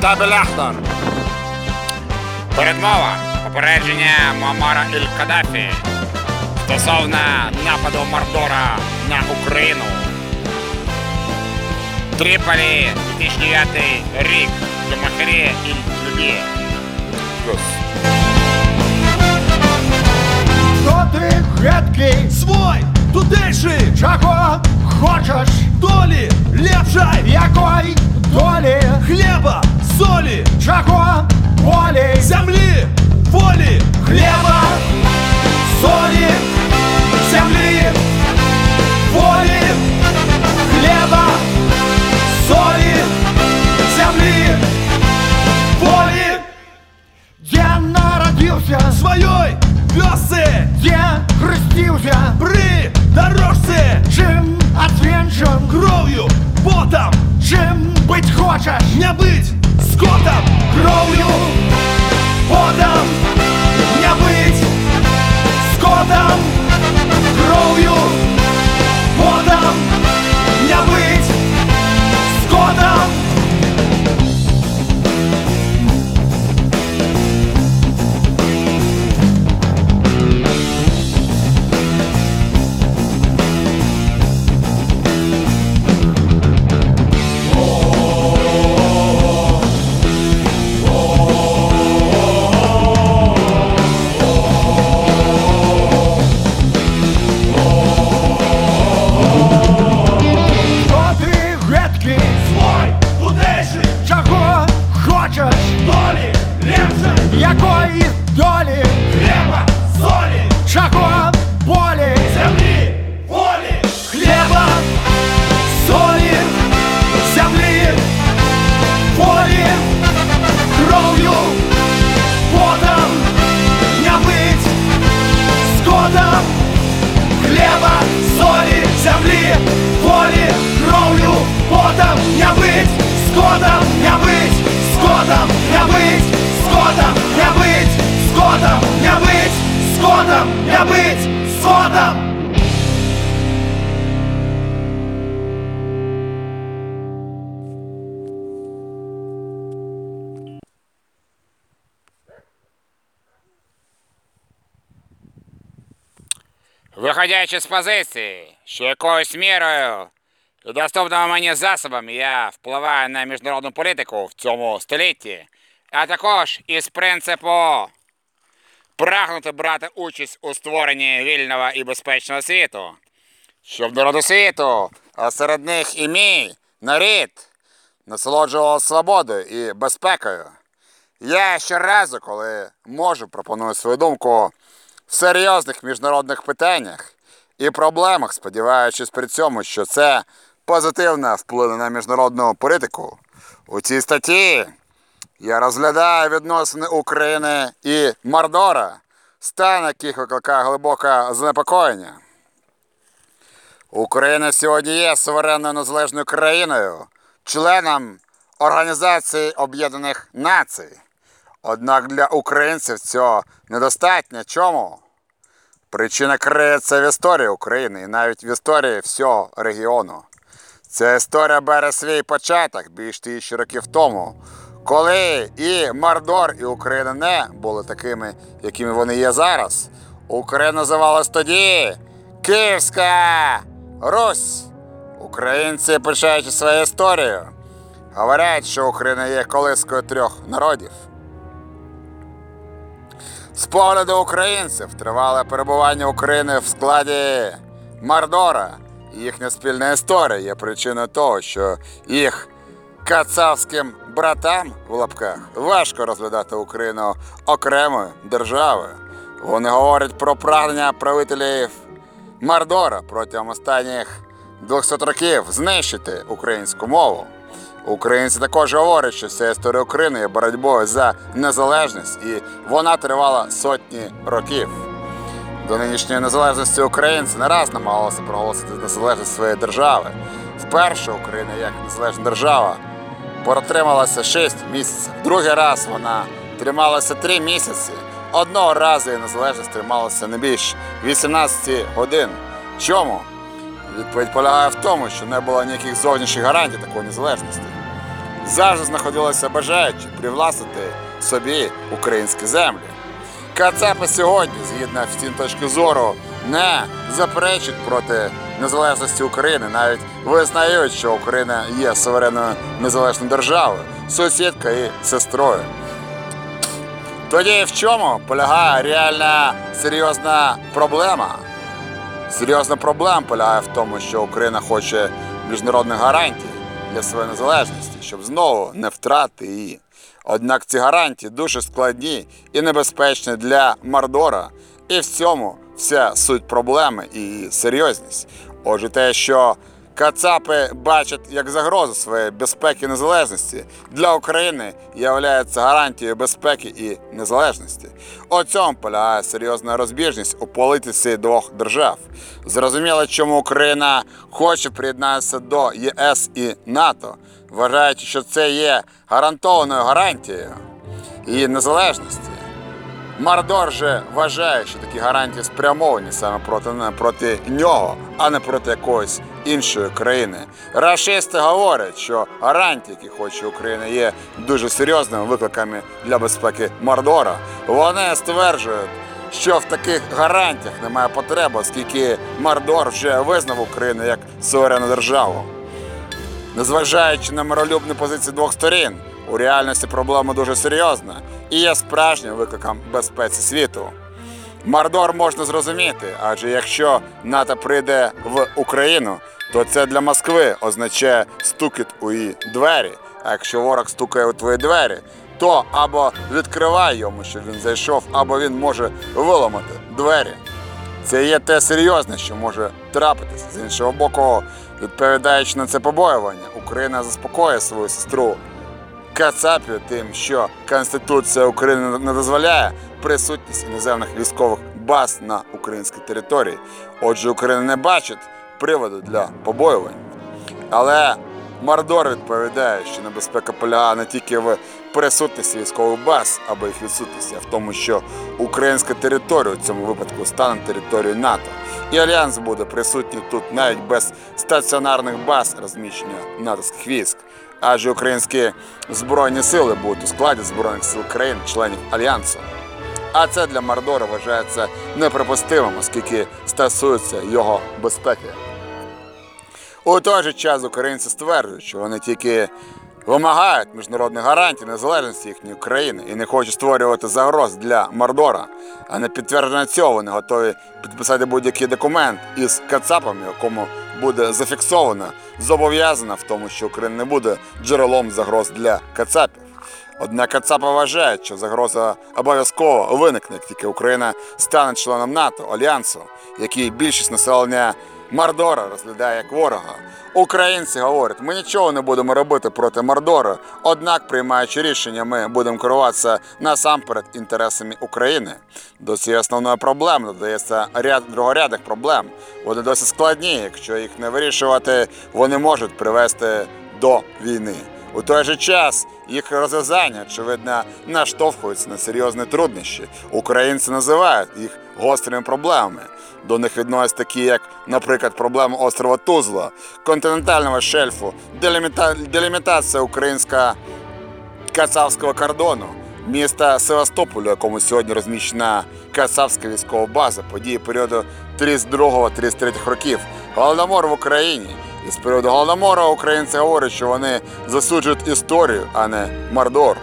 Табель Ахтар. Передмова. Попередження Муаммара Іль Каддафі стосовно нападу Мордора на Україну. Тріполі, 2009 рік. Домахарі і Любі. Плюс. Хто ти хеткий? Свой, тутейший, Чого хочеш? долі, лепшай, Якої долі? хлеба, солі, Чого волі? землі, волі, Хліба, солі, землі, волі, хліба, солі, землі, волі. Де народився, своєї вёсы, де хрестився, при дорожці, чим отвенчан, кров'ю, потом, чим быть хочеш, не быть Скотом, кров'ю, потом, не быть скотом, кров'ю, скотом, не быть. Виходячи з позиції, що якоюсь мірою і доступними мені засобами я впливаю на міжнародну політику в цьому столітті, а також із принципу прагнути брати участь у створенні вільного і безпечного світу, щоб народу світу, а серед них і мій нарід, насолоджував свободою і безпекою. Я щоразу, коли можу, пропоную свою думку в серйозних міжнародних питаннях і проблемах, сподіваючись при цьому, що це позитивно вплине на міжнародну політику. У цій статті я розглядаю відносини України і Мордора, стан яких викликає глибоке занепокоєння. Україна сьогодні є суверенною незалежною країною, членом Організації Об'єднаних Націй. Однак для українців цього недостатньо. Чому? Причина криється в історії України і навіть в історії всього регіону. Ця історія бере свій початок більш тисячі років тому, коли і Мордор, і Україна не були такими, якими вони є зараз. Україна називалась тоді Київська Русь. Українці, починаючи свою історію, говорять, що Україна є колискою трьох народів. З погляду українців тривале перебування України в складі Мордора. Їхня спільна історія є причиною того, що їх кацавським братам в лапках важко розглядати Україну окремою державою. Вони говорять про прагнення правителів Мордора протягом останніх 200 років знищити українську мову. Українці також говорять, що вся історія України є боротьбою за незалежність, і вона тривала сотні років. До нинішньої незалежності українці не раз намагалися проголосити незалежність своєї держави. Вперше Україна як незалежна держава протрималася 6 місяців. Другий раз вона трималася 3 місяці. Одного разу її незалежність трималася не більш 18 годин. Чому? Відповідь полягає в тому, що не було ніяких зовнішніх гарантій такої незалежності. завжди знаходилося бажаючи привласнити собі українські землі. Кацапи сьогодні, згідно офіційної точки зору, не заперечують проти незалежності України, навіть визнають, що Україна є суверенною незалежною державою, сусідкою і сестрою. Тоді в чому полягає реальна серйозна проблема? Серйозна проблема полягає в тому, що Україна хоче міжнародних гарантій для своєї незалежності, щоб знову не втрати її. Однак ці гарантії дуже складні і небезпечні для Мордора, і в цьому вся суть проблеми і серйозність. Отже, те, що Кацапи бачать як загрозу своєї безпеки і незалежності для України є гарантією безпеки і незалежності. У цьому полягає серйозна розбіжність у політиці двох держав. Зрозуміло, чому Україна хоче приєднатися до ЄС і НАТО, вважаючи, що це є гарантованою гарантією її незалежності. Мардор же вважає, що такі гарантії спрямовані саме проти, проти нього, а не проти якоїсь іншої країни. Рашисти говорять, що гарантії, які хоче Україна, є дуже серйозними викликами для безпеки Мордора. Вони стверджують, що в таких гарантіях немає потреби, оскільки Мордор вже визнав Україну як суверенну державу. Незважаючи на миролюбні позиції двох сторін, у реальності проблема дуже серйозна і є справжнім викликом безпеці світу. Мордор можна зрозуміти, адже якщо НАТО прийде в Україну, то це для Москви означає стукіт у її двері. А якщо ворог стукає у твої двері, то або відкривай йому, щоб він зайшов, або він може виламати двері. Це є те серйозне, що може трапитися. З іншого боку, відповідаючи на це побоювання, Україна заспокоює свою сестру Кацапію тим, що Конституція України не дозволяє присутність іноземних військових баз на українській території. Отже, Україна не бачить приводу для побоювань. Але Мордор відповідає, що небезпека полягає не тільки в присутності військових баз або їх відсутності, а в тому, що українська територія у цьому випадку стане територією НАТО. І альянс буде присутній тут навіть без стаціонарних баз розміщення натовських військ. Адже українські збройні сили будуть у складі збройних сил країн, членів альянсу. А це для Мордора вважається неприпустимим, оскільки стосується його безпеки. У той же час українці стверджують, що вони тільки вимагають міжнародних гарантій незалежності їхньої країни і не хочуть створювати загроз для Мордора. А на підтвердження цього вони готові підписати будь-який документ із кацапами, якому буде зафіксовано, зобов'язана в тому, що Україна не буде джерелом загроз для кацапів. Однак Кацапи вважають, що загроза обов'язково виникне, як тільки Україна стане членом НАТО, альянсу, який більшість населення Мордора розглядає як ворога. Українці говорять, ми нічого не будемо робити проти Мордора, однак, приймаючи рішення, ми будемо керуватися насамперед інтересами України. До цієї основної проблеми додається ряд другорядних проблем. Вони досить складні. Якщо їх не вирішувати, вони можуть привести до війни. У той же час їх розв'язання, очевидно, наштовхуються на серйозні труднощі. Українці називають їх гострими проблемами. До них відносять такі, як, наприклад, проблема острова Тузла, континентального шельфу, деліміта... делімітація українська кацапського кордону, міста Севастополю, якому сьогодні розміщена кацапська військова база, події періоду 32-33 років, голодомор в Україні. І з періоду голодомору українці говорять, що вони засуджують історію, а не Мордор.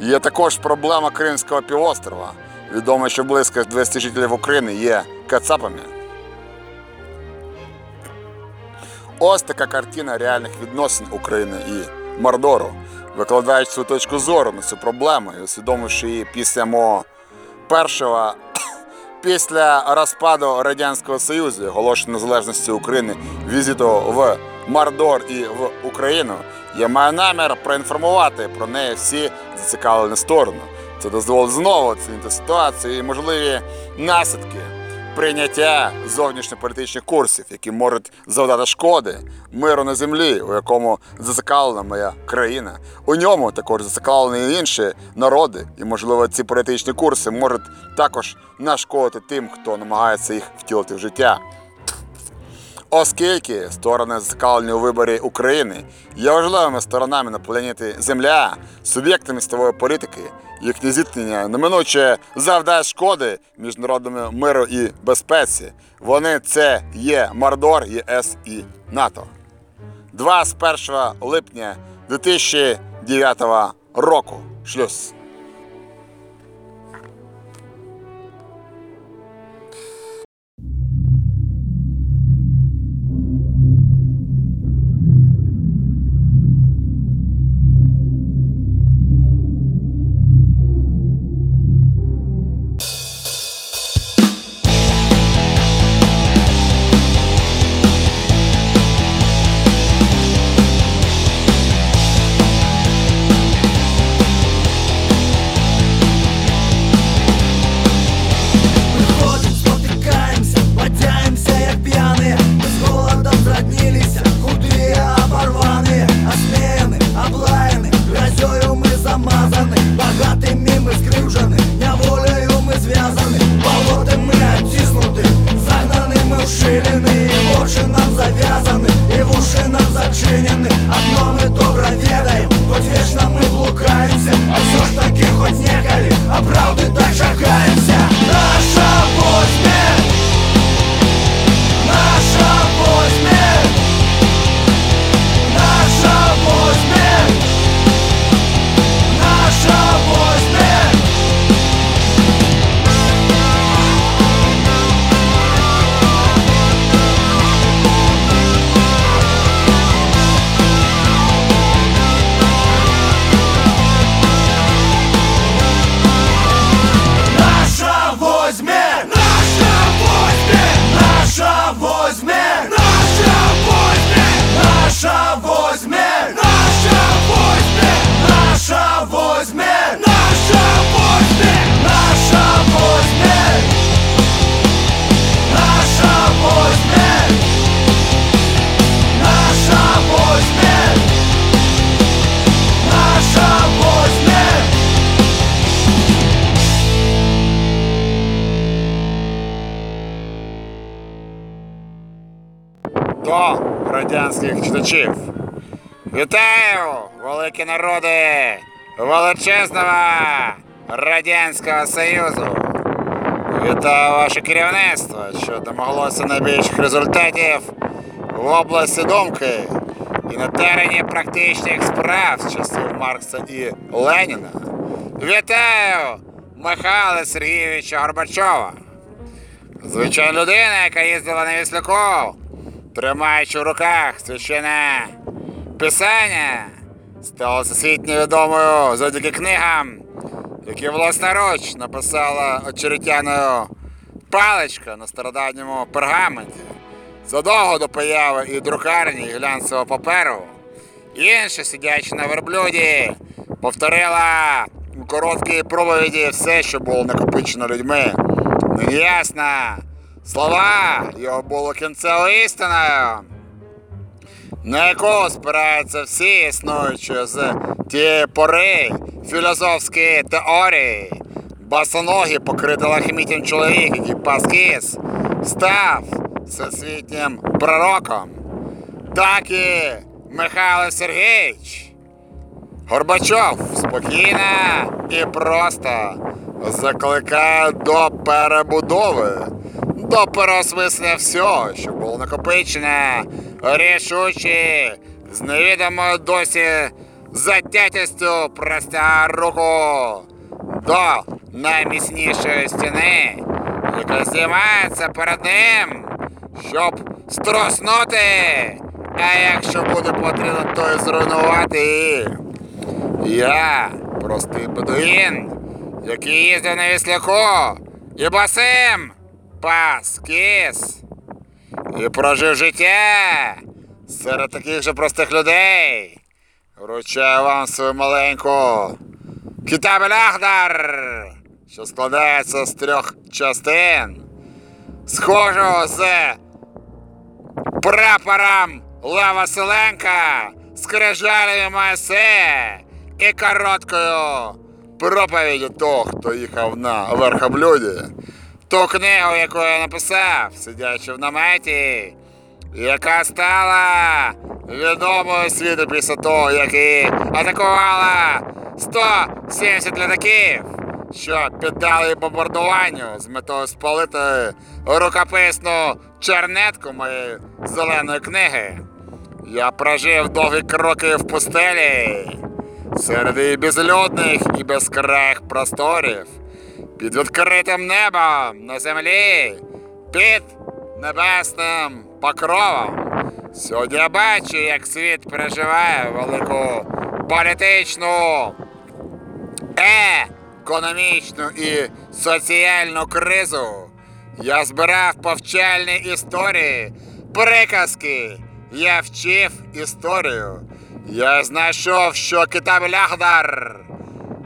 Є також проблема Кримського півострова. Відомо, що близько 200 жителів України є кацапами. Ось така картина реальних відносин України і Мордору. Викладаючи свою точку зору на цю проблему і усвідомивши її після мого першого після розпаду Радянського Союзу, оголошення незалежності України, візиту в Мордор і в Україну, я маю намір проінформувати про неї всі зацікавлені сторони. Це дозволить знову оцінити ситуацію і можливі наслідки прийняття зовнішньополітичних курсів, які можуть завдати шкоди миру на землі, у якому зацікавлена моя країна. У ньому також зацікавлені інші народи, і, можливо, ці політичні курси можуть також нашкодити тим, хто намагається їх втілити в життя. Оскільки сторони зацікавлені у виборі України є важливими сторонами на планеті Земля, суб'єктами світової політики, їхнє зіткнення неминуче завдає шкоди міжнародному миру і безпеці. Вони це є Мордор, ЄС і НАТО. 21 липня 2009 року. Шлюз. До радянських читачів. Вітаю, великі народи величезного Радянського Союзу. Вітаю ваше керівництво, що домоглося найбільших результатів в області думки і на терені практичних справ з часів Маркса і Леніна. Вітаю Михайла Сергійовича Горбачова. Звичайна людина, яка їздила на віслюку, тримаючи в руках священне писання, стала всесвітньо відомою завдяки книгам, які власноруч написала очеретяною паличка на стародавньому пергаменті. Задовго до появи і друкарні, і глянцевого паперу. Інша, сидячи на верблюді, повторила у короткій проповіді все, що було накопичено людьми. Неясно. Слова його було кінцевою істиною, на яку спираються всі існуючі з тієї пори філософські теорії. Басоногі покритий лахміттям чоловік, який паскіз, став всесвітнім пророком. Так і Михайло Сергійович. Горбачов спокійно і просто закликає до перебудови, до переосмислення всього, що було накопичене, рішучі, з невідомою досі затятістю простягає руку до найміцнішої стіни, яка здіймається перед ним, щоб струснути, а якщо буде потрібно, то і зруйнувати. Я простий бедуїн, який їздив на вісляку і басим пас кіс. І прожив життя серед таких же простих людей. Вручаю вам свою маленьку Кітабель Ахдар, що складається з трьох частин. Схожу з прапором Лева Василенка, скрижалями Моїсе і короткою проповіддю того, хто їхав на верхоблюді. Ту книгу, яку я написав, сидячи в наметі, яка стала відомою світу після того, як її атакувала 170 літаків, що піддали бомбардуванню з метою спалити рукописну чернетку моєї зеленої книги. Я прожив довгі кроки в пустелі, серед безлюдних і безкраїх просторів, під відкритим небом на землі, під небесним покровом. Сьогодні я бачу, як світ переживає велику політичну, економічну і соціальну кризу. Я збирав повчальні історії, приказки. Я вчив історію. Я знайшов, що Китаб Лягдар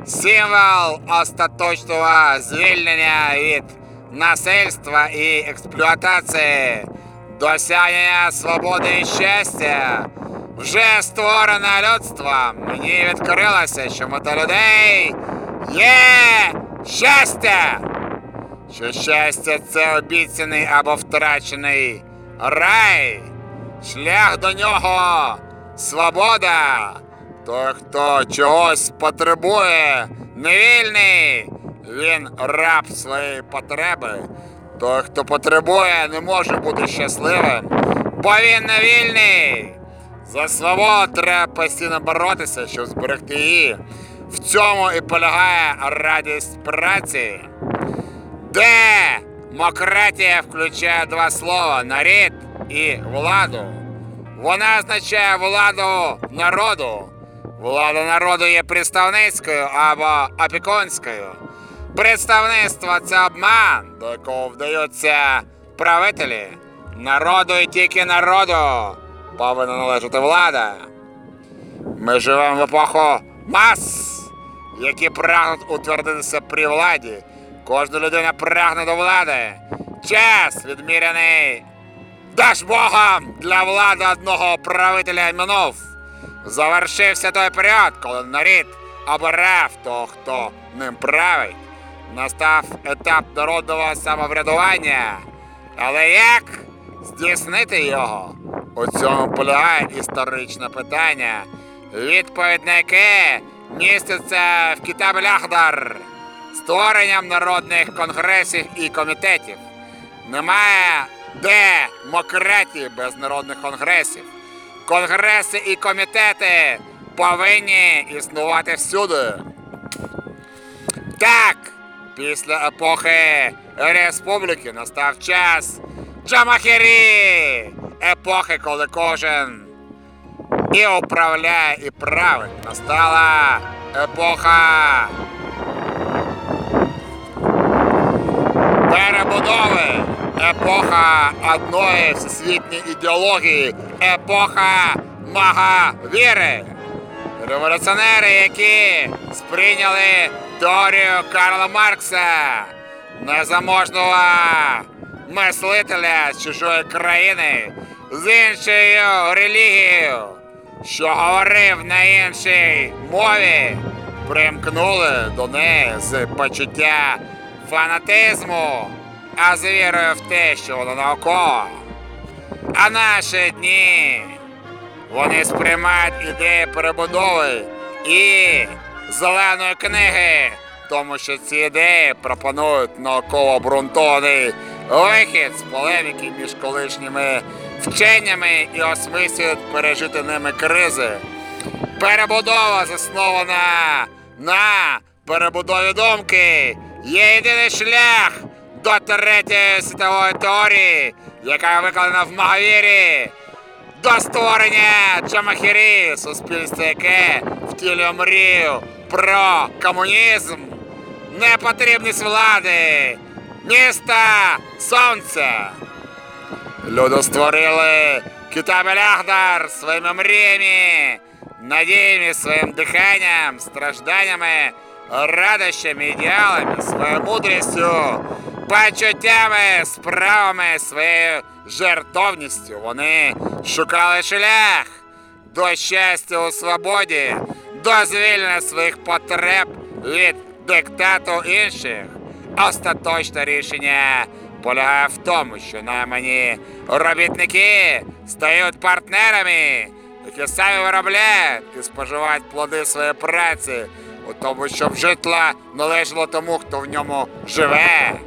символ остаточного звільнення від насильства і експлуатації, досягнення свободи і щастя. Вже створено людством. Мені відкрилося, що мета людей є щастя. Що щастя це обіцяний або втрачений рай. Шлях до нього свобода. Той, хто чогось потребує, невільний, він раб своєї потреби. Той, хто потребує, не може бути щасливим, бо він невільний. За свободу треба постійно боротися, щоб зберегти її. В цьому і полягає радість праці. Демократія включає два слова нарід і владу. Вона означає владу народу. Влада народу є представницькою або опікунською. Представництво це обман, до якого вдаються правителі. Народу і тільки народу повинна належати влада. Ми живемо в епоху мас, які прагнуть утвердитися при владі. Кожна людина прагне до влади. Час відміряний Даж Богом для влади одного правителя минув. Завершився той період, коли нарід обирав того, хто ним править. Настав етап народного самоврядування. Але як здійснити його? У цьому полягає історичне питання, відповідь на яке міститься в Китаб Лахдар створенням народних конгресів і комітетів. Немає демократії без народних конгресів. Конгреси і комітети повинні існувати всюди. Так, після епохи республіки настав час Джамахірі, епохи, коли кожен і управляє, і править. Настала епоха перебудови, епоха одної всесвітньої ідеології, епоха магавіри. Революціонери, які сприйняли теорію Карла Маркса, незаможного мислителя з чужої країни, з іншою релігією, що говорив на іншій мові, примкнули до неї з почуття фанатизму, а з вірою в те, що воно навколо. А наші дні вони сприймають ідеї перебудови і зеленої книги, тому що ці ідеї пропонують науково обґрунтований вихід з полеміки між колишніми вченнями і осмислюють пережити ними кризи. Перебудова заснована на перебудові думки. Є єдиний шлях до третьої світової теорії, яка викладена в Магавірі. До створення Джамахірі, суспільство, яке втілює мрію про комунізм, непотрібність влади, міста сонця. Люди створили Китаб Лягдар своїми мріями, надіями, своїм диханням, стражданнями, радощами, ідеалами, своєю мудрістю, почуттями, справами, своєю жертовністю. Вони шукали шлях до щастя у свободі, до звільнення своїх потреб від диктату інших. Остаточне рішення полягає в тому, що наймані робітники стають партнерами, які самі виробляють і споживають плоди своєї праці, у тому, щоб житло належало тому, хто в ньому живе.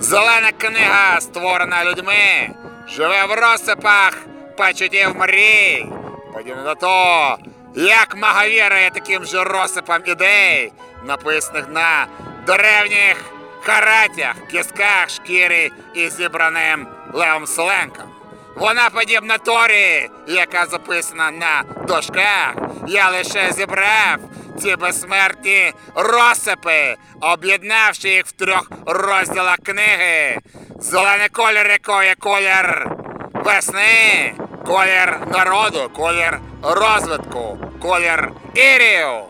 Зелена книга, створена людьми, живе в розсипах почуттів мрій. Подібно до того, як мага вірує таким же розсипам ідей, написаних на древніх харатях, кістках, шкірі і зібраним Левом Соленком. Вона подібна Торі, яка записана на дошках. Я лише зібрав ці безсмертні розсипи, об'єднавши їх в трьох розділах книги. Зелений колір, якої колір весни, колір народу, колір розвитку, колір Ірію.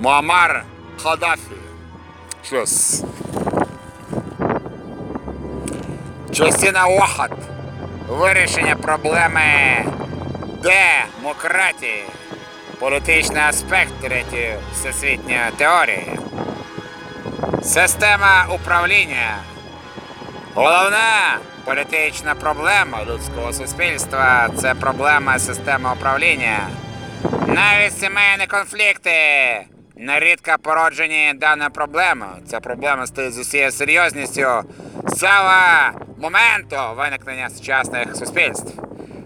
Муаммар Хадафі. Щось. Частина Охат. Вирішення проблеми демократії. Політичний аспект третьої всесвітньої теорії. Система управління. Головна політична проблема людського суспільства це проблема системи управління. Навіть сімейні конфлікти нерідко породжені даною проблемою. Ця проблема стоїть з усією серйозністю з моменту виникнення сучасних суспільств.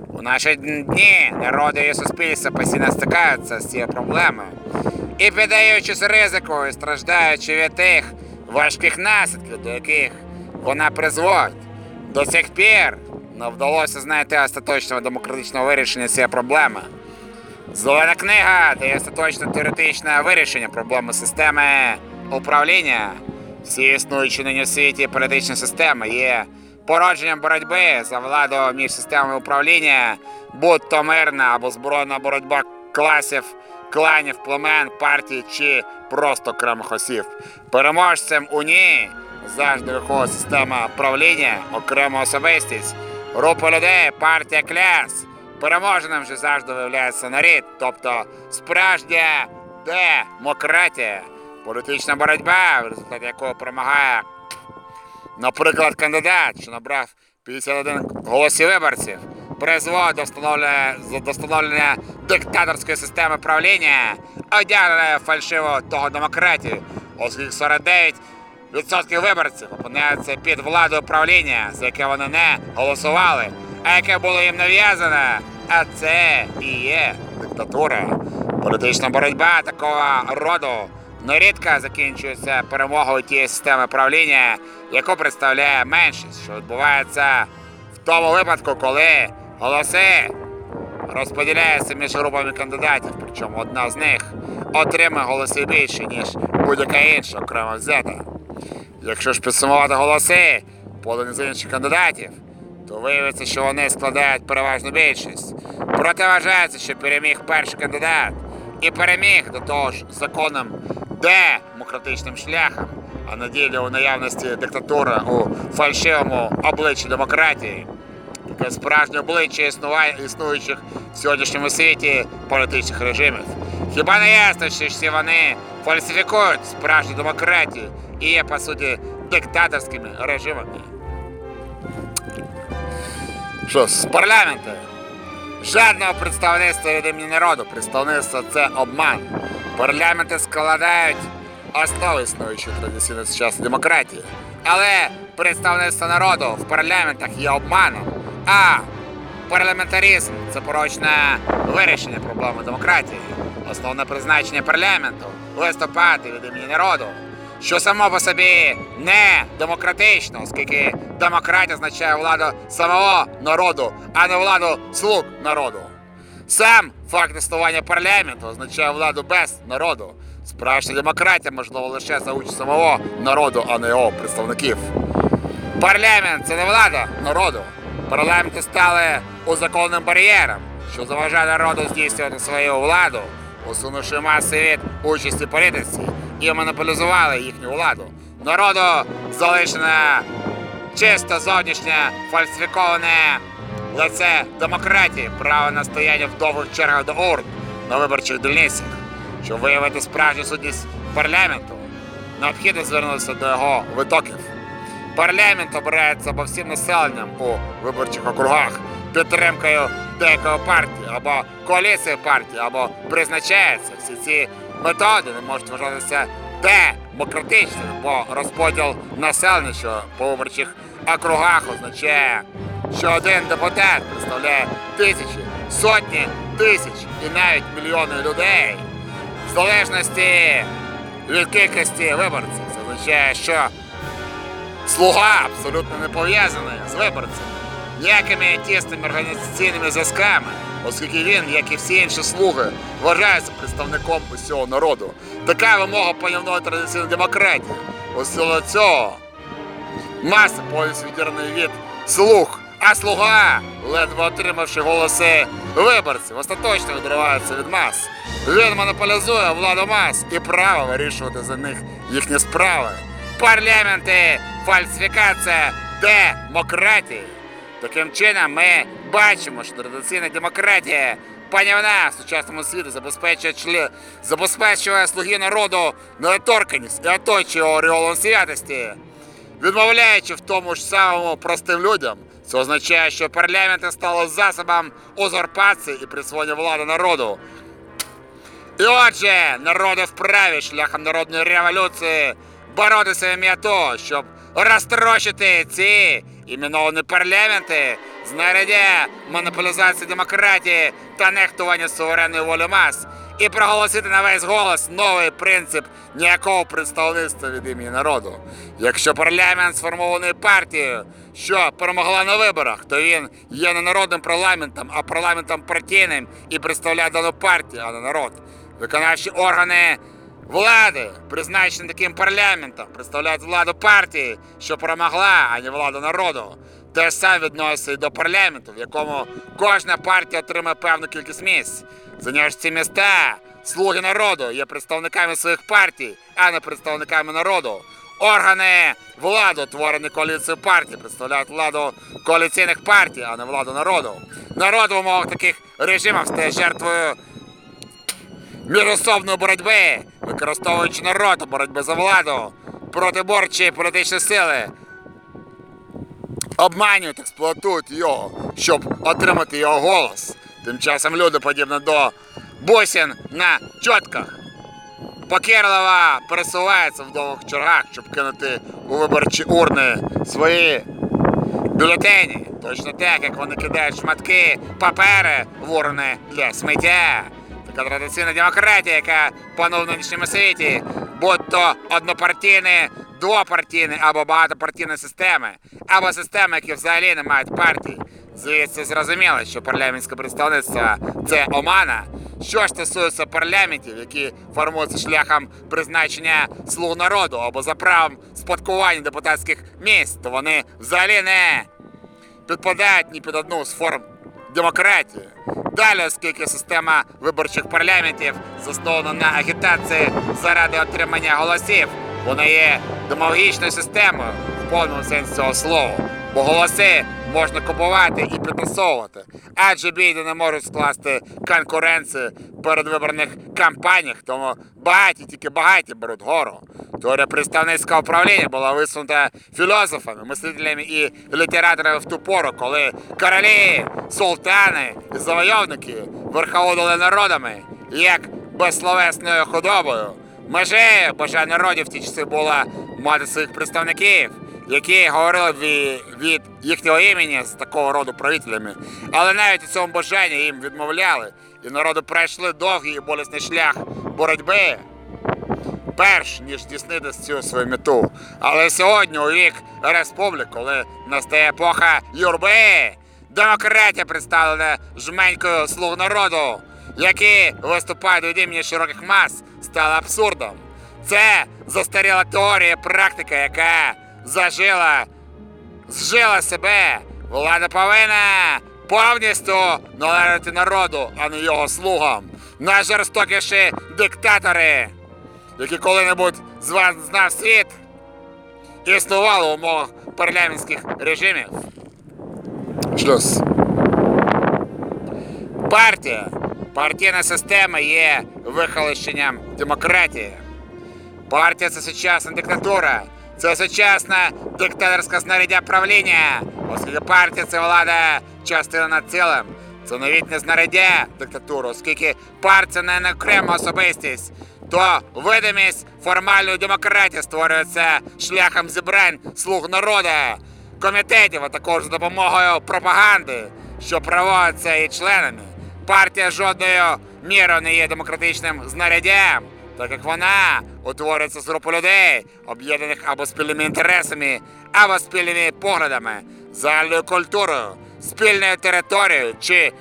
У наші дні народи і суспільства постійно стикаються з цією проблемою. І піддаючись ризику і страждаючи від тих важких наслідків, до яких вона призводить. До сих пір не вдалося знайти остаточного демократичного вирішення цієї проблеми. Зелена книга дає остаточне теоретичне вирішення проблеми системи управління. Всі існуючі нині світі політичні системи є породженням боротьби за владу між системами управління, будь то мирна або збройна боротьба класів, кланів, племен, партій чи просто окремих осіб. Переможцем у ній завжди виходить система правління, окрема особистість, група людей, партія кляс. Переможеним же завжди виявляється нарід, тобто справжня демократія, політична боротьба, в результаті якої перемагає, наприклад, кандидат, що набрав 51 голосів виборців, призводить до встановлення, до встановлення диктаторської системи правління, одягненої фальшиво того демократію, оскільки 49 Відсотків виборців опиняються під владою правління, за яке вони не голосували, а яке було їм нав'язане. А це і є диктатура. Політична боротьба такого роду нерідко закінчується перемогою тієї системи правління, яку представляє меншість, що відбувається в тому випадку, коли голоси розподіляється між групами кандидатів, причому одна з них отримає голоси більше, ніж будь-яка інша окремо взята. Якщо ж підсумувати голоси, подані з інших кандидатів, то виявиться, що вони складають переважну більшість. Проте вважається, що переміг перший кандидат і переміг до того ж законним демократичним шляхом, а на ділі у наявності диктатури у фальшивому обличчі демократії таке справжнє обличчя існува- існуючих в сьогоднішньому світі політичних режимів. Хіба не ясно, що всі вони фальсифікують справжню демократію і є, по суті, диктаторськими режимами? Що, з парламенту? Жодного представництва від імені народу. Представництво це обман. Парламенти складають основи існуючої традиційної сучасної демократії. Але представництво народу в парламентах є обманом. А парламентаризм це порочне вирішення проблеми демократії. Основне призначення парламенту виступати від імені народу. Що само по собі не демократично, оскільки демократія означає владу самого народу, а не владу слуг народу. Сам факт існування парламенту означає владу без народу. Справжня демократія можливо лише за участь самого народу, а не його представників. Парламент це не влада народу. Парламенти стали узаконним бар'єром, що заважає народу здійснювати свою владу, усунувши маси від участі політиці і монополізували їхню владу. Народу залишена чисто зовнішнє фальсифіковане лице демократії, право на стояння в довгих чергах до урн на виборчих дільницях, щоб виявити справжню сутність парламенту. необхідно звернутися до його витоків. Парламент обирається або всім населенням у виборчих округах підтримкою деякої партії або коаліції партії, або призначається. Всі ці методи не можуть вважатися демократичними, бо розподіл населення, що по виборчих округах означає, що один депутат представляє тисячі, сотні тисяч і навіть мільйони людей. В залежності від кількості виборців. Це означає, що Слуга абсолютно не пов'язаний з виборцем, ніякими тісними організаційними зв'язками, оскільки він, як і всі інші слуги, вважається представником усього народу. Така вимога панівної традиційної демократії. У силу цього маси повністю відірвані від слуг, а слуга, ледве отримавши голоси виборців, остаточно відривається від мас. Він монополізує владу мас і право вирішувати за них їхні справи. Парламенти, фальсифікація демократії. Таким чином, ми бачимо, що традиційна демократія панівна в сучасному світі забезпечує чле... забезпечує слуги народу недоторканість і оточує його ореолом святості. Відмовляючи в тому ж самому простим людям, це означає, що парламенти стали засобом узурпації і присвоєння влади народу. І отже, народи вправі шляхом народної революції боротися ім'я того, щоб розтрощити ці іменовані парламенти, знаряддя монополізації демократії та нехтування суверенної волі мас, і проголосити на весь голос новий принцип ніякого представництва від імені народу. Якщо парламент сформований партією, що перемогла на виборах, то він є не народним парламентом, а парламентом партійним і представляє дану партію, а не народ. Виконавчі органи влади, призначені таким парламентом, представляють владу партії, що перемогла, а не владу народу. Те ж саме відноситься і до парламенту, в якому кожна партія отримає певну кількість місць. За нього ці міста, слуги народу, є представниками своїх партій, а не представниками народу. Органи влади, утворені коаліцією партій, представляють владу коаліційних партій, а не владу народу. Народ в умовах таких режимів стає жертвою міжособної боротьби, використовуючи народ у боротьбі за владу, протиборчі політичні сили, обманюють, експлуатують його, щоб отримати його голос. Тим часом люди, подібно до бусин на чотках, покірливо пересуваються в довгих чергах, щоб кинути у виборчі урни свої бюлетені. Точно так, як вони кидають шматки папери в урни для сміття. Така традиційна демократія, яка панує в нинішньому світі, будь то однопартійні, двопартійні або багатопартійні системи, або системи, які взагалі не мають партій. Звідси зрозуміло, що парламентське представництво це омана. Що ж стосується парламентів, які формуються шляхом призначення слуг народу або за правом спадкування депутатських місць, то вони взагалі не підпадають ні під одну з форм демократії. Далі, оскільки система виборчих парламентів заснована на агітації заради отримання голосів, вона є демагогічною системою в повному сенсі цього слова. Голоси можна купувати і підтасовувати, адже бійди не можуть скласти конкуренції в передвиборних кампаніях, тому багаті тільки багаті беруть гору. Теорія представницького управління була висунута філософами, мислителями і літераторами в ту пору, коли королі, султани і завойовники верховодили народами як безсловесною худобою. Межею бажання народів в ті часи була мати своїх представників, які говорили від, від їхнього імені з такого роду правителями. Але навіть у цьому бажанні їм відмовляли, і народи пройшли довгий і болісний шлях боротьби перш ніж здійснити цю свою мету. Але сьогодні у вік республік, коли настає епоха юрби, демократія представлена жменькою слуг народу, які виступають від імені широких мас, стала абсурдом. Це застаріла теорія, практика, яка зажила, зжила себе. Влада повинна повністю належати народу, а не його слугам. Найжорстокіші диктатори які коли-небудь з знав світ, існували в умовах парламентських режимів. Шлюз. Партія. Партійна система є вихолощенням демократії. Партія це сучасна диктатура. Це сучасне диктаторське знаряддя правління, оскільки партія це влада частина над цілим. Це навіть не знаряддя диктатури, оскільки партія не окрема особистість, то видимість формальної демократії створюється шляхом зібрань слуг народу, комітетів, а також за допомогою пропаганди, що проводиться і членами. Партія жодною мірою не є демократичним знаряддям, так як вона утворюється з групи людей, об'єднаних або спільними інтересами, або спільними поглядами, загальною культурою, спільною територією чи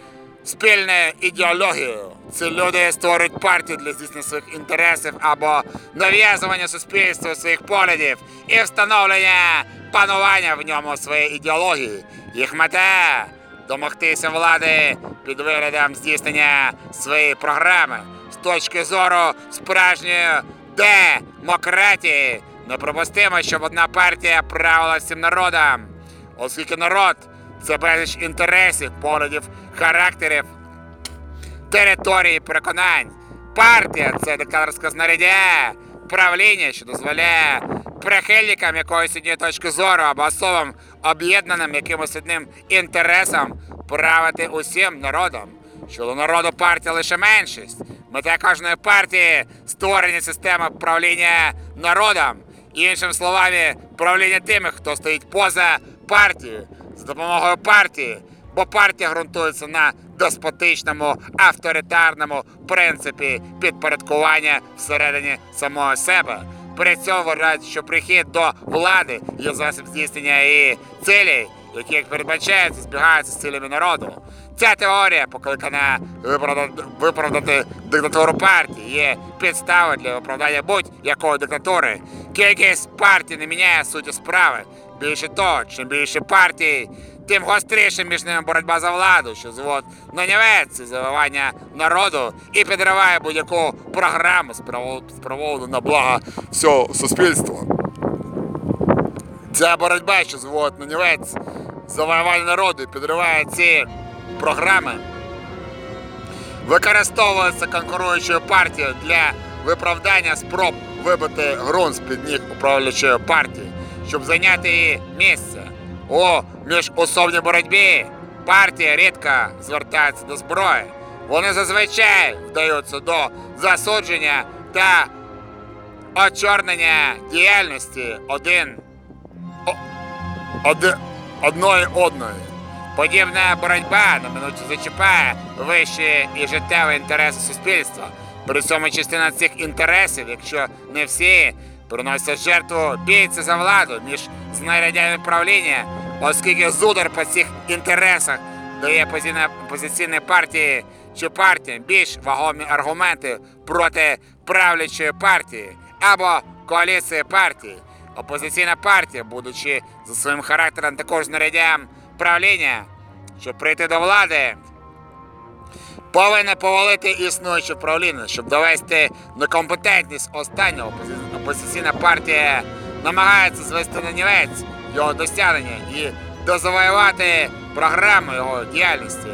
спільною ідеологією. Ці люди створюють партію для здійснення своїх інтересів або нав'язування суспільству своїх поглядів і встановлення панування в ньому своєї ідеології. Їх мета домогтися влади під виглядом здійснення своєї програми точки зору справжньої демократії. Неприпустимо, щоб одна партія правила всім народом, оскільки народ це безліч інтересів, поглядів, характерів, території переконань. Партія це диктаторське знаряддя, правління, що дозволяє прихильникам якоїсь однієї точки зору або особам, об'єднаним якимось одним інтересом, правити усім народом. Що у народу партія лише меншість. Мета кожної партії створення системи правління народом. Іншими словами, правління тими, хто стоїть поза партією, з допомогою партії, бо партія ґрунтується на деспотичному авторитарному принципі підпорядкування всередині самого себе. При цьому вважають, що прихід до влади є засіб здійснення її цілей, які, як передбачається, збігаються з цілями народу. Ця теорія, покликана виправдати, диктатуру партії, є підставою для виправдання будь-якої диктатури. Кількість партій не міняє суті справи. Більше того, чим більше партій, тим гостріше між ними боротьба за владу, що звод на нівець завивання народу і підриває будь-яку програму спроводу на благо всього суспільства. Ця боротьба, що зводить на нівець завоювання народу і підриває ці програми, використовується конкуруючою партією для виправдання спроб вибити ґрунт з-під ніг управлячої партії, щоб зайняти її місце. У міжособній боротьбі партія рідко звертається до зброї. Вони зазвичай вдаються до засудження та очорнення діяльності один Од... одної одної. Подібна боротьба на минуті зачіпає вищі і життєві інтереси суспільства. При цьому частина цих інтересів, якщо не всі, приносять жертву бійці за владу між знарядями правління, оскільки зудар по цих інтересах дає позиційна- позиційній партії чи партіям більш вагомі аргументи проти правлячої партії або коаліції партій. Опозиційна партія, будучи за своїм характером також знаряддям правління, щоб прийти до влади, повинна повалити існуюче правління, щоб довести некомпетентність останнього. Опозиційна партія намагається звести на нівець його досягнення і дозавоювати програму його діяльності.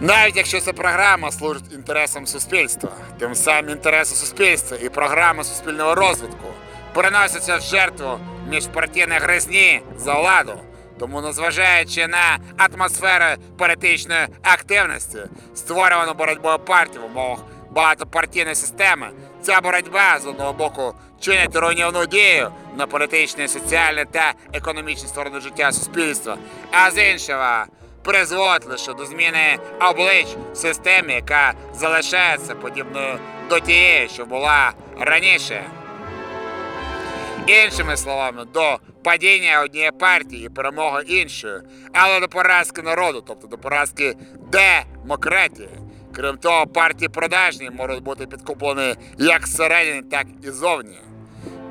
Навіть якщо ця програма служить інтересам суспільства, тим самим інтереси суспільства і програма суспільного розвитку переносяться в жертву міжпартійної гризні за владу. Тому, незважаючи на атмосферу політичної активності, створювану боротьбою партій в умовах багатопартійної системи, ця боротьба з одного боку чинить руйнівну дію на політичні, соціальні та економічні сторони життя суспільства, а з іншого призводить лише до зміни облич в системі, яка залишається подібною до тієї, що була раніше. Іншими словами, до падіння однієї партії і перемоги іншої, але до поразки народу, тобто до поразки демократії. Крім того, партії продажні можуть бути підкуплені як зсередини, так і зовні.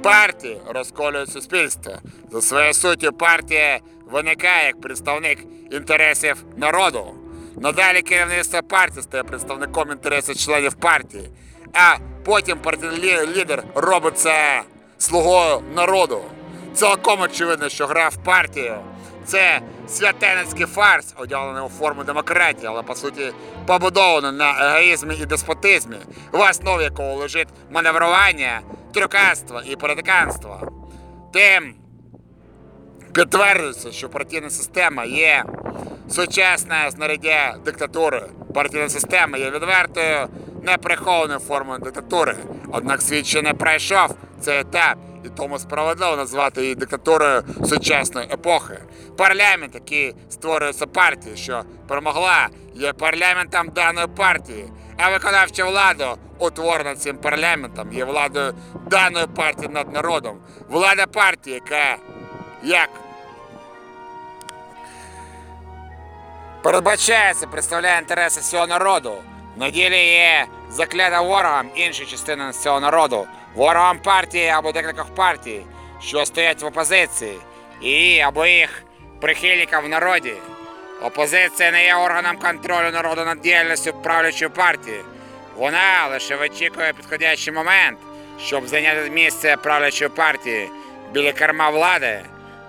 Партії розколюють суспільство. За своєю суттю партія виникає як представник інтересів народу. Надалі керівництво партії стає представником інтересів членів партії, а потім партійний лі- лідер робиться слугою народу. Цілком очевидно, що гра в партію це святенецький фарс, одягнений у форму демократії, але по суті побудований на егоїзмі і деспотизмі, в основі якого лежить маневрування, трюкарство і політиканство. Тим підтверджується, що партійна система є сучасне знаряддя диктатури. Партійна система є відвертою, неприхованою формою диктатури. Однак світ ще не пройшов цей етап, і тому справедливо назвати її диктатурою сучасної епохи. Парламент, який створюється партією, що перемогла, є парламентом даної партії, а виконавча влада, утворена цим парламентом, є владою даної партії над народом. Влада партії, яка як передбачається, представляє інтереси всього народу. На ділі є заклята ворогом іншої частини цього народу, ворогом партії або декількох партій, що стоять в опозиції, і або їх прихильників в народі. Опозиція не є органом контролю народу над діяльністю правлячої партії. Вона лише вичікує підходящий момент, щоб зайняти місце правлячої партії біля керма влади.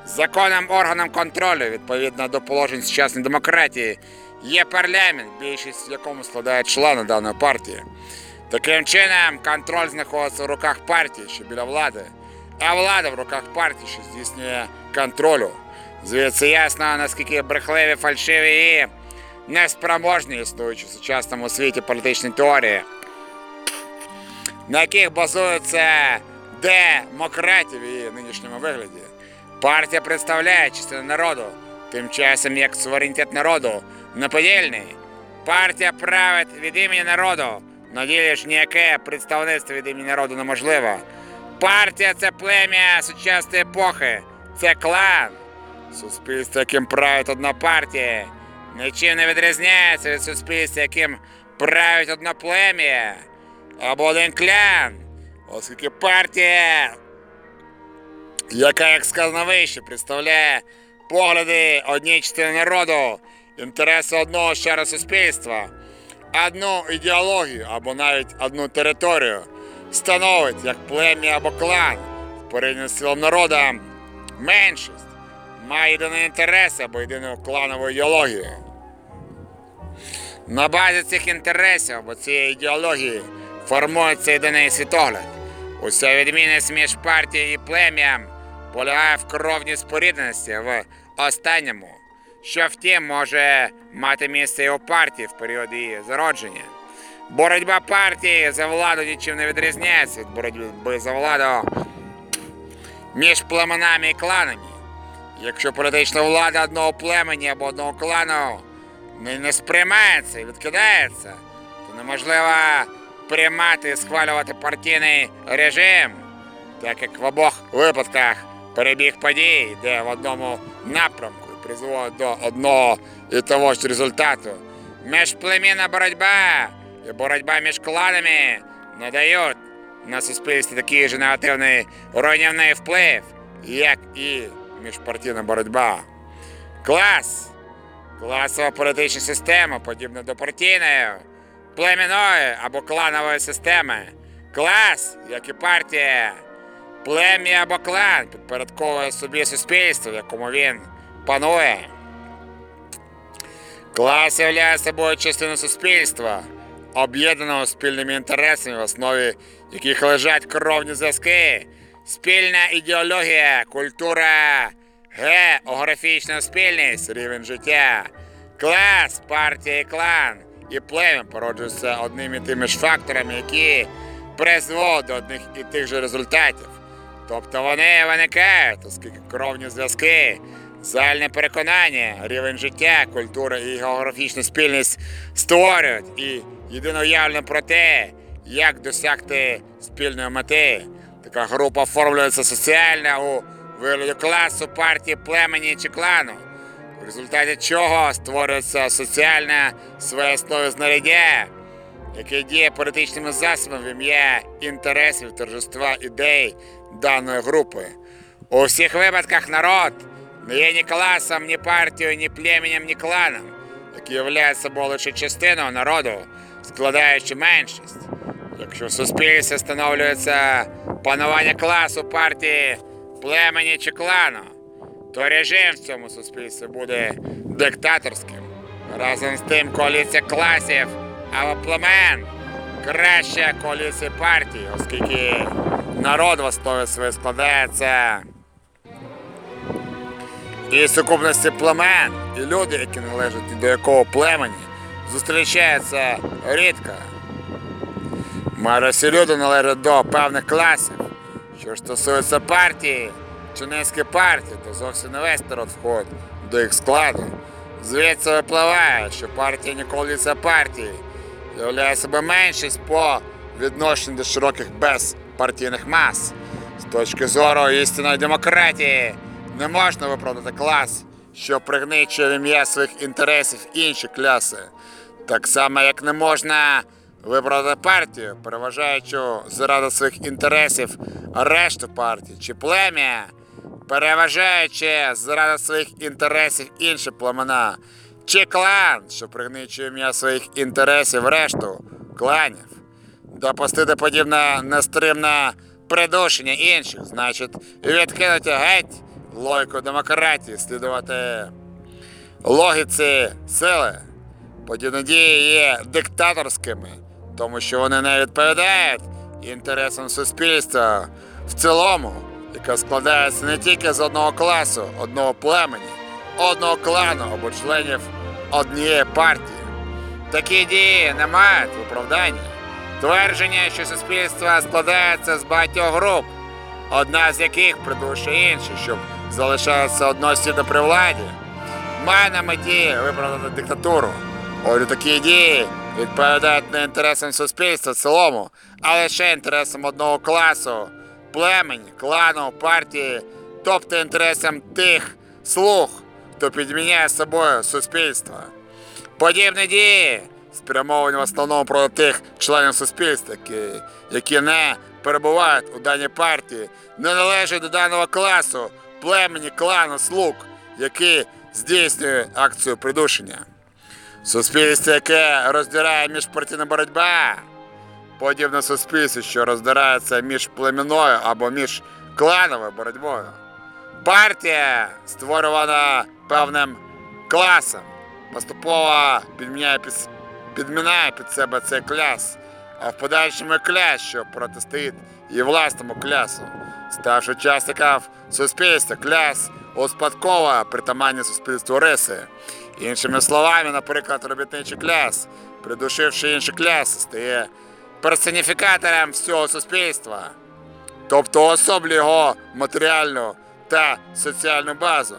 Законним органом контролю, відповідно до положень сучасної демократії, є парламент, більшість в якому складають члени даної партії. Таким чином, контроль знаходиться в руках партії, що біля влади, а влада в руках партії, що здійснює контролю. Звідси ясно, наскільки брехливі, фальшиві і неспроможні існуючі в сучасному світі політичні теорії, на яких базується демократія в її нинішньому вигляді. Партія представляє частину народу, тим часом як суверенітет народу неподільний. Партія править від імені народу, на ділі ж ніяке представництво від імені народу неможливо. Партія це плем'я сучасної епохи, це клан. Суспільство, яким править одна партія, нічим не відрізняється від суспільства, яким править одна плем'я або один клан, оскільки партія яка, як сказано вище, представляє погляди однієї частини народу, інтереси одного шара суспільства, одну ідеологію або навіть одну територію, становить як плем'я або клан в порівнянні з цілим народом меншість, має єдині інтереси або єдину кланову ідеологію. На базі цих інтересів або цієї ідеології формується єдиний світогляд. Уся відмінність між партією і плем'ям полягає в кровній спорідненості в останньому, що втім може мати місце і у партії в період її зародження. Боротьба партії за владу нічим не відрізняється від боротьби за владу між племенами і кланами. Якщо політична влада одного племені або одного клану не, не сприймається і відкидається, то неможливо приймати і схвалювати партійний режим, так як в обох випадках перебіг подій йде в одному напрямку призводить до одного і того ж результату. Міжплемінна боротьба і боротьба між кланами надають на суспільстві такий же негативний руйнівний вплив, як і міжпартійна боротьба. Клас Класова політична система, подібна до партійної, племінної або кланової системи. Клас, як і партія, плем'я або клан підпорядковує собі суспільство, в якому він панує. Клас являє собою частину суспільства, об'єднаного спільними інтересами, в основі яких лежать кровні зв'язки, спільна ідеологія, культура, географічна спільність, рівень життя, клас, партія і клан і плем'я породжуються одними і тими ж факторами, які призводять до одних і тих же результатів. Тобто вони виникають, оскільки кровні зв'язки, загальне переконання, рівень життя, культура і географічна спільність створюють і єдино про те, як досягти спільної мети. Така група оформлюється соціально у вигляді класу, партії, племені чи клану, в результаті чого створюється соціальне своє основі знаряддя, яке діє політичними засобами в ім'я інтересів торжества ідей даної групи. У всіх випадках народ не є ні класом, ні партією, ні племенем, ні кланом, які являють собою лише частиною народу, складаючи меншість. Якщо в суспільстві встановлюється панування класу партії, племені чи клану, то режим в цьому суспільстві буде диктаторським. Разом з тим коаліція класів або племен краще коаліції партій, оскільки народ в основі своїй складається і сукупності племен, і люди, які належать до якого племені, зустрічаються рідко. Майже всі люди належать до певних класів. Що стосується партії чи низки партій, то зовсім не весь народ входить до їх складу. Звідси випливає, що партія ніколи це партії являє себе меншість по відношенню до широких безпартійних мас. З точки зору істинної демократії не можна виправдати клас, що пригничує в ім'я своїх інтересів інші класи. Так само, як не можна виправдати партію, переважаючи заради своїх інтересів решту партій чи плем'я, переважаючи заради своїх інтересів інші племена, чи клан, що пригничує ім'я своїх інтересів решту кланів. Допустити подібне нестримне придушення інших, значить, відкинути геть логіку демократії, слідувати логіці сили. Подібні дії є диктаторськими, тому що вони не відповідають інтересам суспільства в цілому, яке складається не тільки з одного класу, одного племені, одного клану або членів однієї партії. Такі дії не мають виправдання. Твердження, що суспільство складається з багатьох груп, одна з яких придушує інші, щоб залишалося одностійно при владі, має на меті виправдати диктатуру. Отже, такі дії відповідають не інтересам суспільства в цілому, а лише інтересам одного класу, племені, клану, партії, тобто інтересам тих слуг, хто підміняє собою суспільство. Подібні дії спрямовані в основному проти тих членів суспільства, які, які не перебувають у даній партії, не належать до даного класу, племені, клану, слуг, які здійснює акцію придушення. Суспільство, яке роздирає міжпартійна боротьба, подібне суспільству, що роздирається між племінною або між клановою боротьбою. Партія створювана певним класом, поступово підміняє під, підмінає під себе цей клас, а в подальшому і клас, що протистоїть її власному класу. Ставши учасником суспільства, клас успадковує притаманні суспільству риси. Іншими словами, наприклад, робітничий клас, придушивши інший клас, стає персоніфікатором всього суспільства, тобто особлює його матеріальну та соціальну базу.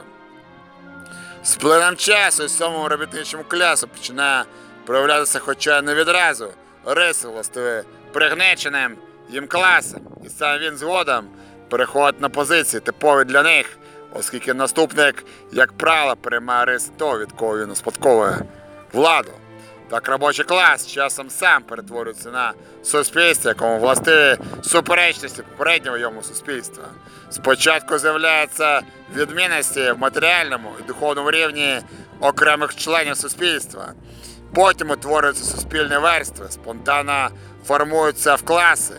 З плином часу і самому робітничому класу починає проявлятися, хоча не відразу, риси властиві пригнеченим їм класом, і сам він згодом переходить на позиції, типові для них, оскільки наступник, як правило, приймає риси того, від кого він успадковує владу. Так робочий клас часом сам перетворюється на суспільство, якому властиві суперечності попереднього йому суспільства. Спочатку з'являються відмінності в матеріальному і духовному рівні окремих членів суспільства. Потім утворюються суспільні верстви, спонтанно формуються в класи.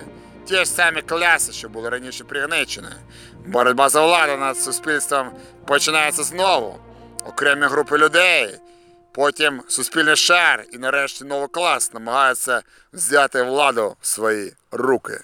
Ті ж самі класи, що були раніше пригничені. Боротьба за владу над суспільством починається знову. Окремі групи людей, потім суспільний шар і нарешті новий клас намагаються взяти владу в свої руки.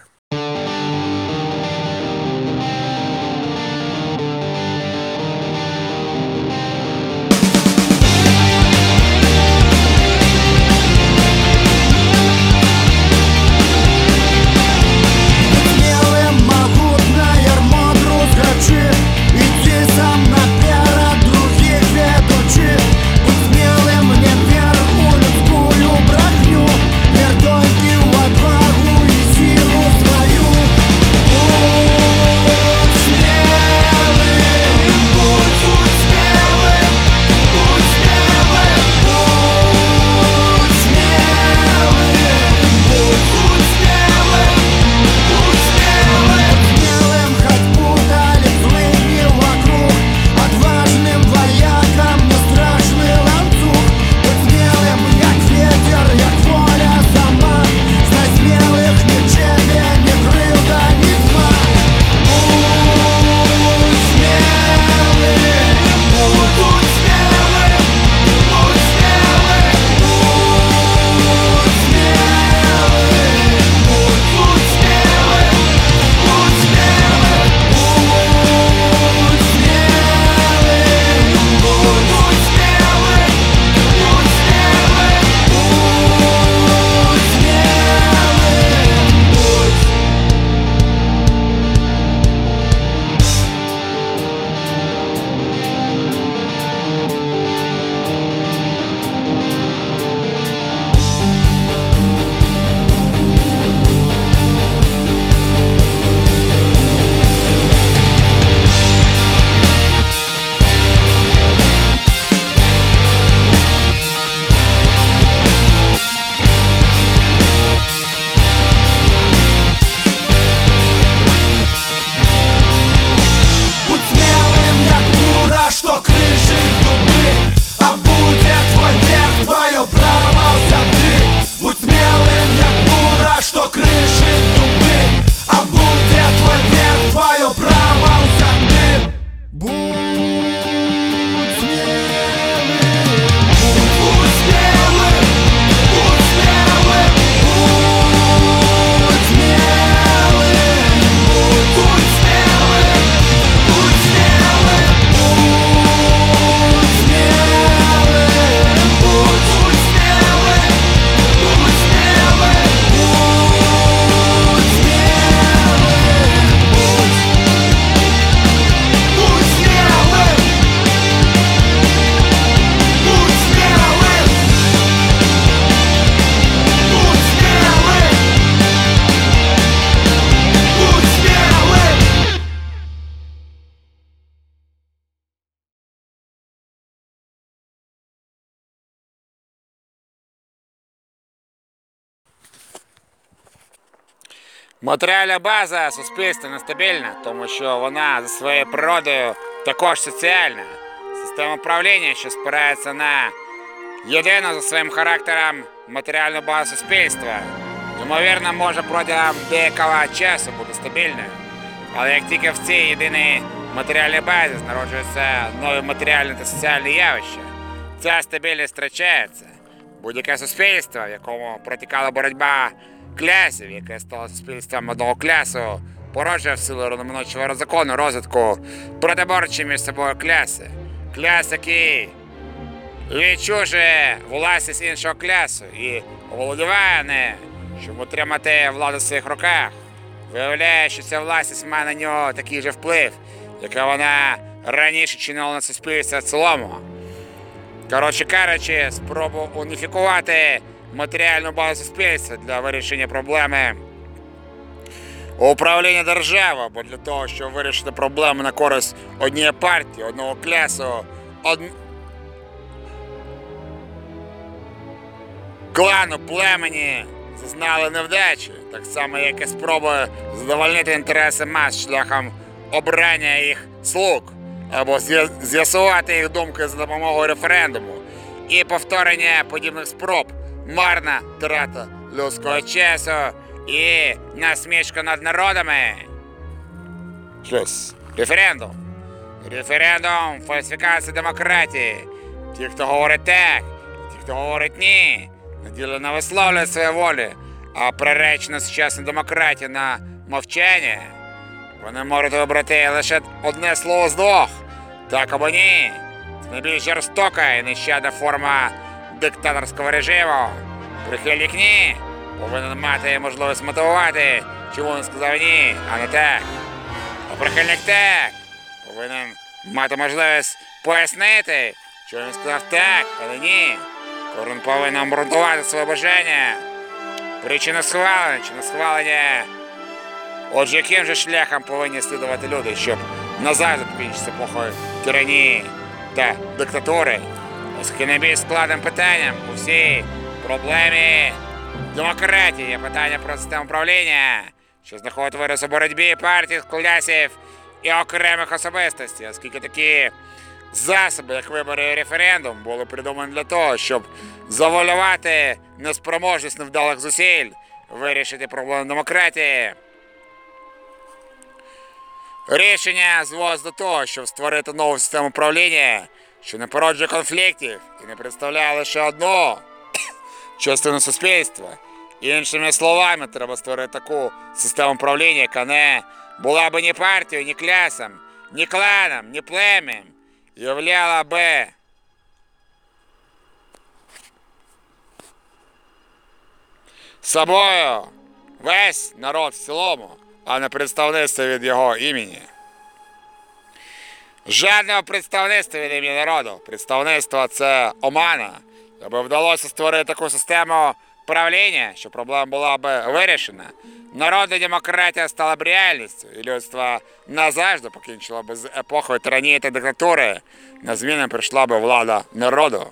Матеріальна база суспільства нестабільна, тому що вона за своєю природою також соціальна. Система правління, що спирається на єдину за своїм характером матеріальну базу суспільства, ймовірно, може протягом деякого часу бути стабільною. Але як тільки в цій єдиній матеріальній базі народжуються нові матеріальні та соціальні явища, ця стабільність втрачається. Будь-яке суспільство, в якому протікала боротьба клясів, яке стало суспільством одного клясу, породжує в силу рівноманочного закону розвитку протиборчі між собою кляси. Кляс, який відчужує власність іншого клясу і оволодіває не, щоб утримати владу в своїх руках. Виявляє, що ця власність має на нього такий же вплив, який вона раніше чинила на суспільство в цілому. Коротше кажучи, спробу уніфікувати матеріальну базу суспільства для вирішення проблеми управління державою, або для того, щоб вирішити проблеми на користь однієї партії, одного клясу, од... клану, племені зазнали невдачі, так само, як і спроби задовольнити інтереси мас шляхом обрання їх слуг або з'ясувати їх думки за допомогою референдуму і повторення подібних спроб, марна трата людського часу і насмішка над народами. Щось. Референдум. Референдум, фальсифікація демократії. Ті, хто говорить так, ті, хто говорить ні, наділено висловлює свою волю, а приречено сучасну демократію на мовчання. Вони можуть вибрати лише одне слово з двох. Так або ні. Це найбільш жорстока і нещадна форма диктаторського режиму. Прихильник ні. Повинен мати можливість мотивувати, чому він сказав ні, а не так. А прихильник так. Повинен мати можливість пояснити, що він сказав так, але ні. Кожен повинен обґрунтувати своє бажання. Причина схвалення чи не схвалення. Отже, яким же шляхом повинні слідувати люди, щоб назавжди покінчити епохою тиранії та диктатури, оскільки найбільш складним питанням у всій проблемі демократії є питання про систему правління, що знаходить вираз у боротьбі партій, клясів і окремих особистостей, оскільки такі засоби, як вибори і референдум, були придумані для того, щоб завуалювати неспроможність невдалих зусиль вирішити проблему демократії. Рішення зводить до того, щоб створити нову систему правління, що не породжує конфліктів і не представляє лише одну частину суспільства. Іншими словами, треба створити таку систему правління, яка не була б ні партією, ні клясом, ні кланом, ні плем'ям, являла би собою весь народ в цілому, а не представництво від його імені. Жодного представництва від імені народу. Представництво це омана. Аби вдалося створити таку систему правління, що проблема була б вирішена. Народна демократія стала б реальністю, і людство назавжди покінчило б з епохою тиранії та диктатури. На зміну прийшла б влада народу.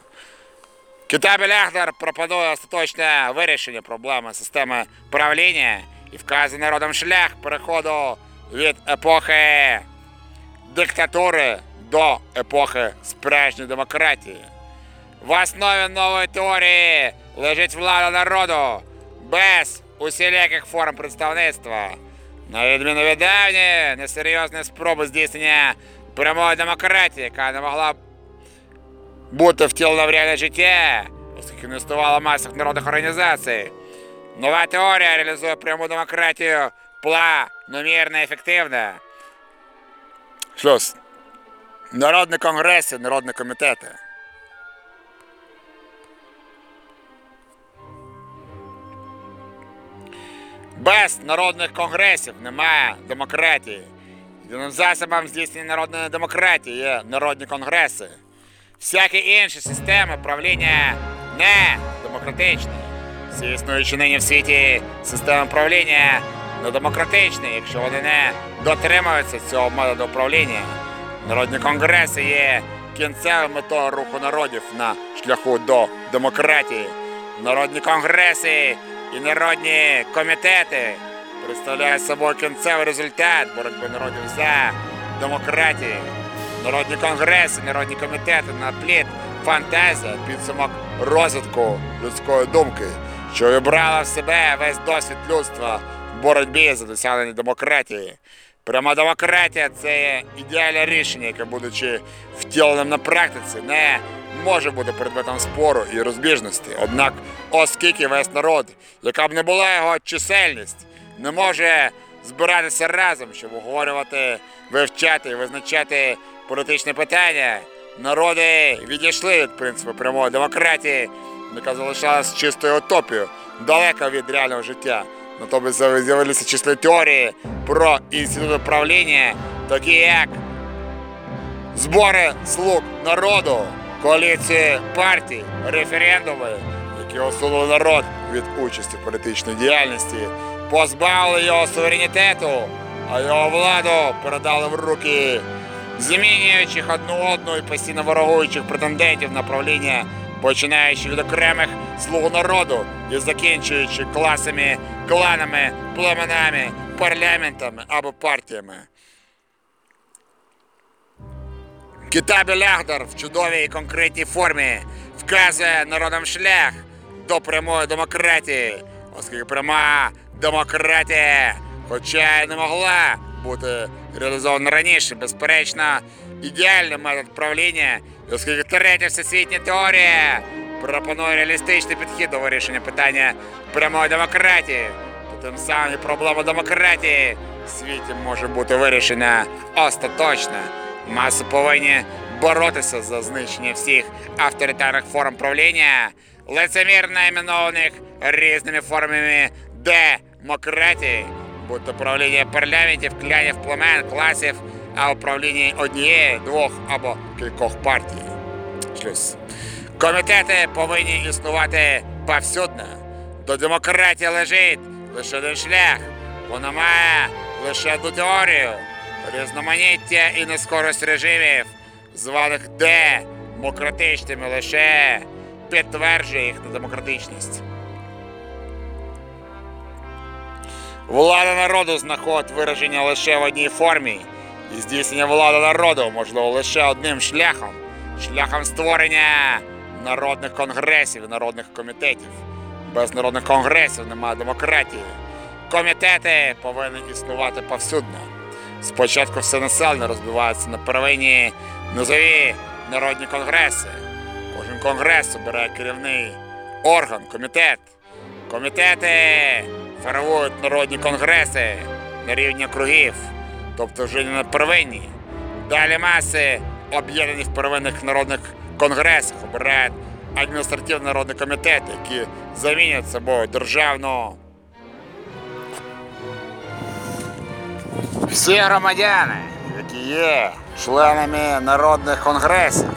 Китабель Ахдар пропонує остаточне вирішення проблеми системи правління і вказує народом шлях переходу від епохи диктатури до епохи справжньої демократії. В основі нової теорії лежить влада народу без усіляких форм представництва. На відміну від давньої несерйозної спроби здійснення прямої демократії, яка не могла бути втілена в реальне життя, оскільки не існувало масових народних організацій. Нова теорія реалізує пряму демократію планомірно і ефективно. Шлюз. Народні конгреси, народні комітети. Без народних конгресів немає демократії. Єдиним засобом здійснення народної демократії є народні конгреси. Всякі інші системи правління не демократичні. Всі існуючі нині в світі системи правління не демократичні, якщо вони не дотримуються цього методу управління. Народні конгреси є кінцевою метою руху народів на шляху до демократії. Народні конгреси і народні комітети представляє собою кінцевий результат боротьби народів за демократію. Народні конгреси, народні комітети на плід, фантазія, підсумок розвитку людської думки, що вибрала в себе весь досвід людства боротьбі за досягнення демократії. Пряма демократія це ідеальне рішення, яке, будучи втіленим на практиці, не може бути предметом спору і розбіжності. Однак, оскільки весь народ, яка б не була його чисельність, не може збиратися разом, щоб обговорювати, вивчати і визначати політичне питання, народи відійшли від принципу прямої демократії, яка залишалась чистою утопією, далеко від реального життя. Натомість з'явилися численні теорії про інститути правління, такі як збори слуг народу, коаліції партій, референдуми, які осунули народ від участі в політичній діяльності, позбавили його суверенітету, а його владу передали в руки змінюючих одну одну і постійно ворогуючих претендентів на правління, починаючи від окремих слуг народу і закінчуючи класами, кланами, племенами, парламентами або партіями. Кітабі Лягдар в чудовій конкретній формі вказує народам шлях до прямої демократії, оскільки пряма демократія, хоча й не могла бути реалізована раніше, безперечно, ідеальний метод правління, оскільки третя всесвітня теорія пропонує реалістичний підхід до вирішення питання прямої демократії, то тим самим проблема демократії в світі може бути вирішена остаточно. Маси повинні боротися за знищення всіх авторитарних форм правління, лицемірно іменованих різними формами демократії, будь то правління парламентів, клянів, племен, класів, а управління однієї, двох або кількох партій. Комітети повинні існувати повсюдно. До демократії лежить лише один шлях. Вона має лише одну теорію. Різноманіття і нескорость режимів, званих демократичними, лише підтверджує їх недемократичність. Влада народу знаходить вираження лише в одній формі, і здійснення влади народу можливо лише одним шляхом шляхом створення народних конгресів і народних комітетів. Без народних конгресів немає демократії. Комітети повинні існувати повсюдно. Спочатку все населення розбивається на первинні низові народні конгреси. Кожен конгрес обирає керівний орган, комітет. Комітети формують народні конгреси на рівні округів, тобто вже не на первинні. Далі маси, об'єднані в первинних народних конгресах, обирають адміністративні народні комітети, які замінять собою державну Всі громадяни, які є членами народних конгресів,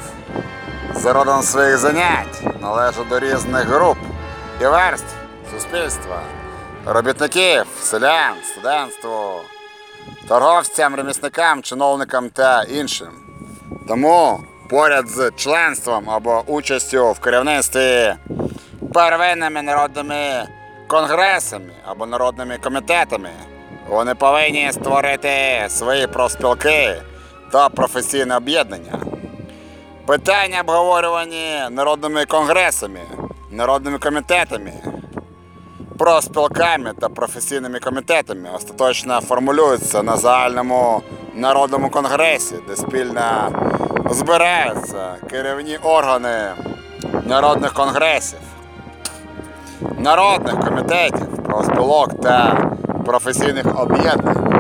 за родом своїх занять належать до різних груп і верств суспільства, робітників, селян, студентству, торговцям, ремісникам, чиновникам та іншим. Тому поряд з членством або участю в керівництві первинними народними конгресами або народними комітетами. Вони повинні створити свої профспілки та професійне об'єднання. Питання обговорювані народними конгресами, народними комітетами, профспілками та професійними комітетами остаточно формулюються на загальному народному конгресі, де спільно збираються керівні органи народних конгресів, народних комітетів, профспілок та професійних об'єднань.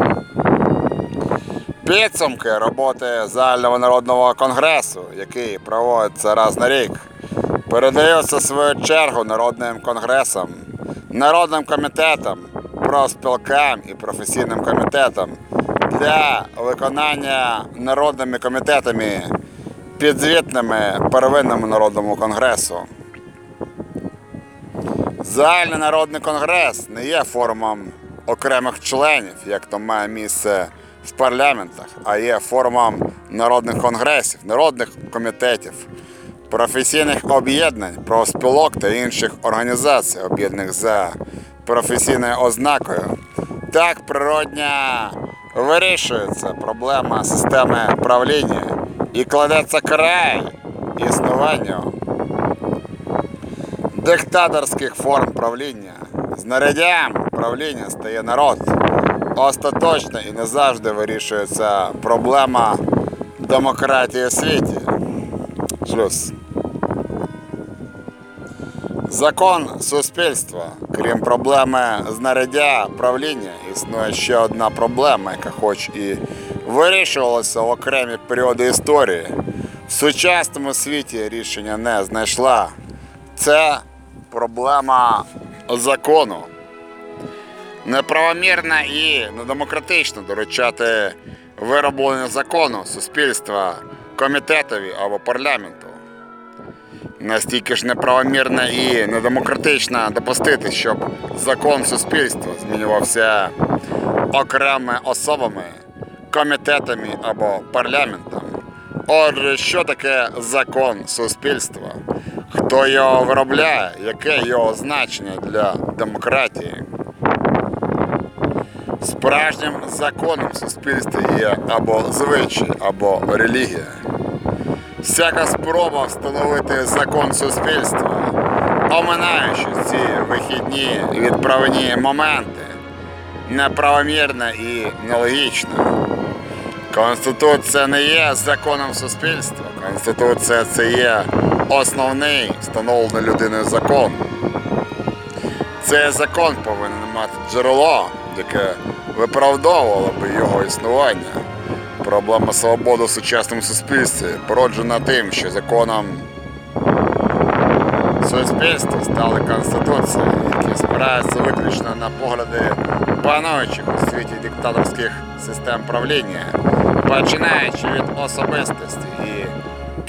Підсумки роботи загального народного конгресу, який проводиться раз на рік, передаються свою чергу народним конгресам, народним комітетам, профспілкам і професійним комітетам для виконання народними комітетами підзвітними первинному народному конгресу. Загальний народний конгрес не є форумом окремих членів, як то має місце в парламентах, а є форумом народних конгресів, народних комітетів, професійних об'єднань, профспілок та інших організацій, об'єднаних за професійною ознакою Так природня вирішується проблема системи правління і кладеться край існуванню диктаторських форм правління. Знаряддям правління стає народ. Остаточно і не завжди вирішується проблема демократії світі. Шлюз. Закон суспільства. Крім проблеми знаряддя правління, існує ще одна проблема, яка хоч і вирішувалася в окремі періоди історії. В сучасному світі рішення не знайшла. Це проблема закону. Неправомірно і недемократично доручати вироблення закону суспільства комітетові або парламенту. Настільки ж неправомірно і недемократично допустити, щоб закон суспільства змінювався окремими особами, комітетами або парламентом. Отже, що таке закон суспільства? Хто його виробляє? Яке його значення для демократії? Справжнім законом суспільства є або звичай, або релігія. Всяка спроба встановити закон суспільства, оминаючи ці вихідні відправні моменти, неправомірна і нелогічна. Конституція не є законом суспільства. Конституція це є основний встановлений людиною закон. Цей закон повинен мати джерело, яке виправдовувало би його існування. Проблема свободи в сучасному суспільстві породжена тим, що законом суспільства стали конституції, які спираються виключно на погляди пануючих у світі диктаторських систем правління, починаючи від особистості і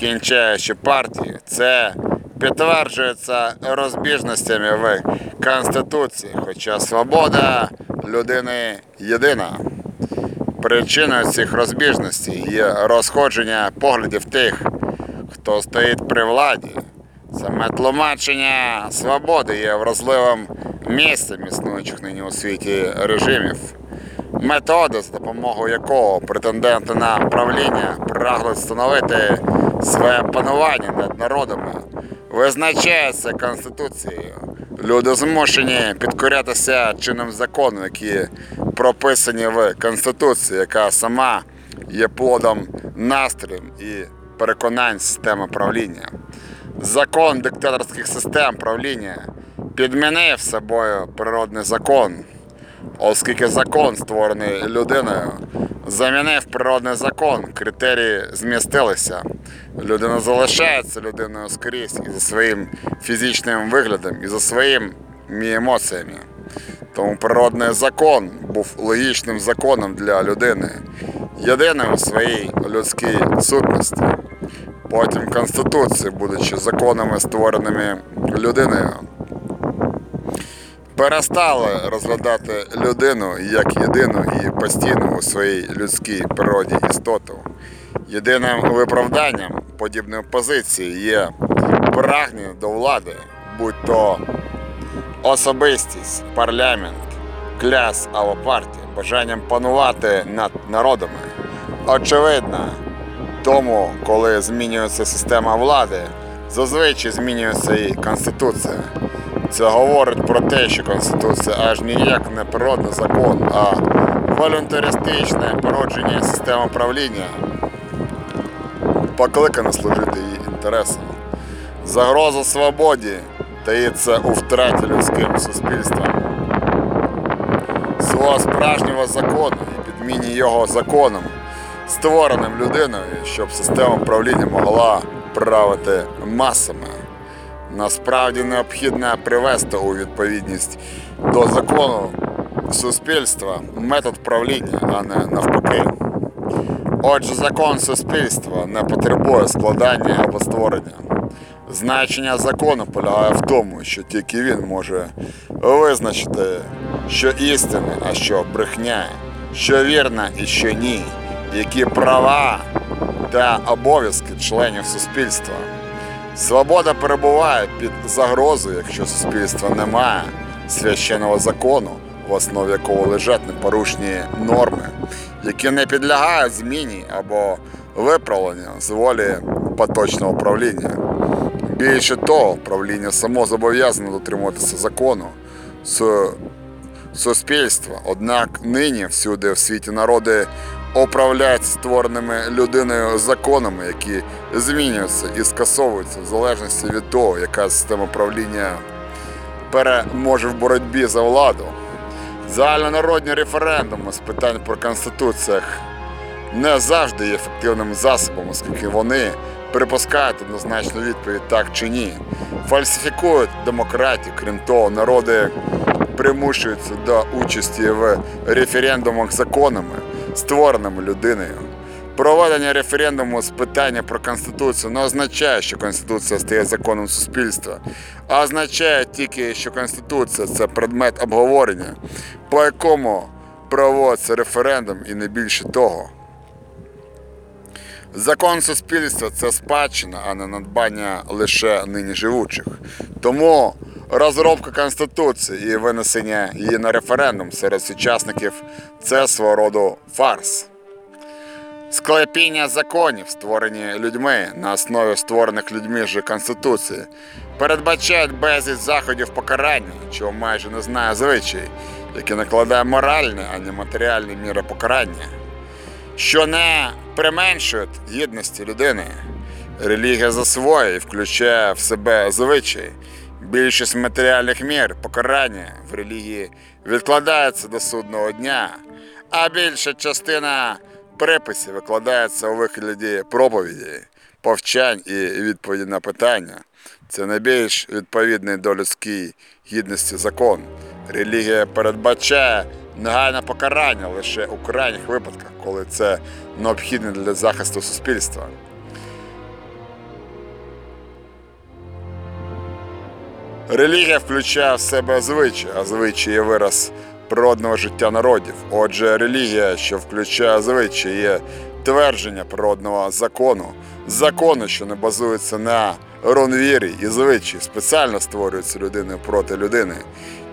кінчаючи партією. Це підтверджується розбіжностями в Конституції, хоча свобода людини єдина. Причиною цих розбіжностей є розходження поглядів тих, хто стоїть при владі. Саме тлумачення свободи є вразливим місцем існуючих нині у світі режимів. Методи, з допомогою якого претенденти на правління прагнуть встановити своє панування над народами, визначається Конституцією. Люди змушені підкорятися чином закону, які прописані в Конституції, яка сама є плодом настроїв і переконань системи правління. Закон диктаторських систем правління підмінив собою природний закон, оскільки закон, створений людиною, замінив природний закон, критерії змістилися. Людина залишається людиною скрізь і за своїм фізичним виглядом, і за своїми емоціями. Тому природний закон був логічним законом для людини, єдиним у своїй людській сутності. Потім Конституція, будучи законами, створеними людиною, перестали розглядати людину як єдину і постійну у своїй людській природі істоту. Єдиним виправданням подібної позиції є прагнення до влади, будь то особистість, парламент, кляс або партія, бажанням панувати над народами. Очевидно, тому, коли змінюється система влади, зазвичай змінюється і Конституція. Це говорить про те, що Конституція аж ніяк не природний закон, а волюнтаристичне породження системи правління, покликане служити її інтересам. Загроза свободі таїться у втраті людським суспільством свого справжнього закону і підміні його законом, створеним людиною, щоб система правління могла правити масами. Насправді необхідно привести у відповідність до закону суспільства метод правління, а не навпаки. Отже, закон суспільства не потребує складання або створення. Значення закону полягає в тому, що тільки він може визначити, що істина, а що брехня, що вірна і що ні, які права та обов'язки членів суспільства. Свобода перебуває під загрозою, якщо суспільство не має священного закону, в основі якого лежать непорушні норми, які не підлягають зміні або виправленню з волі поточного правління. Більше того, правління само зобов'язане дотримуватися закону суспільства. Однак нині всюди в світі народи управляють створеними людиною законами, які змінюються і скасовуються в залежності від того, яка система правління переможе в боротьбі за владу. Загальнонародні референдуми з питань про конституціях не завжди є ефективним засобом, оскільки вони припускають однозначну відповідь так чи ні, фальсифікують демократію. Крім того, народи примушуються до участі в референдумах законами, створеними людиною. Проведення референдуму з питання про Конституцію не означає, що Конституція стає законом суспільства, а означає тільки, що Конституція це предмет обговорення, по якому проводиться референдум і не більше того. Закон суспільства це спадщина, а не надбання лише нині живучих. Тому розробка Конституції і винесення її на референдум серед учасників це свого роду фарс. Склепіння законів, створені людьми на основі створених людьми ж Конституції, передбачають безліч заходів покарання, чого майже не знає звичай, які накладає моральні, а не матеріальні міри покарання що не применшують гідності людини. Релігія засвоює і включає в себе звичаї. Більшість матеріальних мір покарання в релігії відкладається до судного дня, а більша частина приписів викладається у вигляді проповіді, повчань і відповіді на питання. Це найбільш відповідний до людської гідності закон. Релігія передбачає негайне покарання лише у крайніх випадках, коли це необхідне для захисту суспільства. Релігія включає в себе звичаї, а звичаї є вираз природного життя народів. Отже, релігія, що включає звичаї, є твердження природного закону, закону, що не базується на ронвірі і звичаї, спеціально створюються людиною проти людини.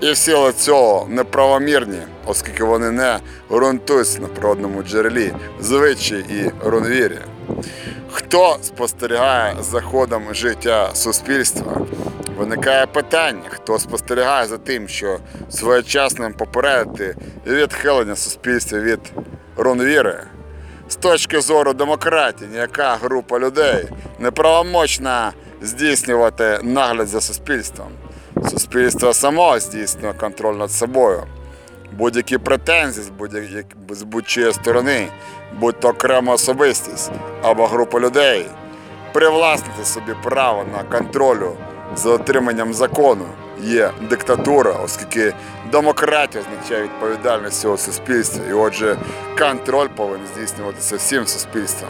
І в силу цього неправомірні, оскільки вони не ґрунтуються на природному джерелі, звичаї і ронвірі. Хто спостерігає за ходом життя суспільства? Виникає питання, хто спостерігає за тим, що своєчасним попередити відхилення суспільства від ронвіри. З точки зору демократії, ніяка група людей неправомочна здійснювати нагляд за суспільством. Суспільство само здійснює контроль над собою. Будь-які претензії з будь-як- сторони, будь то окрема особистість або група людей, привласнити собі право на контролю за отриманням закону є диктатура, оскільки демократія означає відповідальність всього суспільства, і отже, контроль повинен здійснюватися всім суспільством.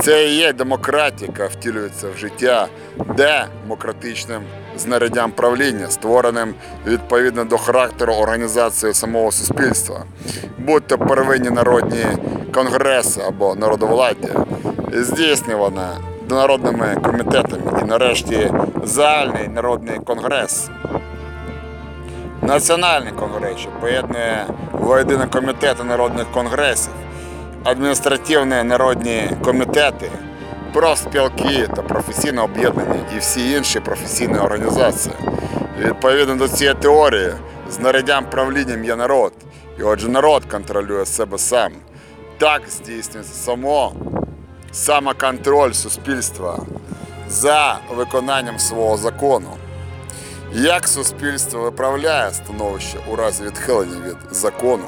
Це і є демократія, яка втілюється в життя демократичним знаряддям правління, створеним відповідно до характеру організації самого суспільства, будь то первинні народні конгреси або народовладдя, здійснюване народними комітетами і нарешті загальний народний конгрес. Національний конгрес, що поєднує воєдині комітети народних конгресів, адміністративні народні комітети, профспілки та професійне об'єднання і всі інші професійні організації. Відповідно до цієї теорії, знаряддям правлінням є народ, і отже народ контролює себе сам. Так здійснюється само самоконтроль суспільства за виконанням свого закону. Як суспільство виправляє становище у разі відхилення від закону,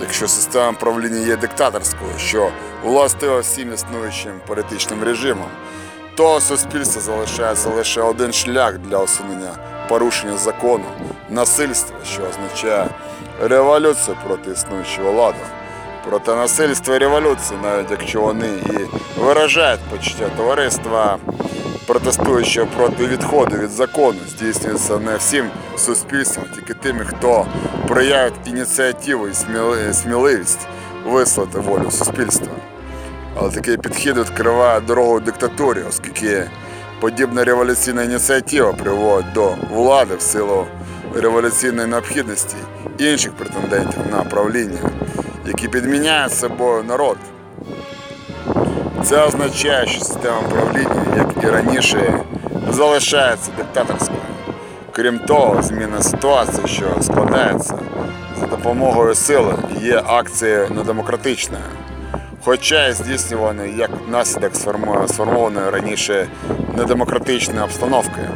якщо система правління є диктаторською, що властива всім існуючим політичним режимам, то суспільство залишається лише один шлях для усунення порушення закону, насильства, що означає революцію проти існуючого ладу. Проте насильство і революції, навіть якщо вони і виражають почуття товариства, протестуючи проти відходу від закону, здійснюється не всім суспільством, тільки тими, хто проявить ініціативу і сміливість вислати волю суспільства. Але такий підхід відкриває дорогу диктатурі, оскільки подібна революційна ініціатива приводить до влади в силу революційної необхідності інших претендентів на правління, які підміняють собою народ. Це означає, що система правління, як і раніше, залишається диктаторською. Крім того, зміна ситуації, що складається за допомогою сили, є акцією недемократичною, хоча й здійснюваною як наслідок сформованої раніше недемократичної обстановки.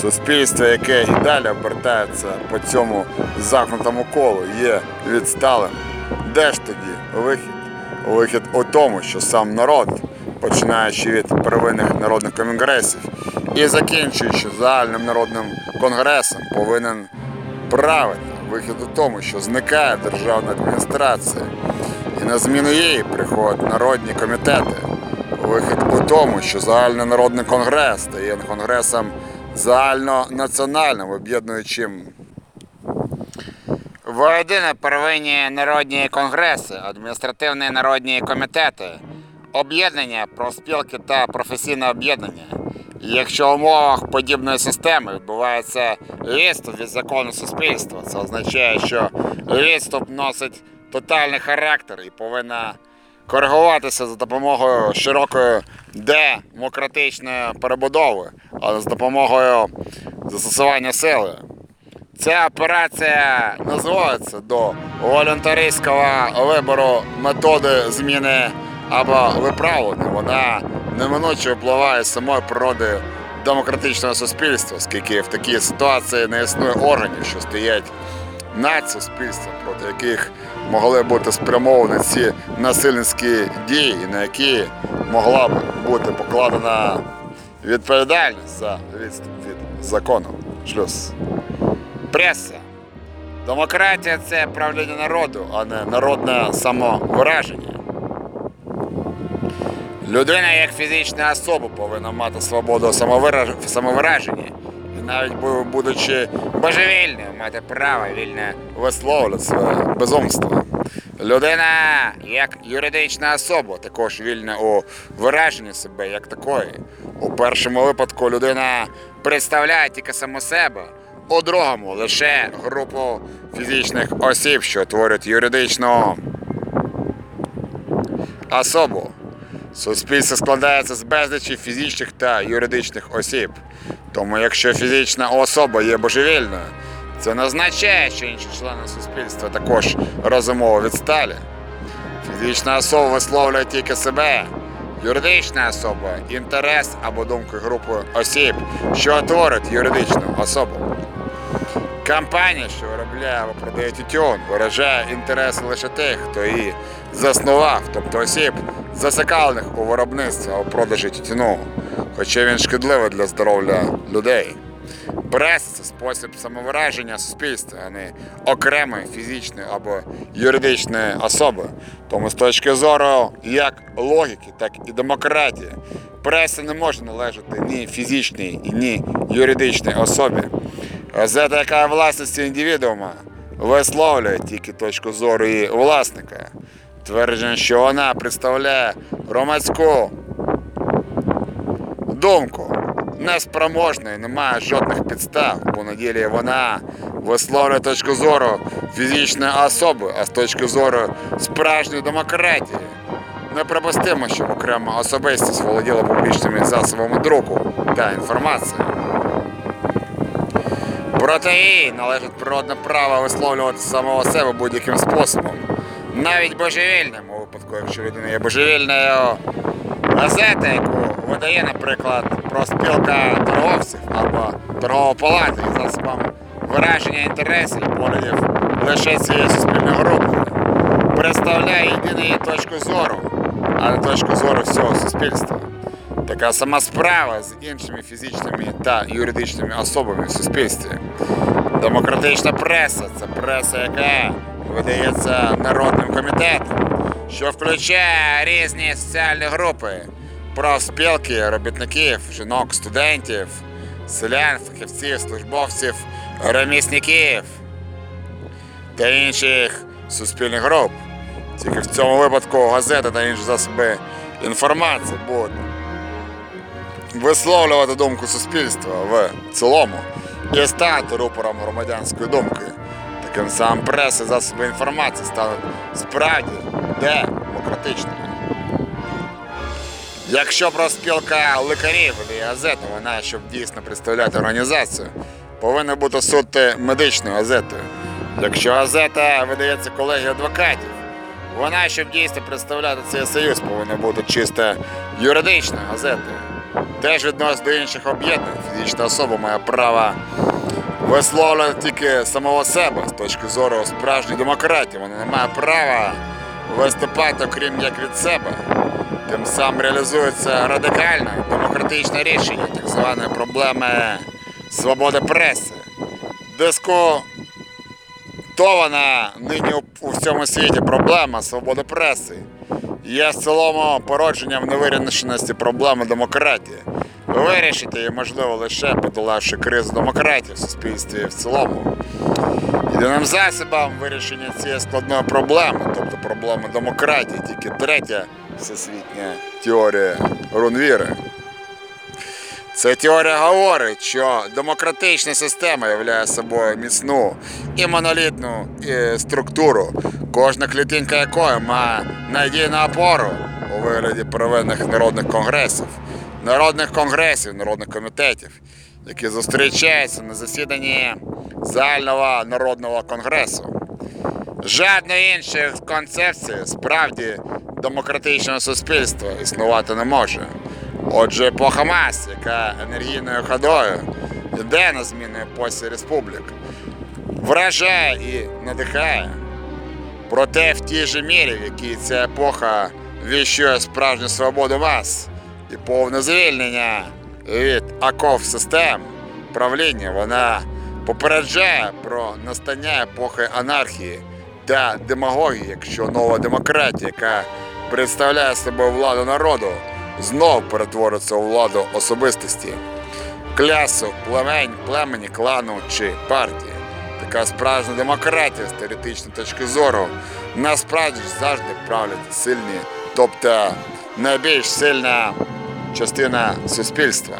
Суспільство, яке і далі обертається по цьому замкнутому колу, є відсталим. Де ж тоді вихід? Вихід у тому, що сам народ, починаючи від первинних народних конгресів і закінчуючи загальним народним конгресом, повинен правити. Вихід у тому, що зникає державна адміністрація, і на зміну їй приходять народні комітети. Вихід у тому, що загальнонародний конгрес стає конгресом загальнонаціональним, об'єднуючим Воєдине первинні народні конгреси, адміністративні народні комітети, об'єднання, профспілки та професійне об'єднання. Якщо в умовах подібної системи відбувається відступ від закону суспільства, це означає, що відступ носить тотальний характер і повинна коригуватися за допомогою широкої демократичної перебудови, а не з допомогою застосування сили. Ця операція називається до волюнтаристського вибору методи зміни або виправлення. Вона неминуче впливає з самої природи демократичного суспільства, оскільки в такій ситуації не існує органів, що стоять над суспільством, проти яких могли бути спрямовані ці насильницькі дії, на які могла б бути покладена відповідальність за відступ від закону. Шлюз. Преса. Демократія це правління народу, а не народне самовираження. Людина як фізична особа повинна мати свободу самовираж- самовираження. І навіть будучи божевільною, мати право вільно висловлювати своє безумство. Людина як юридична особа також вільна у вираженні себе як такої. У першому випадку людина представляє тільки саму себе, у другому лише групу фізичних осіб, що творять юридичну особу. Суспільство складається з безлічі фізичних та юридичних осіб. Тому якщо фізична особа є божевільною, це не означає, що інші члени суспільства також розумово відсталі. Фізична особа висловлює тільки себе. Юридична особа інтерес або думки групи осіб, що творить юридичну особу. Компанія, що виробляє або продає тютюн, виражає інтереси лише тих, хто її заснував, тобто осіб, зацікавлених у виробництві або продажі тютюну, хоча він шкідливий для здоров'я людей. Преса це спосіб самовираження суспільства, а не окремої фізичної або юридичної особи. Тому з точки зору як логіки, так і демократії, преса не може належати ні фізичній, ні юридичній особі. Газета, яка є власністю індивідуума, висловлює тільки точку зору її власника. Твердження, що вона представляє громадську думку неспроможної, не має жодних підстав, бо на ділі вона висловлює точку зору фізичної особи, а з точки зору справжньої демократії. Неприпустимо, щоб окрема особистість володіла публічними засобами друку та інформації. Проти її належить природне право висловлювати самого себе будь-яким способом, навіть божевільним у випадку, якщо людина є божевільною. Газета, яку видає, наприклад, профспілка торговців або торгова палата із засобом вираження інтересів і поглядів лише цієї суспільної групи, представляє єдину точку зору, а не точку зору всього суспільства. Така сама справа з іншими фізичними та юридичними особами в суспільстві. Демократична преса це преса, яка видається народним комітетом, що включає різні соціальні групи, профспілки, робітників, жінок, студентів, селян, фахівців, службовців, ремісників та інших суспільних груп. Тільки в цьому випадку газети та інші засоби інформації будуть висловлювати думку суспільства в цілому і стати рупором громадянської думки. Таким самим преса і засоби інформації стануть справді демократичними. Якщо профспілка лікарів і газета, вона, щоб дійсно представляти організацію, повинна бути суто медичною газетою. Якщо газета видається колегією адвокатів, вона, щоб дійсно представляти цей союз, повинна бути чисто юридичною газетою. Теж відносно до інших об'єднань, фізична особа має право висловлювати тільки самого себе з точки зору справжньої демократії. Вона не має права виступати, окрім як від себе. Тим самим реалізується радикальне демократичне рішення так званої проблеми свободи преси. Дискутована нині у всьому світі проблема свободи преси є в цілому породженням невирішеності проблеми демократії. Вирішити її можливо лише подолавши кризу демократії в суспільстві в цілому. Єдиним засобом вирішення цієї складної проблеми, тобто проблеми демократії, тільки третя всесвітня теорія Рунвіри. Ця теорія говорить, що демократична система являє собою міцну і монолітну структуру, кожна клітинка якої має надійну опору у вигляді проведених народних конгресів, народних конгресів, народних комітетів, які зустрічаються на засіданні загального народного конгресу. Жодної іншої концепції справді демократичного суспільства існувати не може. Отже, епоха мас, яка енергійною ходою йде на зміну епосі республік, вражає і надихає. Проте в тій же мірі, в якій ця епоха віщує справжню свободу мас і повне звільнення від оков систем правління, вона попереджає про настання епохи анархії та демагогії, якщо нова демократія, яка представляє собою владу народу, знов перетвориться у владу особистості, клясу, племень, племені, клану чи партії. Така справжня демократія з теоретичної точки зору насправді ж завжди правлять сильні, тобто найбільш сильна частина суспільства.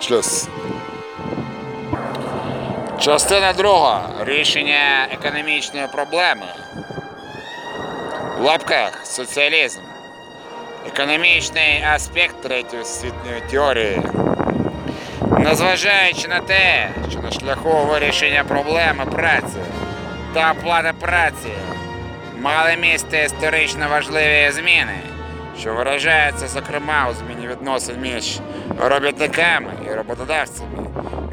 Шлюз. Частина друга. Рішення економічної проблеми. В лапках соціалізм. Економічний аспект третьої світної теорії. Незважаючи на те, що на шляху вирішення проблеми праці та оплати праці мали місце історично важливі зміни, що виражаються, зокрема, у зміні відносин між робітниками і роботодавцями,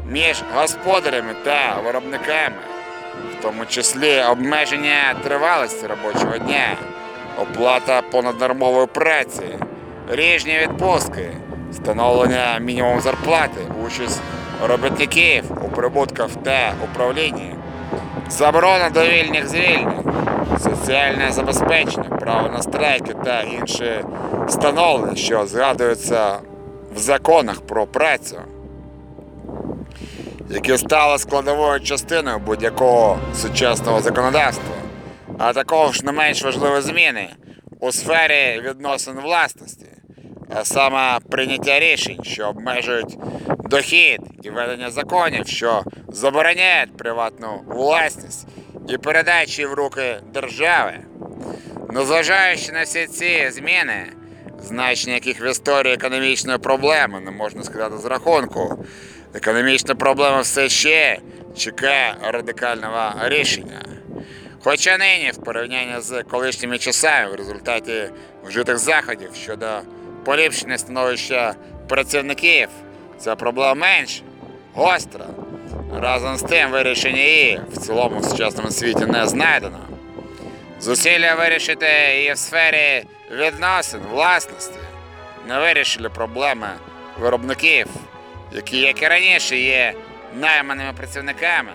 між господарями та виробниками, в тому числі обмеження тривалості робочого дня, оплата понаднормової праці, ріжні відпустки, встановлення мінімум зарплати, участь робітників у прибутках та управлінні, заборона довільних звільнень, соціальне забезпечення, право на страйки та інші встановлення, що згадуються в законах про працю, які стали складовою частиною будь-якого сучасного законодавства, а також не менш важливі зміни у сфері відносин власності, а саме прийняття рішень, що обмежують дохід і ведення законів, що забороняють приватну власність і передачі в руки держави. Незважаючи на всі ці зміни, значення яких в історії економічної проблеми не можна сказати з рахунку, економічна проблема все ще чекає радикального рішення. Хоча нині, в порівнянні з колишніми часами, в результаті вжитих заходів щодо поліпшення становища працівників, ця проблема менш гостра. Разом з тим вирішення її в цілому сучасному світі не знайдено. Зусилля вирішити її в сфері відносин, власності не вирішили проблеми виробників, які, як і раніше, є найманими працівниками.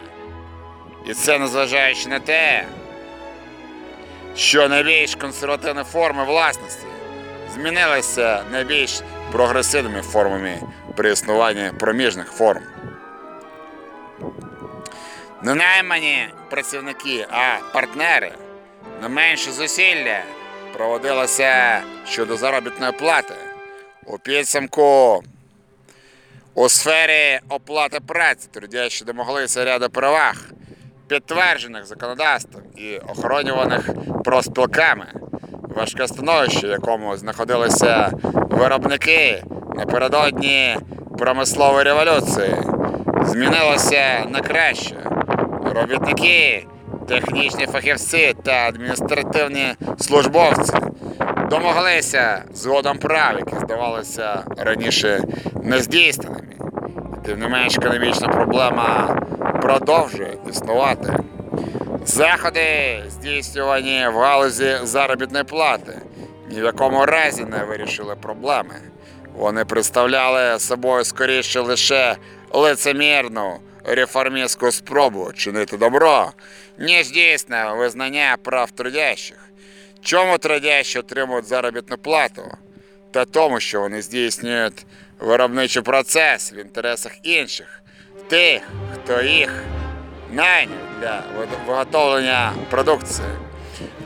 І це незважаючи на те, що найбільш консервативні форми власності змінилися найбільш прогресивними формами при існуванні проміжних форм. Не наймані працівники, а партнери не менше зусилля проводилося щодо заробітної плати. У підсумку у сфері оплати праці трудящі домоглися ряду переваг підтверджених законодавством і охоронюваних профспілками. Важке становище, в якому знаходилися виробники напередодні промислової революції, змінилося на краще. Робітники, технічні фахівці та адміністративні службовці домоглися згодом прав, які здавалися раніше нездійсненими. Тим не менш, економічна проблема продовжує існувати. Заходи, здійснювані в галузі заробітної плати, ні в якому разі не вирішили проблеми. Вони представляли собою скоріше лише лицемірну реформістську спробу чинити добро, ніж дійсне визнання прав трудящих. Чому трудящі отримують заробітну плату? Та тому, що вони здійснюють виробничий процес в інтересах інших, тих, хто їх найняв для виготовлення продукції.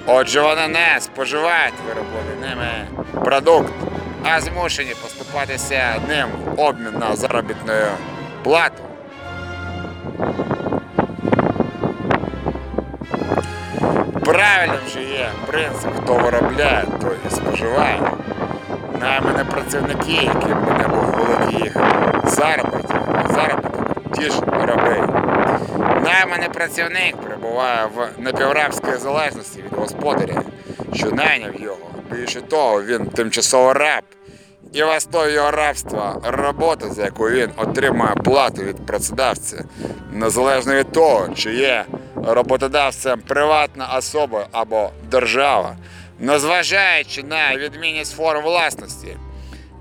Отже, вони не споживають вироблений ними продукт, а змушені поступатися ним в обмін на заробітну плату. Правильним же є принцип, хто виробляє, той і споживає. Наймені працівники, які б не був великий їх заробіток, ті ж раби. Найманий працівник перебуває в напіврабській залежності від господаря, що найняв його. Більше того, він тимчасово раб. І в основі його рабства робота, за яку він отримує плату від працедавця, незалежно від того, чи є роботодавцем приватна особа або держава, незважаючи на відмінність форм власності,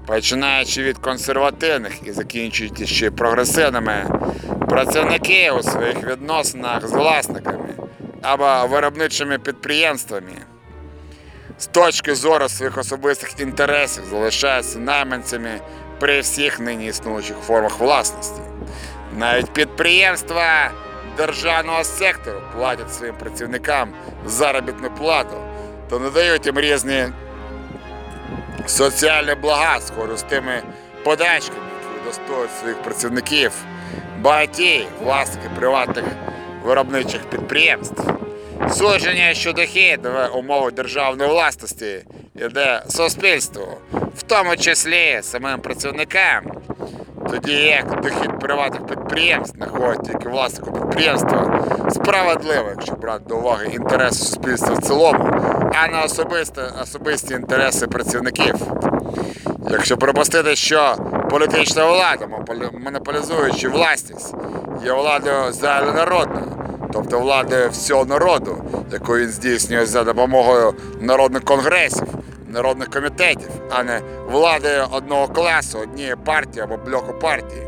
починаючи від консервативних і закінчуючи ще прогресивними, працівники у своїх відносинах з власниками або виробничими підприємствами з точки зору своїх особистих інтересів залишаються найманцями при всіх нині існуючих формах власності. Навіть підприємства державного сектору платять своїм працівникам заробітну плату та надають їм різні соціальні схожі з тими подачками, які удостоюють своїх працівників, багаті власники приватних виробничих підприємств. Судження щодо хід умови державної власності іде суспільству, в тому числі самим працівникам. Тоді як дохід приватних підприємств знаходить тільки власнику підприємства справедливо, якщо брати до уваги інтереси суспільства в цілому, а не особисті, особисті інтереси працівників. Якщо припустити, що політична влада, монополі- монополізуючи власність, є владою загальнонародною, тобто владою всього народу, яку він здійснює за допомогою народних конгресів, народних комітетів, а не владою одного класу, однієї партії або блоку партії,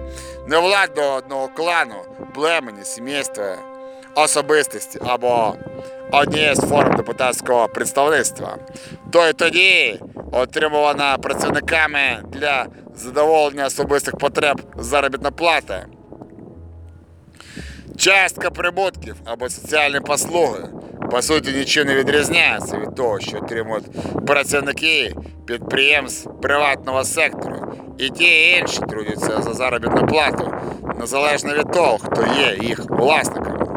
не владою одного клану, племені, сімейства, особистості або однієї з форм депутатського представництва, то й тоді отримувана працівниками для задоволення особистих потреб заробітна плата. Частка прибутків або соціальні послуги по суті нічим не відрізняється від того, що отримують працівники підприємств приватного сектору. І ті і інші трудяться за заробітну плату, незалежно від того, хто є їх власником.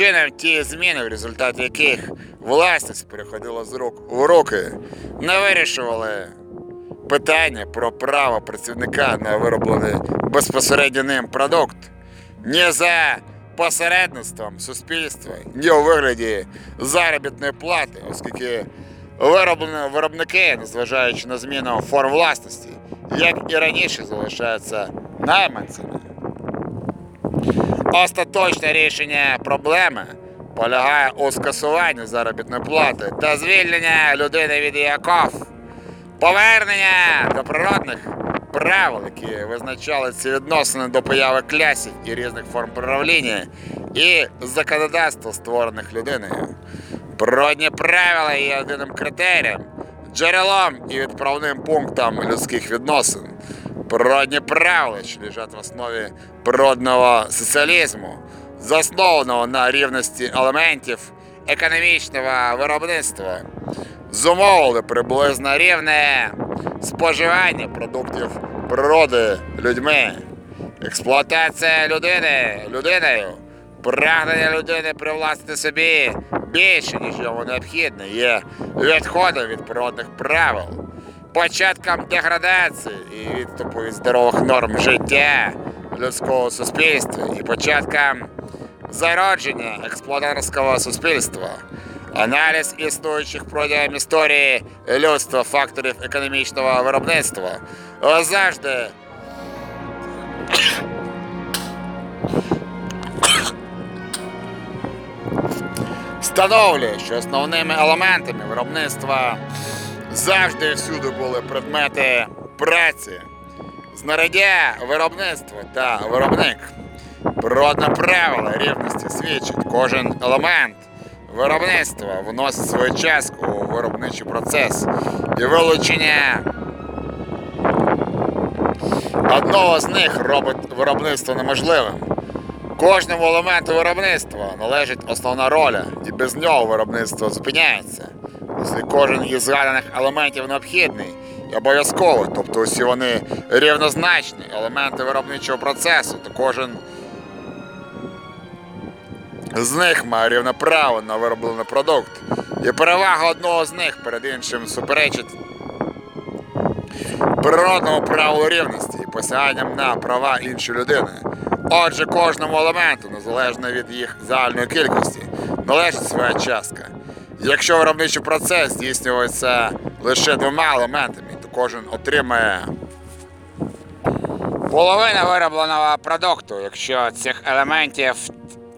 Чином, ті зміни, в результаті яких власність переходила з рук у руки, не вирішували питання про право працівника на вироблений безпосередньо ним продукт ні за посередництвом суспільства, ні у вигляді заробітної плати, оскільки виробники, незважаючи на зміну форм власності, як і раніше залишаються найманцями. Остаточне рішення проблеми полягає у скасуванні заробітної плати та звільнення людини від яков. Повернення до природних правил, які визначали ці відносини до появи клясів і різних форм правління, і законодавства, створених людиною. Природні правила є єдиним критерієм, джерелом і відправним пунктом людських відносин. Природні правила, що лежать в основі природного соціалізму, заснованого на рівності елементів економічного виробництва, зумовили приблизно рівне споживання продуктів природи людьми, експлуатація людини людиною, прагнення людини привластити собі більше, ніж йому необхідно, є відходом від природних правил, початком деградації і відступу від здорових норм життя людського суспільства і початком зародження експлуататорського суспільства. Аналіз існуючих протягом історії людства факторів економічного виробництва завжди встановлює, що основними елементами виробництва завжди всюди були предмети праці, знаряддя виробництва та виробник. Природне правило рівності свідчить, кожен елемент виробництва вносить свою частку у виробничий процес і вилучення одного з них робить виробництво неможливим. Кожному елементу виробництва належить основна роль, і без нього виробництво зупиняється. Кожен із згаданих елементів необхідний і обов'язковий, тобто усі вони рівнозначні елементи виробничого процесу, то кожен з них має рівне право на вироблений продукт, і перевага одного з них перед іншим суперечить природному правилу рівності і посяганням на права іншої людини. Отже, кожному елементу, незалежно від їх загальної кількості, належить своя частка. Якщо виробничий процес здійснюється лише двома елементами, кожен отримає половину виробленого продукту. Якщо цих елементів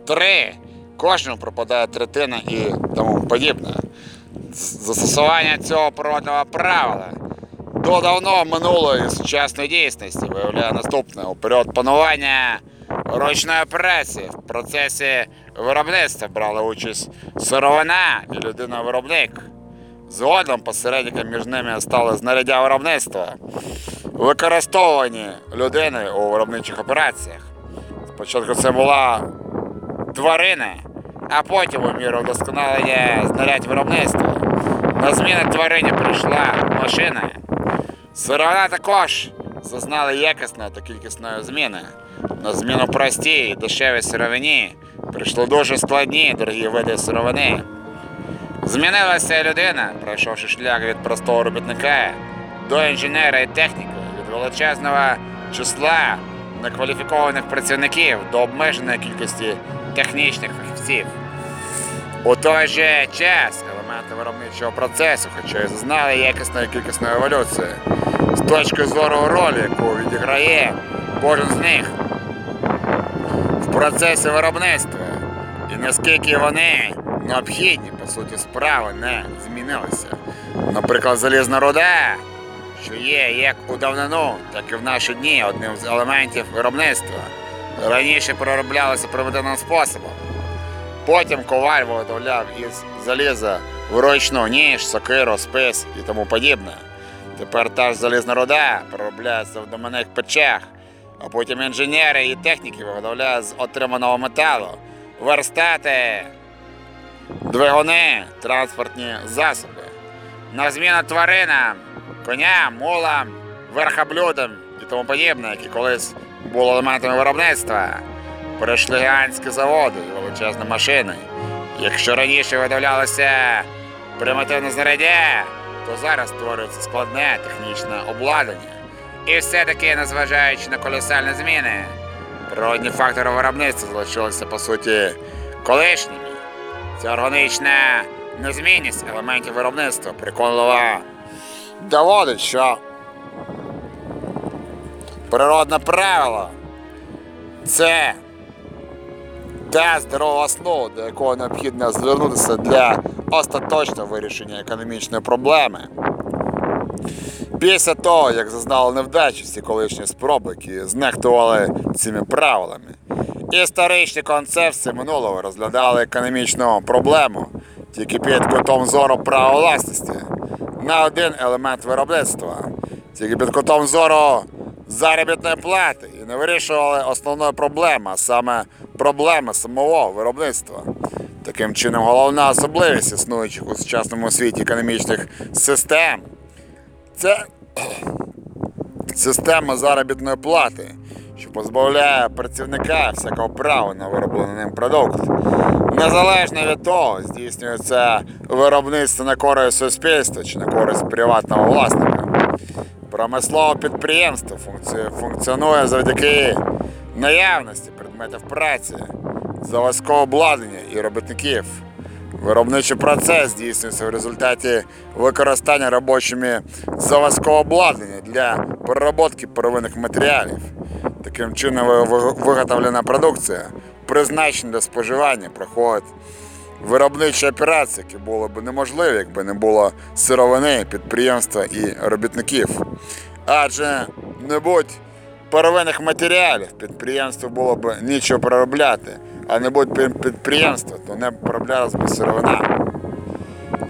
три, кожному пропадає третина і тому подібне. Застосування цього природного правила до давно минулої сучасної дійсності виявляє наступне. У період панування ручної праці в процесі виробництва брали участь сировина і людина-виробник. Згодом посередником між ними стали знаряддя виробництва, використовувані людиною у виробничих операціях. Спочатку це була тварина, а потім у міру вдосконалення знарядь виробництва. На зміну тварині прийшла машина. Сировина також зазнали якісної та кількісної зміни. На зміну простій дешевій сировині прийшли дуже складні дорогі види сировини. Змінилася людина, пройшовши шлях від простого робітника до інженера і техніка, від величезного числа некваліфікованих працівників до обмеженої кількості технічних фахівців. У той же час елементи виробничого процесу, хоча й зазнали якісної кількісної еволюції, з точки зору ролі, яку відіграє кожен з них в процесі виробництва, і наскільки вони необхідні, по суті, справи не змінилися. Наприклад, залізна руда, що є як у давнину, так і в наші дні одним з елементів виробництва, раніше перероблялося примітивним способом. Потім коваль виготовляв із заліза вручну ніж, сокиру, спис і тому подібне. Тепер та ж залізна руда переробляється в доменних печах, а потім інженери і техніки виготовляють з отриманого металу верстати, двигуни, транспортні засоби. На зміну тваринам, коням, мулам, верхоблюдам і тому подібне, які колись були елементами виробництва. Перейшли гігантські заводи і величезні машини. Якщо раніше видавлялося примітивне знаряддя, то зараз створюється складне технічне обладнання. І все-таки, незважаючи на колосальні зміни, природні фактори виробництва залишилися по суті колишніми. Ця органічна незмінність елементів виробництва переконливо доводить, що природне правило це та здорова основа, до якого необхідно звернутися для остаточного вирішення економічної проблеми. Після того, як зазнали невдачі всі колишні спроби, які знехтували цими правилами, історичні концепції минулого розглядали економічну проблему тільки під кутом зору права власності. На один елемент виробництва, тільки під кутом зору заробітної плати. І не вирішували основної проблеми, а саме проблеми самого виробництва. Таким чином, головна особливість існуючих у сучасному світі економічних систем це система заробітної плати, що позбавляє працівника всякого права на вироблений ним продукт. Незалежно від того, здійснюється виробництво на користь суспільства чи на користь приватного власника. Промислове підприємство функціонує завдяки наявності предметів праці, заводського обладнання і робітників. Виробничий процес здійснюється в результаті використання робочими заводського обладнання для переробки первинних матеріалів. Таким чином ви- ви- виготовлена продукція, призначена для споживання, проходить виробничі операції, які були б неможливі, якби не було сировини, підприємства і робітників. Адже не будь первинних матеріалів, підприємству було б нічого переробляти, а не будь пі- підприємства, то не перероблялась би сировина.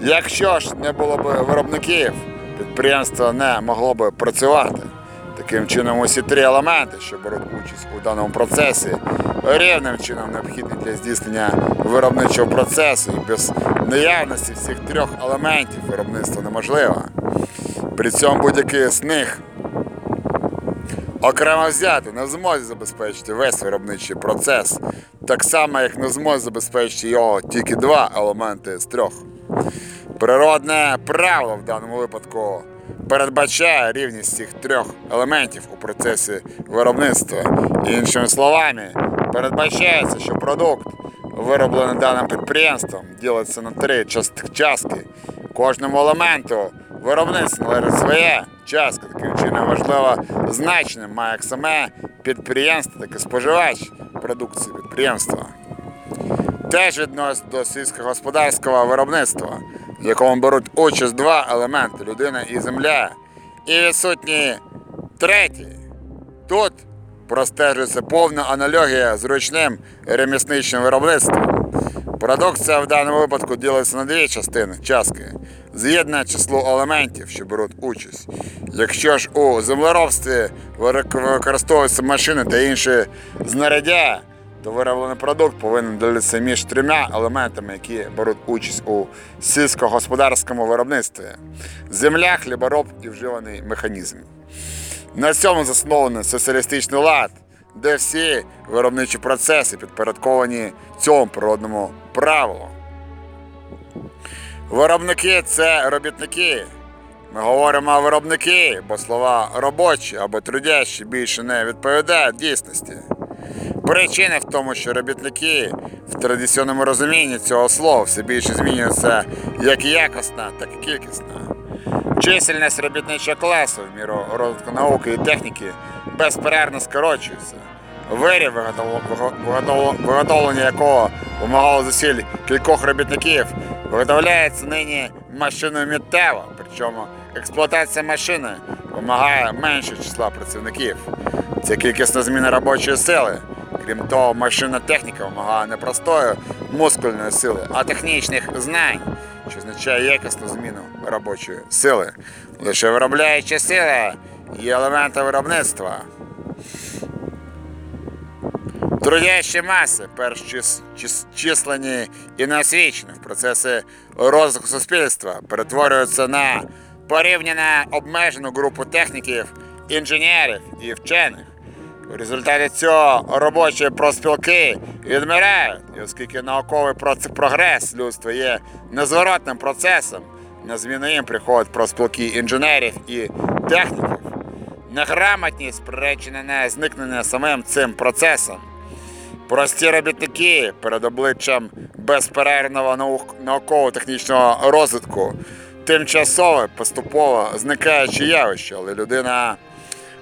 Якщо ж не було б виробників, підприємство не могло б працювати. Таким чином, усі три елементи, що беруть участь у даному процесі, рівним чином необхідні для здійснення виробничого процесу і без наявності всіх трьох елементів виробництво неможливо. При цьому будь-який з них окремо взяти не в змозі забезпечити весь виробничий процес, так само, як не в змозі забезпечити його тільки два елементи з трьох. Природне правило в даному випадку передбачає рівність цих трьох елементів у процесі виробництва. Іншими словами, передбачається, що продукт, вироблений даним підприємством, ділиться на три част- частки. Кожному елементу виробництва належить своя частка. Таким чином важливо значення має як саме підприємство, так і споживач продукції підприємства теж відносить до сільськогосподарського виробництва, в якому беруть участь два елементи людина і земля, і відсутні третій. Тут простежується повна аналогія з ручним ремісничним виробництвом. Продукція в даному випадку ділиться на дві частини частки, з'єднане число елементів, що беруть участь. Якщо ж у землеробстві використовуються машини та інші знаряддя, то вироблений продукт повинен ділитися між трьома елементами, які беруть участь у сільськогосподарському виробництві: земля, хлібороб і вживаний механізм. На цьому заснований соціалістичний лад, де всі виробничі процеси підпорядковані цьому природному правилу. Виробники це робітники. Ми говоримо виробники, бо слова робочі або трудящі більше не відповідають дійсності. Причина в тому, що робітники в традиційному розумінні цього слова все більше змінюються як якісна, так і кількісна. Чисельність робітничого класу в міру розвитку науки і техніки безперервно скорочується. Виготов- виготовлення якого вимагало зусиль кількох робітників, виготовляється нині машиною миттєво, причому експлуатація машини вимагає меншого числа працівників. Це кількісна зміна робочої сили. Крім того, машинна техніка вимагає не простої мускульної сили, а технічних знань, що означає якісну зміну робочої сили. Лише виробляюча сила є елементом виробництва. Трудящі маси, перш чис, чис, численні і неосвічені в процесі розвитку суспільства, перетворюються на порівняно обмежену групу техніків, інженерів і вчених. У результаті цього робочі проспілки відмирають, і оскільки науковий прогрес людства є незворотним процесом, на зміну їм приходять проспілки інженерів і техніків. Неграмотність приречена на зникнення самим цим процесом. Прості робітники перед обличчям безперервного наук- науково-технічного розвитку тимчасове поступово зникаюче явище, але людина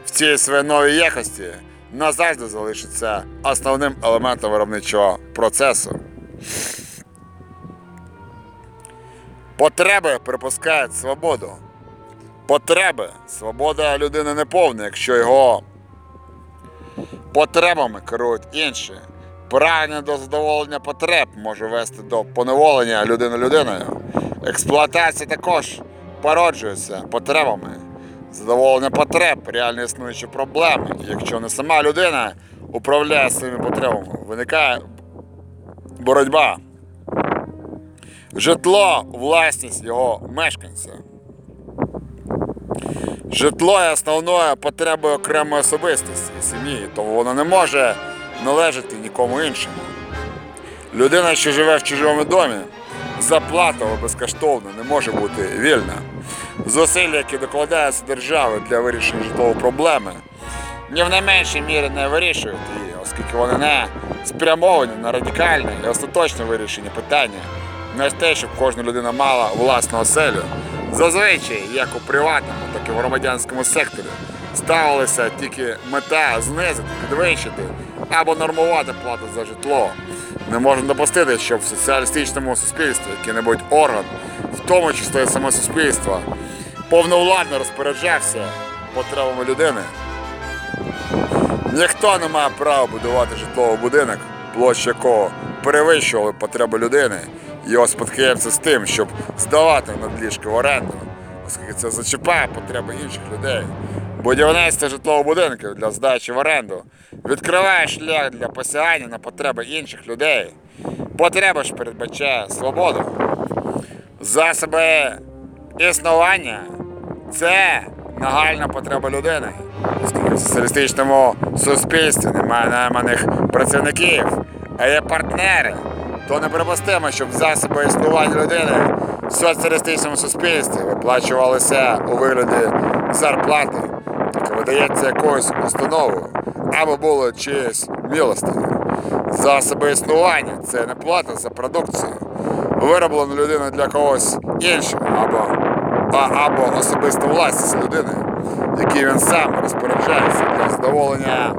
в цій своїй новій якості назавжди залишиться основним елементом виробничого процесу. Потреби припускають свободу. Потреби. Свобода людини не повна, якщо його потребами керують інші. Прагнення до задоволення потреб може вести до поневолення людини людиною. Експлуатація також породжується потребами. Задоволення потреб реально існуючі проблеми. Якщо не сама людина управляє своїми потребами, виникає боротьба. Житло власність його мешканця. Житло є основною потребою окремої особистості сім'ї, тому воно не може належати нікому іншому. Людина, що живе в чужому домі, за безкоштовно не може бути вільна. Зусилля, які докладаються держави для вирішення житлової проблеми, ні в найменшій мірі не вирішують її, оскільки вони не спрямовані на радикальне і остаточне вирішення питання, не те, щоб кожна людина мала власну оселю. Зазвичай, як у приватному, так і в громадянському секторі, ставилася тільки мета знизити, підвищити або нормувати плату за житло. Не можна допустити, щоб в соціалістичному суспільстві який-небудь орган, в тому числі саме суспільство, повновладно розпоряджався потребами людини. Ніхто не має права будувати житловий будинок, площа якого перевищували потреби людини, його спадкоємці з тим, щоб здавати надліжки в оренду, оскільки це зачіпає потреби інших людей. Будівництво житлових будинків для здачі в оренду відкриває шлях для посягання на потреби інших людей. Потреба ж передбачає свободу. Засоби існування це нагальна потреба людини. В соціалістичному суспільстві немає найманих працівників, а є партнери, то неприпустимо, щоб засоби існування людини в соціалістичному суспільстві виплачувалися у вигляді зарплати, видається якоюсь установою, або було чиєсь милостиню. Засоби існування це не плата за продукцію, вироблену людиною для когось іншого, або, або особиста власність людини, який він сам розпоряджається для задоволення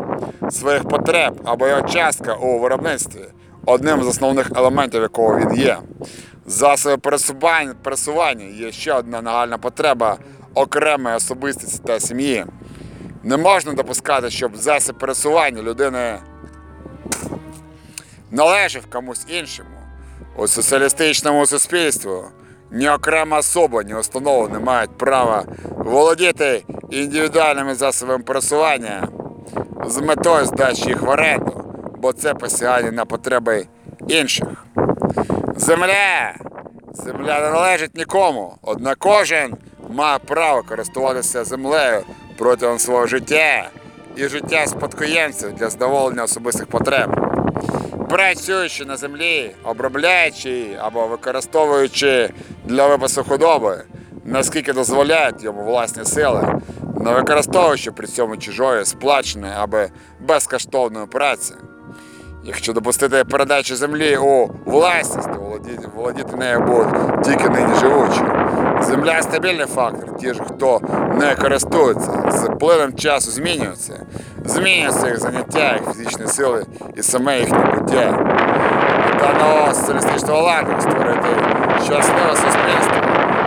своїх потреб або його частка у виробництві, одним з основних елементів якого він є. Засоби пересування, пересування є ще одна нагальна потреба окремої особистості та сім'ї. Не можна допускати, щоб засіб пересування людини належав комусь іншому. У соціалістичному суспільстві ні окрема особа, ні установа не мають права володіти індивідуальними засобами пересування з метою здачі їх в оренду, бо це посягання на потреби інших. Земля! Земля не належить нікому, однак кожен має право користуватися землею протягом свого життя і життя спадкоємців для задоволення особистих потреб. Працюючи на землі, обробляючи її або використовуючи для випасу худоби, наскільки дозволяють йому власні сили, не використовуючи при цьому чужої сплаченої або безкоштовної праці. Якщо допустити передачу землі у власність, то володіти нею будуть тільки нині живучі. Земля стабільний фактор. Ті ж, хто не користується, з плином часу змінюється. Змінюються їх заняття, їх фізичні сили і саме їхнє буття. Нового соціалістичного ладу створити щасливе суспільство,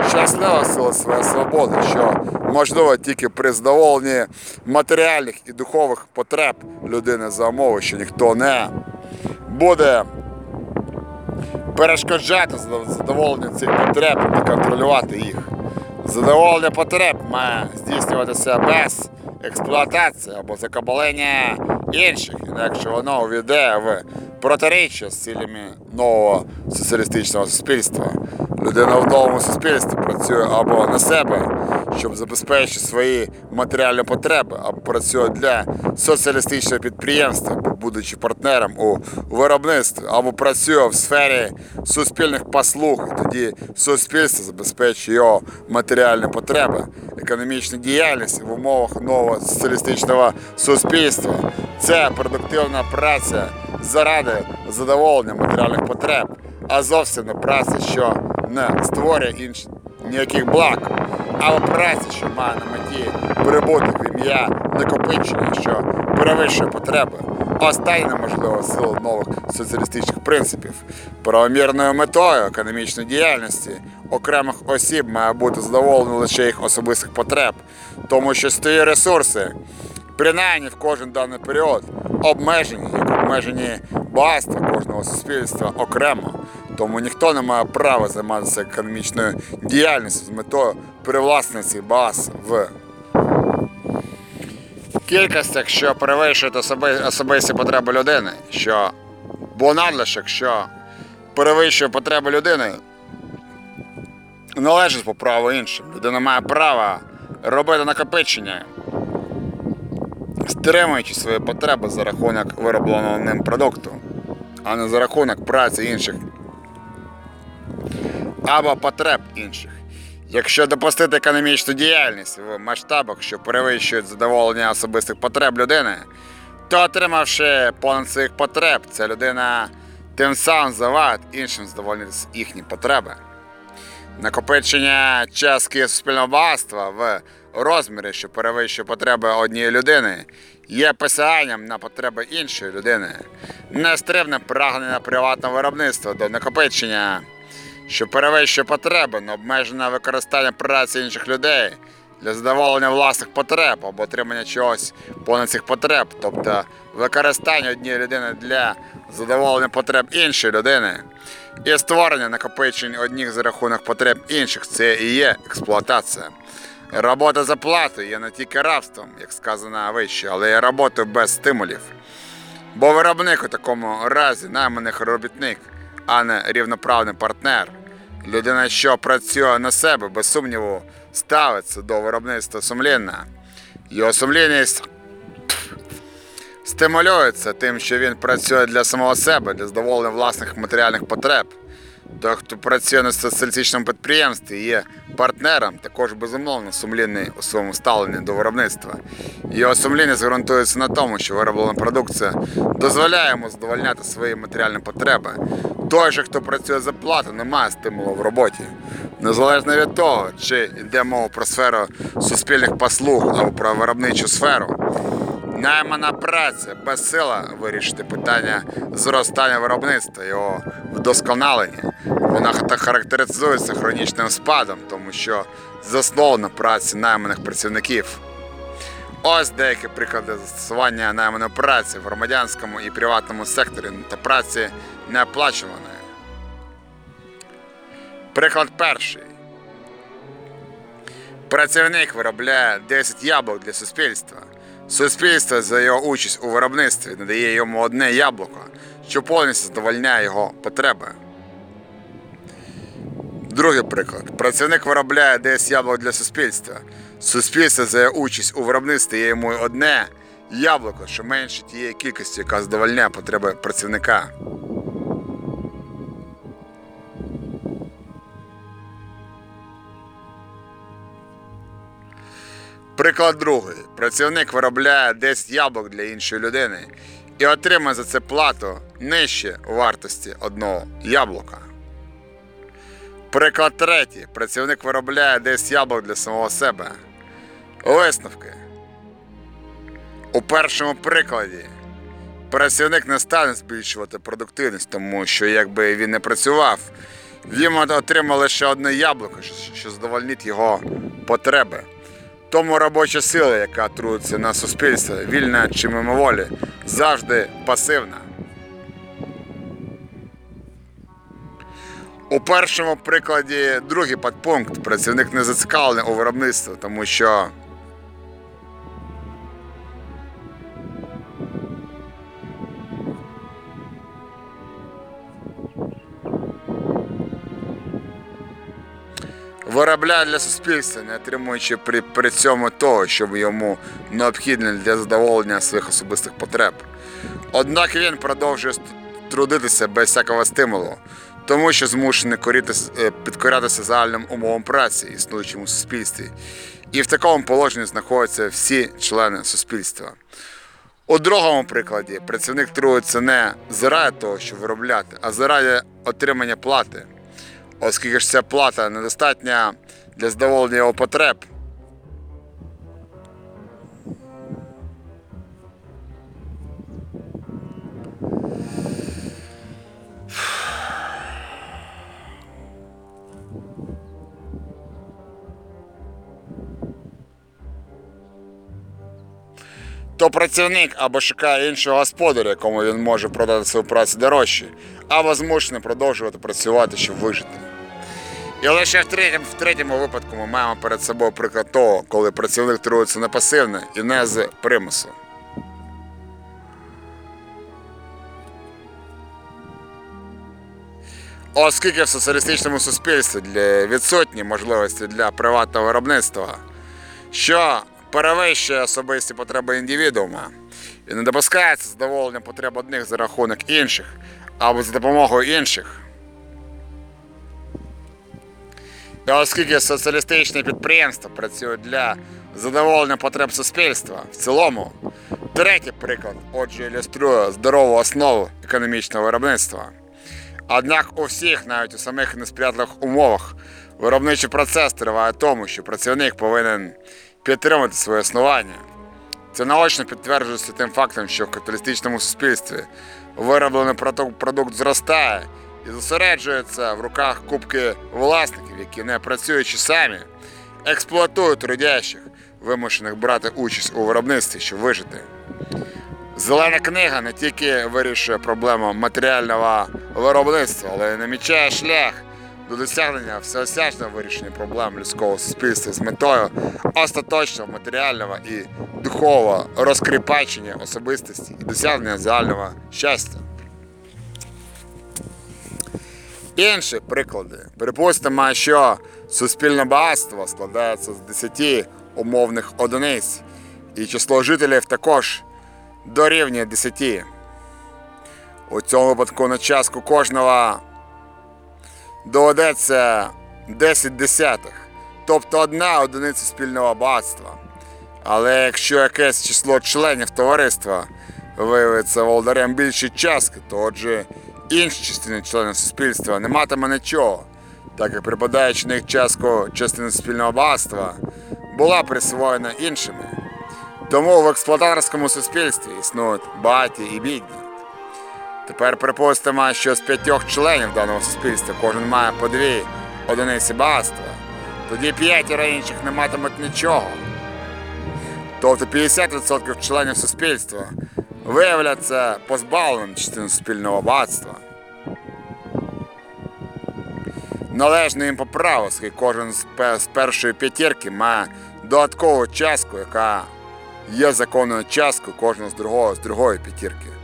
щаслива сила своєї свободи, що можливо тільки при задоволенні матеріальних і духових потреб людини за умови, що ніхто не буде перешкоджати задов- задоволенню цих потреб і контролювати їх. Задоволення потреб має здійснюватися без експлуатації або закабалення інших, інакше воно увійде в протиріччя з цілями нового соціалістичного суспільства. Людина в новому суспільстві працює або на себе, щоб забезпечити свої матеріальні потреби, або працює для соціалістичного підприємства, будучи партнером у виробництві, або працює в сфері суспільних послуг, тоді суспільство забезпечує його матеріальні потреби, економічну діяльність в умовах нового соціалістичного суспільства. Це продуктивна праця заради задоволення матеріальних потреб, а зовсім не праця, що не створює інш... ніяких благ, або праця, що має на меті прибуток в ім'я накопичення, що перевищує потреби. Останнє можливо силу нових соціалістичних принципів. Правомірною метою економічної діяльності окремих осіб має бути задоволено лише їх особистих потреб, тому що стої ресурси принаймні в кожен даний період обмежені, як обмежені багатства кожного суспільства окремо. Тому ніхто не має права займатися економічною діяльністю з метою цих багатств в кількостях, що перевищують особисті потреби людини, що бо надлишок, що перевищує потреби людини, належить по праву іншим. Людина має право робити накопичення стримуючи свої потреби за рахунок виробленого ним продукту, а не за рахунок праці інших або потреб інших. Якщо допустити економічну діяльність в масштабах, що перевищують задоволення особистих потреб людини, то отримавши понад своїх потреб, ця людина тим самим завадить іншим задовольнити їхні потреби. Накопичення частки суспільного багатства в розмірі, що перевищує потреби однієї людини, є посяганням на потреби іншої людини. Нестримне прагнення приватного виробництва до накопичення, що перевищує потреби, на обмежене використання праці інших людей для задоволення власних потреб або отримання чогось понад цих потреб, тобто використання однієї людини для задоволення потреб іншої людини. І створення накопичень одних за рахунок потреб інших це і є експлуатація. Робота за платою є не тільки рабством, як сказано вище, але й роботою без стимулів. Бо виробник у такому разі найманих робітник, а не рівноправний партнер. Людина, що працює на себе, без сумніву, ставиться до виробництва сумлінна. Його сумлінність стимулюється тим, що він працює для самого себе, для задоволення власних матеріальних потреб. Той, хто працює на соціалістичному підприємстві, є партнером, також безумовно сумлінний у своєму ставленні до виробництва. Його сумлінність ґрунтується на тому, що вироблена продукція дозволяє йому задовольняти свої матеріальні потреби. Той же, хто працює за плату, не має стимулу в роботі. Незалежно від того, чи йде мова про сферу суспільних послуг або про виробничу сферу. Наймана праця безсила вирішити питання зростання виробництва, його вдосконалення. Вона характеризується хронічним спадом, тому що заснована праці найманих працівників. Ось деякі приклади застосування найманої праці в громадянському і приватному секторі та праці неоплачуваної. Приклад перший. Працівник виробляє 10 яблук для суспільства. Суспільство за його участь у виробництві надає йому одне яблуко, що повністю задовольняє його потреби. Другий приклад. Працівник виробляє 10 яблук для суспільства. Суспільство за його участь у виробництві є йому одне яблуко, що менше тієї кількості, яка задовольняє потреби працівника. Приклад другий. Працівник виробляє 10 яблук для іншої людини і отримує за це плату нижче вартості одного яблука. Приклад третій. Працівник виробляє 10 яблук для самого себе. Висновки. У першому прикладі працівник не стане збільшувати продуктивність, тому що якби він не працював, він отримав лише одне яблуко, що- задовольнить його потреби. Тому робоча сила, яка трудиться на суспільство, вільна чи мимоволі, завжди пасивна. У першому прикладі другий подпункт працівник не зацікавлений у виробництві, тому що виробляє для суспільства, не отримуючи при, при цьому того, що йому необхідне для задоволення своїх особистих потреб. Однак він продовжує трудитися без всякого стимулу, тому що змушений корітися- е, підкорятися загальним умовам праці, існуючим у суспільстві. І в такому положенні знаходяться всі члени суспільства. У другому прикладі працівник трудиться не заради того, щоб виробляти, а заради отримання плати оскільки ж ця плата недостатня для задоволення його потреб. То працівник або шукає іншого господаря, якому він може продати свою працю дорожче, або змушений продовжувати працювати, щоб вижити. І лише в третьому, в третьому випадку ми маємо перед собою приклад того, коли працівник трудиться не пасивно і не з примусу. Оскільки в соціалістичному суспільстві відсутні можливості для приватного виробництва, що перевищує особисті потреби індивідуума і не допускається задоволення потреб одних за рахунок інших або за допомогою інших. І оскільки соціалістичні підприємства працюють для задоволення потреб суспільства в цілому, третій приклад, отже, ілюструє здорову основу економічного виробництва. Однак у всіх, навіть у самих несприятливих умовах, виробничий процес триває тому, що працівник повинен підтримати своє існування. Це наочно підтверджується тим фактом, що в капіталістичному суспільстві вироблений продукт, зростає і зосереджується в руках кубки власників, які не працюючи самі, експлуатують трудящих, вимушених брати участь у виробництві, щоб вижити. Зелена книга не тільки вирішує проблему матеріального виробництва, але й намічає шлях до досягнення всеосяжного вирішення проблем людського суспільства з метою остаточного матеріального і духового розкріпачення особистості і досягнення загального щастя. Інші приклади. Припустимо, що суспільне багатство складається з 10 умовних одиниць, і число жителів також дорівнює 10. У цьому випадку на частку кожного доведеться 10 десятих, тобто одна одиниця спільного багатства. Але якщо якесь число членів товариства виявиться володарем більшої частки, то отже інші частини членів суспільства не матиме нічого, так як припадаючи на їх частку частини спільного багатства була присвоєна іншими. Тому в експлуататорському суспільстві існують багаті і бідні. Тепер припустимо, що з п'ятьох членів даного суспільства кожен має по дві одиниці багатства. Тоді п'ятеро інших не матимуть нічого. Тобто 50% членів суспільства виявляться позбавленим частини спільного багатства. Належно їм по праву, кожен з першої п'ятірки має додаткову частку, яка є законною часткою кожного з другого з другої п'ятірки.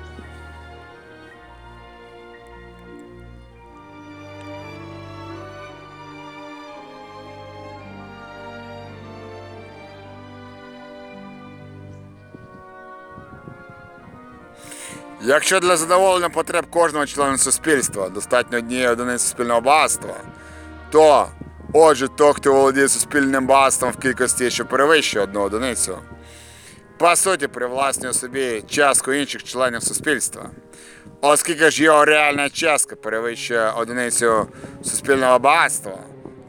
Якщо для задоволення потреб кожного члена суспільства достатньо однієї одиниці спільного багатства, то, отже, той, хто володіє суспільним багатством в кількості, що перевищує одну одиницю, по суті, привласнює собі частку інших членів суспільства. Оскільки ж його реальна частка перевищує одиницю суспільного багатства,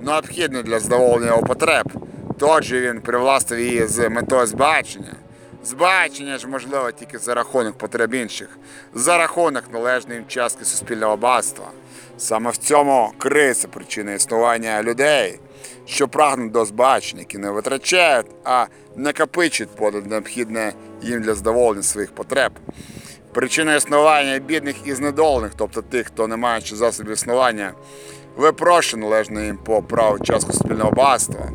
необхідну для задоволення його потреб, то отже він привластив її з метою збагачення. Збагачення ж можливо тільки за рахунок потреб інших, за рахунок належної їм частки суспільного багатства. Саме в цьому криється причина існування людей, що прагнуть до збагачення, які не витрачають, а накопичують понад необхідне їм для задоволення своїх потреб. Причина існування бідних і знедолених, тобто тих, хто не маючи засобів існування, випрошує належно їм по праву частку спільного багатства.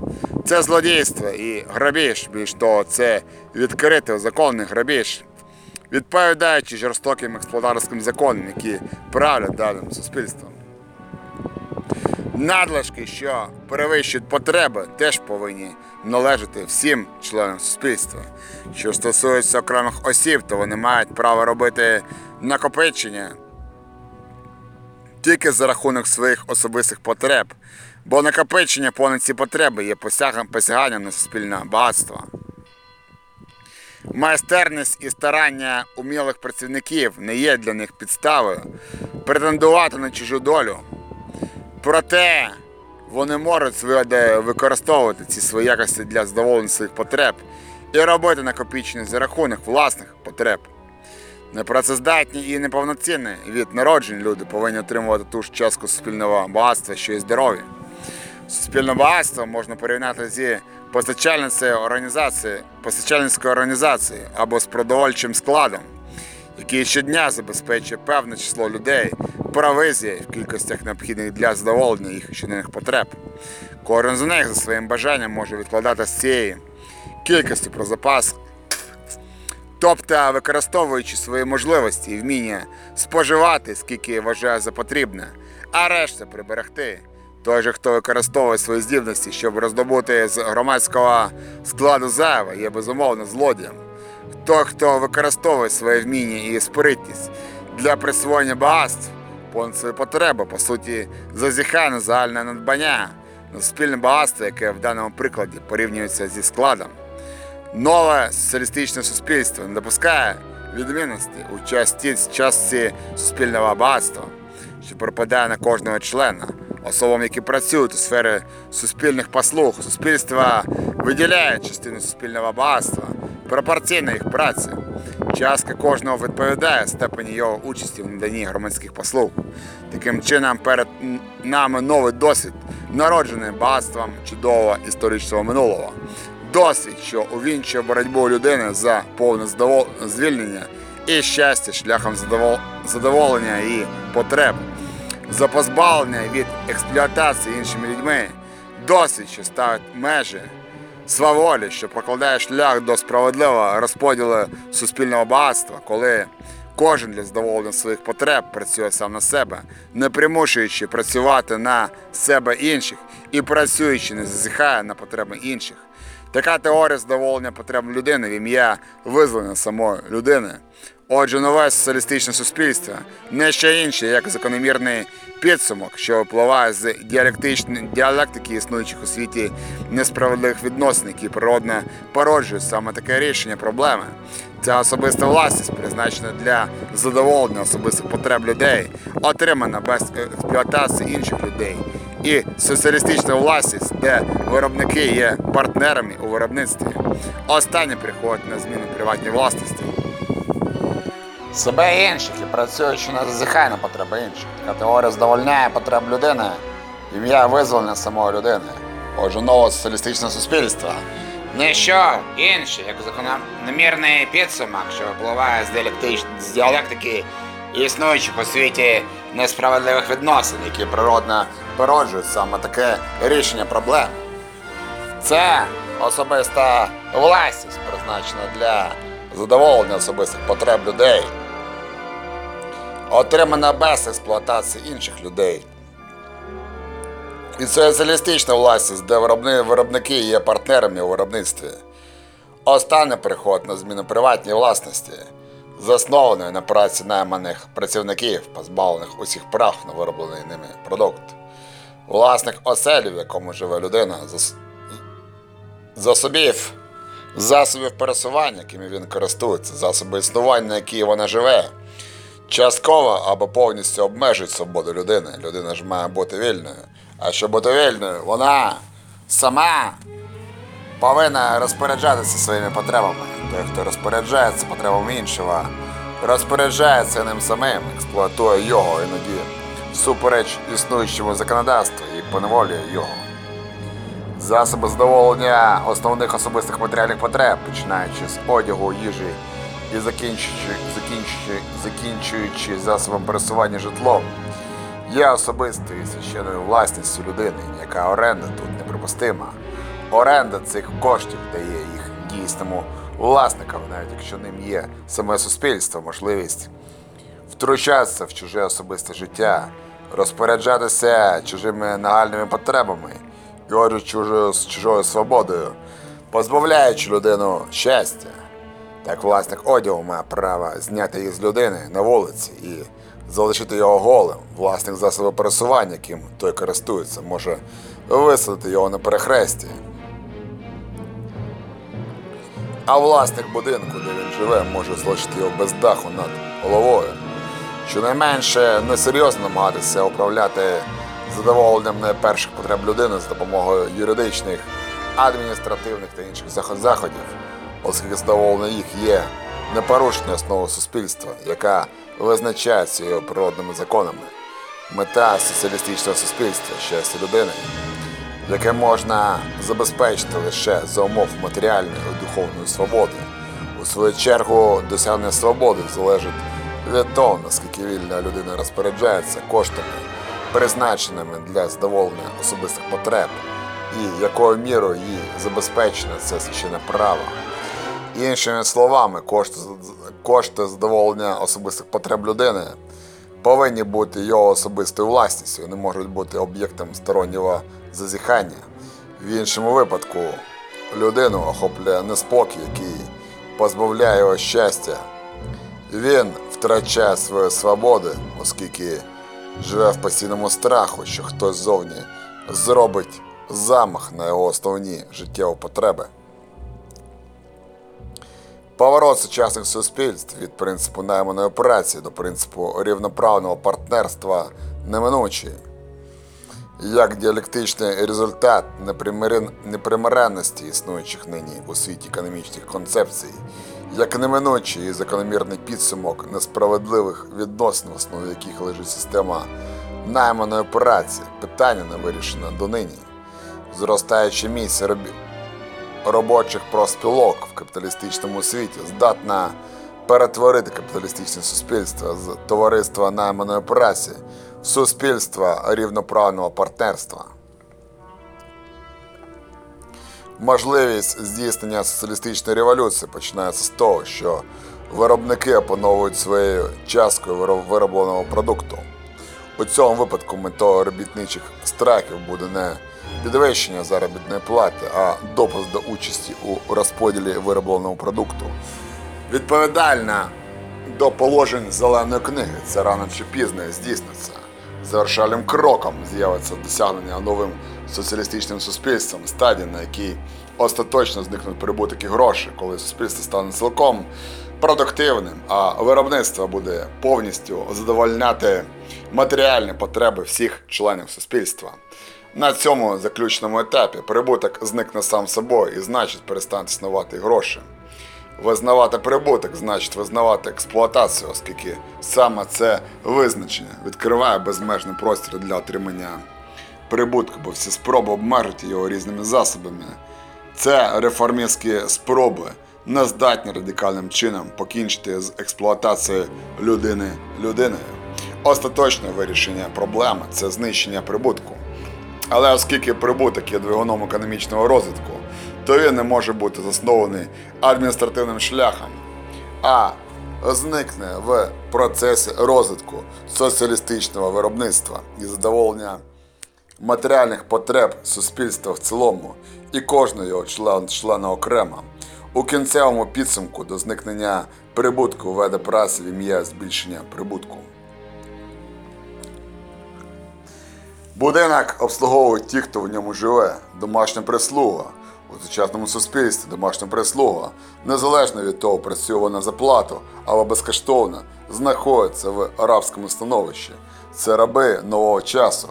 Це злодійство і грабіж, більш того, це відкритий законний грабіж, відповідаючи жорстоким експлуататорським законам, які правлять даним суспільством. Надлишки, що перевищують потреби, теж повинні належати всім членам суспільства. Що стосується окремих осіб, то вони мають право робити накопичення тільки за рахунок своїх особистих потреб, бо накопичення понад ці потреби є посяганням на суспільне багатство. Майстерність і старання умілих працівників не є для них підставою претендувати на чужу долю. Проте вони можуть використовувати ці свої якості для задоволення своїх потреб і робити накопичення за рахунок власних потреб. Непрацездатні і неповноцінні від народжень люди повинні отримувати ту ж частку суспільного багатства, що і здорові. Суспільне багатство можна порівняти зі постачальницею організації, постачальницькою організацією або з продовольчим складом, який щодня забезпечує певне число людей провизією в кількостях необхідних для задоволення їх щоденних потреб. Кожен з них за своїм бажанням може відкладати з цієї кількості про запас Тобто, використовуючи свої можливості і вміння споживати, скільки вважає за потрібне, а решта приберегти. Той же, хто використовує свої здібності, щоб роздобути з громадського складу зайве, є безумовно злодієм. Той, хто використовує своє вміння і спритність для присвоєння багатств, понад свої потреби, по суті, зазіхає на загальне надбання, на спільне багатство, яке в даному прикладі порівнюється зі складом. Нове соціалістичне суспільство не допускає відмінності у частці суспільного багатства, що припадає на кожного члена. Особам, які працюють у сфері суспільних послуг, суспільство виділяє частину суспільного багатства пропорційно їх праці. Частка кожного відповідає степені його участі в наданні громадських послуг. Таким чином, перед нами новий досвід, народжений багатством чудового історичного минулого досвід, що увінчує боротьбу людини за повне звільнення і щастя шляхом задоволення її потреб, за позбавлення від експлуатації іншими людьми, досвід, що ставить межі сваволі, що прокладає шлях до справедливого розподілу суспільного багатства, коли Кожен для задоволення своїх потреб працює сам на себе, не примушуючи працювати на себе інших і працюючи не зазіхає на потреби інших. Така теорія задоволення потреб людини в ім'я визволення самої людини. Отже, нове соціалістичне суспільство не що інше, як закономірний підсумок, що впливає з діалектики існуючих у світі несправедливих відносин, які природно породжують саме таке рішення проблеми. Ця особиста власність призначена для задоволення особистих потреб людей, отримана без експлуатації інших людей. І соціалістична власність, де виробники є партнерами у виробництві. Останнє приходить на зміну приватній власності. Себе інших і працюючи не зазіхає на потреби інших. Така теорія задовольняє потреб людини, ім'я визволення самої людини. Отже, нове соціалістичне суспільство. Не що інше, як закономірний підсумок, що випливає з, діалектич... з діалектики існуючих у світі несправедливих відносин, які природно породжують саме таке рішення проблем. Це особиста власність, призначена для задоволення особистих потреб людей, отримана без експлуатації інших людей. І соціалістична власність, де виробники є партнерами у виробництві. Останнє приход на зміну приватній власності, заснованої на праці найманих працівників, позбавлених усіх прав на вироблений ними продукт. Власник оселі, в якому живе людина, зас- засобів, засобів пересування, якими він користується, засоби існування, на які вона живе, частково або повністю обмежують свободу людини. Людина ж має бути вільною. А щоб бути вільною, вона сама повинна розпоряджатися своїми потребами. Той, хто розпоряджається потребами іншого, розпоряджається ним самим, експлуатує його іноді всупереч існуючому законодавству і поневолює його. Засоби задоволення основних особистих матеріальних потреб, починаючи з одягу, їжі і закінчуючи, закінчуючи, закінчуючи засобом пересування житлом, є особистою і священною власністю людини, яка оренда тут неприпустима. Оренда цих коштів дає їх дійсному власникам, навіть якщо ним є саме суспільство, можливість втручатися в чуже особисте життя, розпоряджатися чужими нагальними потребами отже чужою, з чужою свободою, позбавляючи людину щастя. Так власник одягу має право зняти їх з людини на вулиці і залишити його голим. Власник засобу пересування, яким той користується, може висадити його на перехресті. А власник будинку, де він живе, може залишити його без даху над головою. Щонайменше несерйозно намагатися управляти задоволенням найперших потреб людини з допомогою юридичних, адміністративних та інших заходів, оскільки задоволення їх є непорушною основою суспільства, яка визначається його природними законами. Мета соціалістичного суспільства щастя людини, яке можна забезпечити лише за умов матеріальної і духовної свободи. У свою чергу, досягнення свободи залежить від того, наскільки вільна людина розпоряджається коштами, призначеними для задоволення особистих потреб, і якою мірою їй забезпечено це священне право. Іншими словами, кошти, кошти задоволення особистих потреб людини повинні бути його особистою власністю, і не можуть бути об'єктом стороннього зазіхання. В іншому випадку людину охоплює неспокій, який позбавляє його щастя. Він втрачає свою свободу, оскільки живе в постійному страху, що хтось ззовні зробить замах на його основні життєві потреби. Поворот сучасних суспільств від принципу найманої праці до принципу рівноправного партнерства неминучий. Як діалектичний результат непримиренності існуючих нині у світі економічних концепцій, як неминучий і закономірний підсумок несправедливих відносин, в основі яких лежить система найманої праці, питання не вирішено донині. Зростаюче місце робі робочих профспілок в капіталістичному світі здатна перетворити капіталістичне суспільство з товариства найманої праці в суспільство рівноправного партнерства. Можливість здійснення соціалістичної революції починається з того, що виробники опановують своєю часткою виробленого продукту. У цьому випадку метою робітничих страйків буде не підвищення заробітної плати, а допуск до участі у розподілі виробленого продукту. Відповідальна до положень зеленої книги це рано чи пізно здійсниться. Завершальним кроком з'явиться досягнення новим соціалістичним суспільством стадії, на якій остаточно зникнуть прибуток і гроші, коли суспільство стане цілком продуктивним, а виробництво буде повністю задовольняти матеріальні потреби всіх членів суспільства. На цьому заключному етапі прибуток зникне сам собою і значить перестануть існувати гроші. Визнавати прибуток значить визнавати експлуатацію, оскільки саме це визначення відкриває безмежний простір для отримання прибутку, бо всі спроби обмежити його різними засобами. Це реформістські спроби не здатні радикальним чином покінчити з експлуатацією людини людиною. Остаточне вирішення проблеми це знищення прибутку. Але оскільки прибуток є двигуном економічного розвитку, то він не може бути заснований адміністративним шляхом, а зникне в процесі розвитку соціалістичного виробництва і задоволення матеріальних потреб суспільства в цілому і кожного його член, члена окремо. У кінцевому підсумку до зникнення прибутку веде праця в ім'я збільшення прибутку. Будинок обслуговують ті, хто в ньому живе, домашня прислуга. У сучасному суспільстві домашня прислуга, незалежно від того, працює вона за плату або безкоштовно, знаходиться в арабському становищі. Це раби нового часу,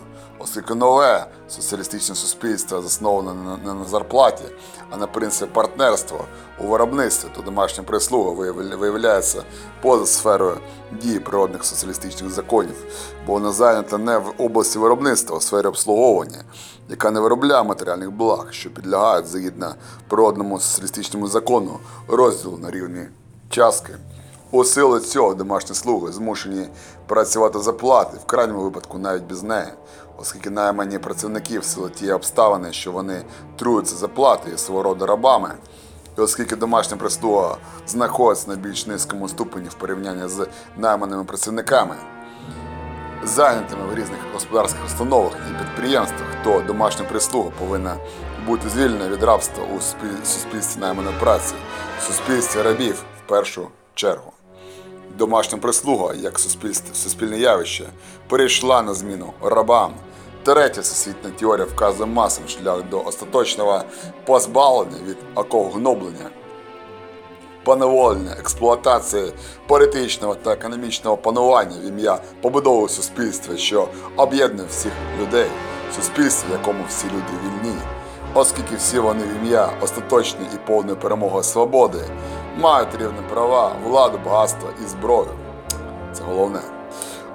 оскільки нове соціалістичне суспільство засноване не на зарплаті, а на принципі партнерства у виробництві, то домашня прислуга виявляється поза сферою дії природних соціалістичних законів, бо вона зайнята не в області виробництва, а в сфері обслуговування, яка не виробляє матеріальних благ, що підлягають згідно природному соціалістичному закону розділу на рівні частки. У силу цього домашні слуги змушені працювати за плати, в крайньому випадку навіть без неї, оскільки наймані працівники в силу тієї обставини, що вони труються за плати свого роду рабами, і оскільки домашня прислуга знаходиться на більш низькому ступені в порівнянні з найманими працівниками, зайнятими в різних господарських установах і підприємствах, то домашня прислуга повинна бути звільнена від рабства у суспільстві найманої праці, в суспільстві рабів в першу чергу. Домашня прислуга, як суспільне явище, перейшла на зміну рабам. Третя всесвітня теорія вказує масам шлях до остаточного позбавлення від окогноблення поневолення, експлуатації політичного та економічного панування в ім'я побудови суспільства, що об'єднує всіх людей, суспільство, в якому всі люди вільні, оскільки всі вони в ім'я остаточної і повної перемоги свободи мають рівні права, владу, багатство і зброю. Це головне.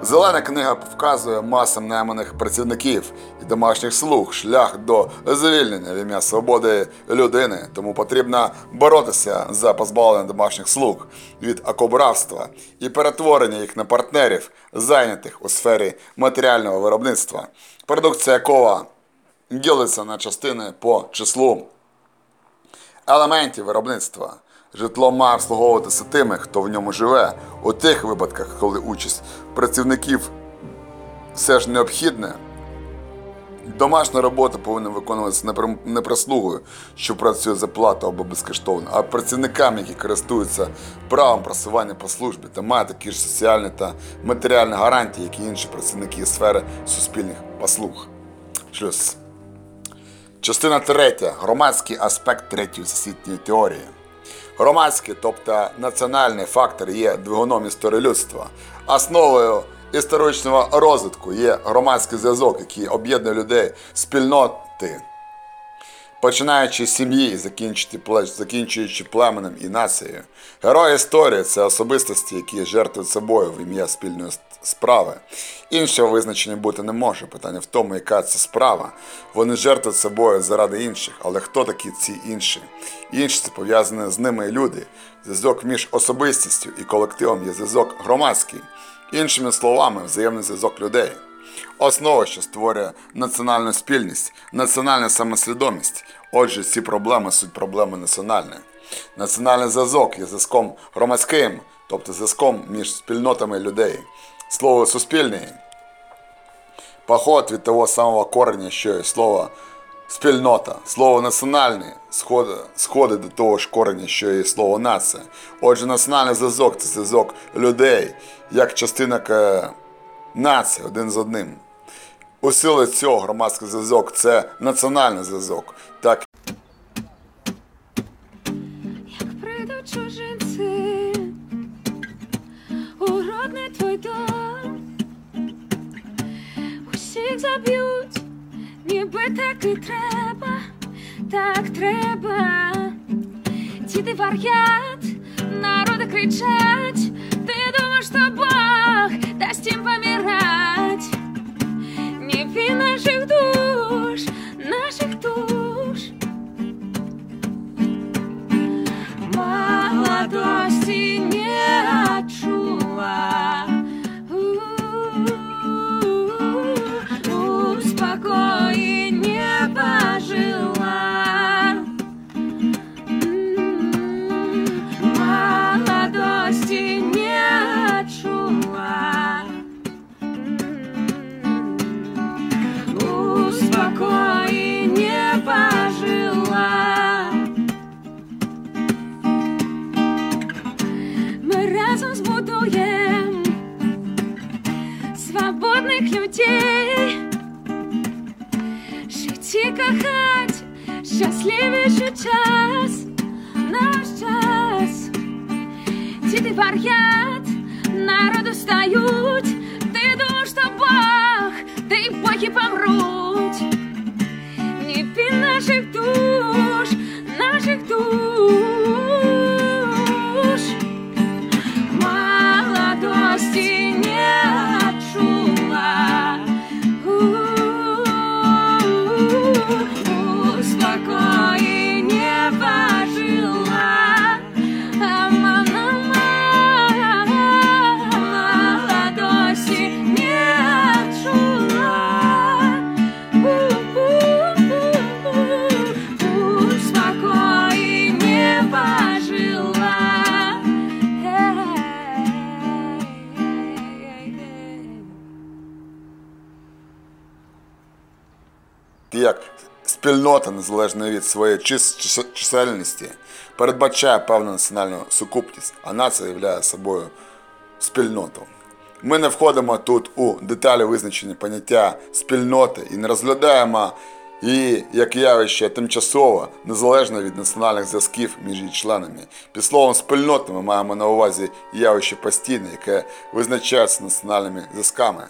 Зелена книга вказує масам найманих працівників і домашніх слуг шлях до звільнення в ім'я свободи людини, тому потрібно боротися за позбавлення домашніх слуг від окобравства і перетворення їх на партнерів, зайнятих у сфері матеріального виробництва, продукція якого ділиться на частини по числу елементів виробництва. Житло має обслуговуватися тими, хто в ньому живе, у тих випадках, коли участь працівників все ж необхідна. Домашня робота повинна виконуватися не прислугою, що працює за плату або безкоштовно, а працівниками, які користуються правом просування по службі та мають такі ж соціальні та матеріальні гарантії, як і інші працівники сфери суспільних послуг. Шлюз. Частина третя. Громадський аспект третьої всесвітньої теорії. Громадський, тобто національний фактор, є двигуном історії людства. Основою історичного розвитку є громадський зв'язок, який об'єднує людей спільноти, починаючи з сім'ї, закінчуючи племенем і нацією. Герої історії це особистості, які жертвують собою в ім'я спільної справи. Іншого визначення бути не може. Питання в тому, яка це справа. Вони жертвують собою заради інших. Але хто такі ці інші? Інші це пов'язані з ними люди. Зв'язок між особистістю і колективом є зв'язок громадський. Іншими словами, взаємний зв'язок людей. Основа, що створює національну спільність, національна самосвідомість. Отже, ці проблеми суть проблеми національні. Національний зв'язок є зв'язком громадським, тобто зв'язком між спільнотами людей. Слово суспільний поход від того самого корення, що і слово спільнота. Слово національне сходить, до того ж корення, що і слово нація. Отже, національний зв'язок це зв'язок людей, як частина нації один з одним. Усили цього громадський зв'язок це національний зв'язок. Так усіх заб'ють, ніби так і треба, так треба. Діти вар'ят, народи кричать, ти думаєш, що Бог дасть їм помирать. Не він наших душ, наших душ. молодости не отчула. Успокой не пожила. Молодости не отчула. Успокой не пожила. Ми разом свободних людей, кохать, щасливіший час, наш час, діти вар'ят, народу стають, ти думаєш, що Бог, та й боги помруть. Не пін наших душ, наших душ. Спільнота, незалежно від своєї чис- чис- чисельності, передбачає певну національну сукупність, а нація являє собою спільноту. Ми не входимо тут у деталі визначення поняття спільноти і не розглядаємо її як явище тимчасово, незалежно від національних зв'язків між її членами. Під словом спільнота ми маємо на увазі явище постійне, яке визначається національними зв'язками.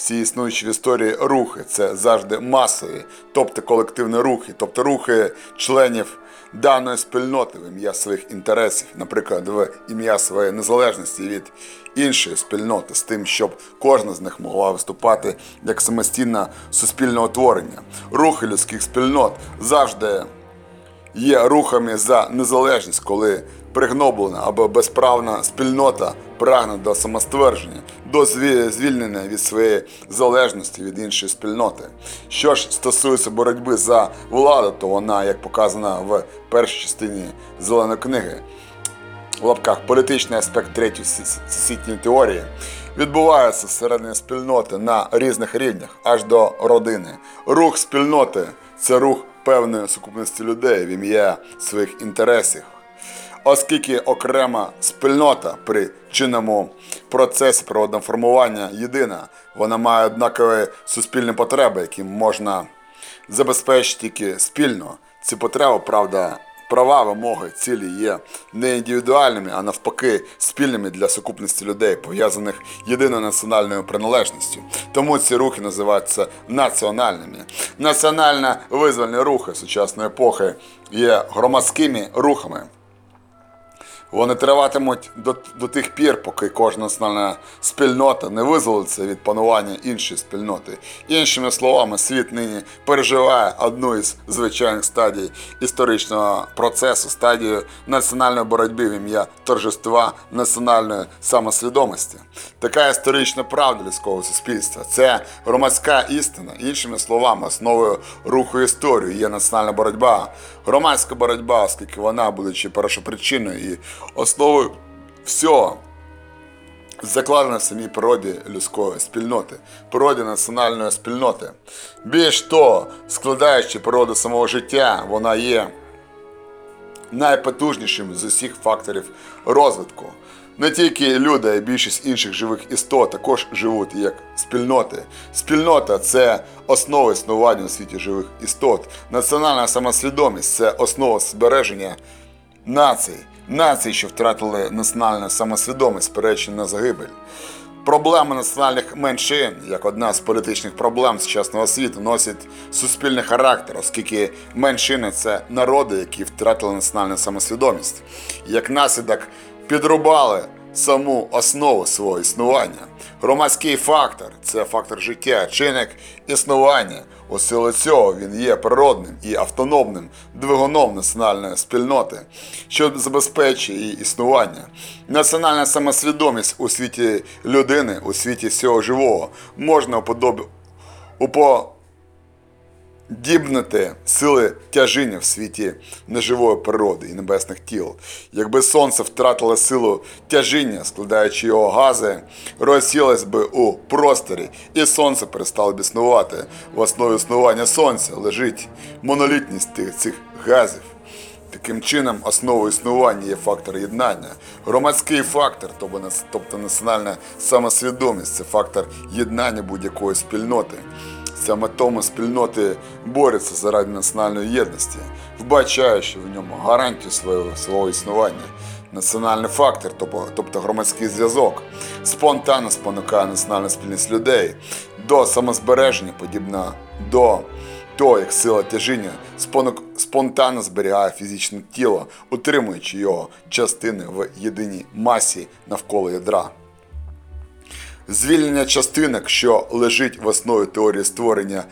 Всі існуючі в історії рухи це завжди масові, тобто колективні рухи, тобто рухи членів даної спільноти в ім'я своїх інтересів, наприклад, в ім'я своєї незалежності від іншої спільноти, з тим, щоб кожна з них могла виступати як самостійне суспільне утворення. Рухи людських спільнот завжди є рухами за незалежність, коли пригноблена або безправна спільнота прагне до самоствердження, до зві- звільнення від своєї залежності від іншої спільноти. Що ж стосується боротьби за владу, то вона, як показано в першій частині зеленої книги, в лапках політичний аспект третьої всесвітньої теорії відбувається всередині спільноти на різних рівнях, аж до родини. Рух спільноти це рух певної сукупності людей в ім'я своїх інтересів. Оскільки окрема спільнота при чинному процесі природного формування єдина, вона має однакові суспільні потреби, які можна забезпечити тільки спільно. Ці потреби, правда, права, вимоги, цілі є не індивідуальними, а навпаки, спільними для сукупності людей, пов'язаних єдиною національною приналежністю. Тому ці рухи називаються національними. Національно визвольні рухи сучасної епохи є громадськими рухами. Вони триватимуть до, до тих пір, поки кожна національна спільнота не визволиться від панування іншої спільноти. Іншими словами, світ нині переживає одну із звичайних стадій історичного процесу, стадію національної боротьби в ім'я торжества національної самосвідомості. Така історична правда людського суспільства. Це громадська істина. Іншими словами, основою руху історії є національна боротьба. Громадська боротьба, оскільки вона, будучи першопричиною і основою все закладено в самій природі людської спільноти, природі національної спільноти. Більш того, складаючи природу самого життя, вона є найпотужнішим з усіх факторів розвитку. Не тільки люди, а й більшість інших живих істот також живуть як спільноти. Спільнота це основа існування у світі живих істот. Національна самосвідомість це основа збереження націй. Нації, що втратили національну самосвідомість, перечень на загибель. Проблема національних меншин, як одна з політичних проблем сучасного світу, носить суспільний характер, оскільки меншини це народи, які втратили національну самосвідомість. Як наслідок підрубали саму основу свого існування. Громадський фактор це фактор життя, чинник існування. У силу цього він є природним і автономним двигуном національної спільноти, що забезпечує її існування. Національна самосвідомість у світі людини, у світі всього живого можна уподоб... уподібнити сили тяжіння в світі неживої природи і небесних тіл. Якби сонце втратило силу тяжіння, складаючи його гази, розсілось би у просторі, і сонце перестало б існувати. В основі існування сонця лежить монолітність тих цих газів. Таким чином, основою існування є фактор єднання. Громадський фактор, тобто тобто національна самосвідомість, це фактор єднання будь-якої спільноти. Саме тому спільноти борються заради національної єдності, вбачаючи в ньому гарантію свого, свого існування. Національний фактор, тобто, тобто громадський зв'язок, спонтанно спонукає національну спільність людей до самозбереження, подібно до то, як сила тяжіння спонтанно зберігає фізичне тіло, утримуючи його частини в єдиній масі навколо ядра. Звільнення частинок, що лежить в основі теорії створення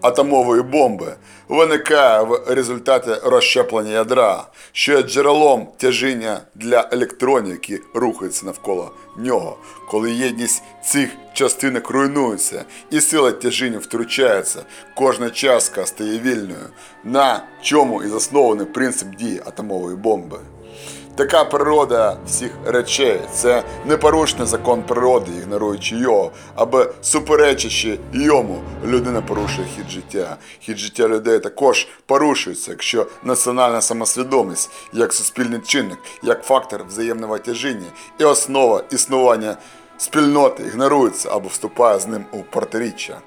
атомової бомби, виникає в результаті розщеплення ядра, що є джерелом тяжіння для електронів, які рухаються навколо нього. Коли єдність цих частинок руйнується і сила тяжіння втручається, кожна частка стає вільною, на чому і заснований принцип дії атомової бомби. Така природа всіх речей це непорушний закон природи, ігноруючи його, аби суперечачи йому, людина порушує хід життя. Хід життя людей також порушується, якщо національна самосвідомість як суспільний чинник, як фактор взаємного тяжіння і основа існування спільноти ігнорується або вступає з ним у протиріччя.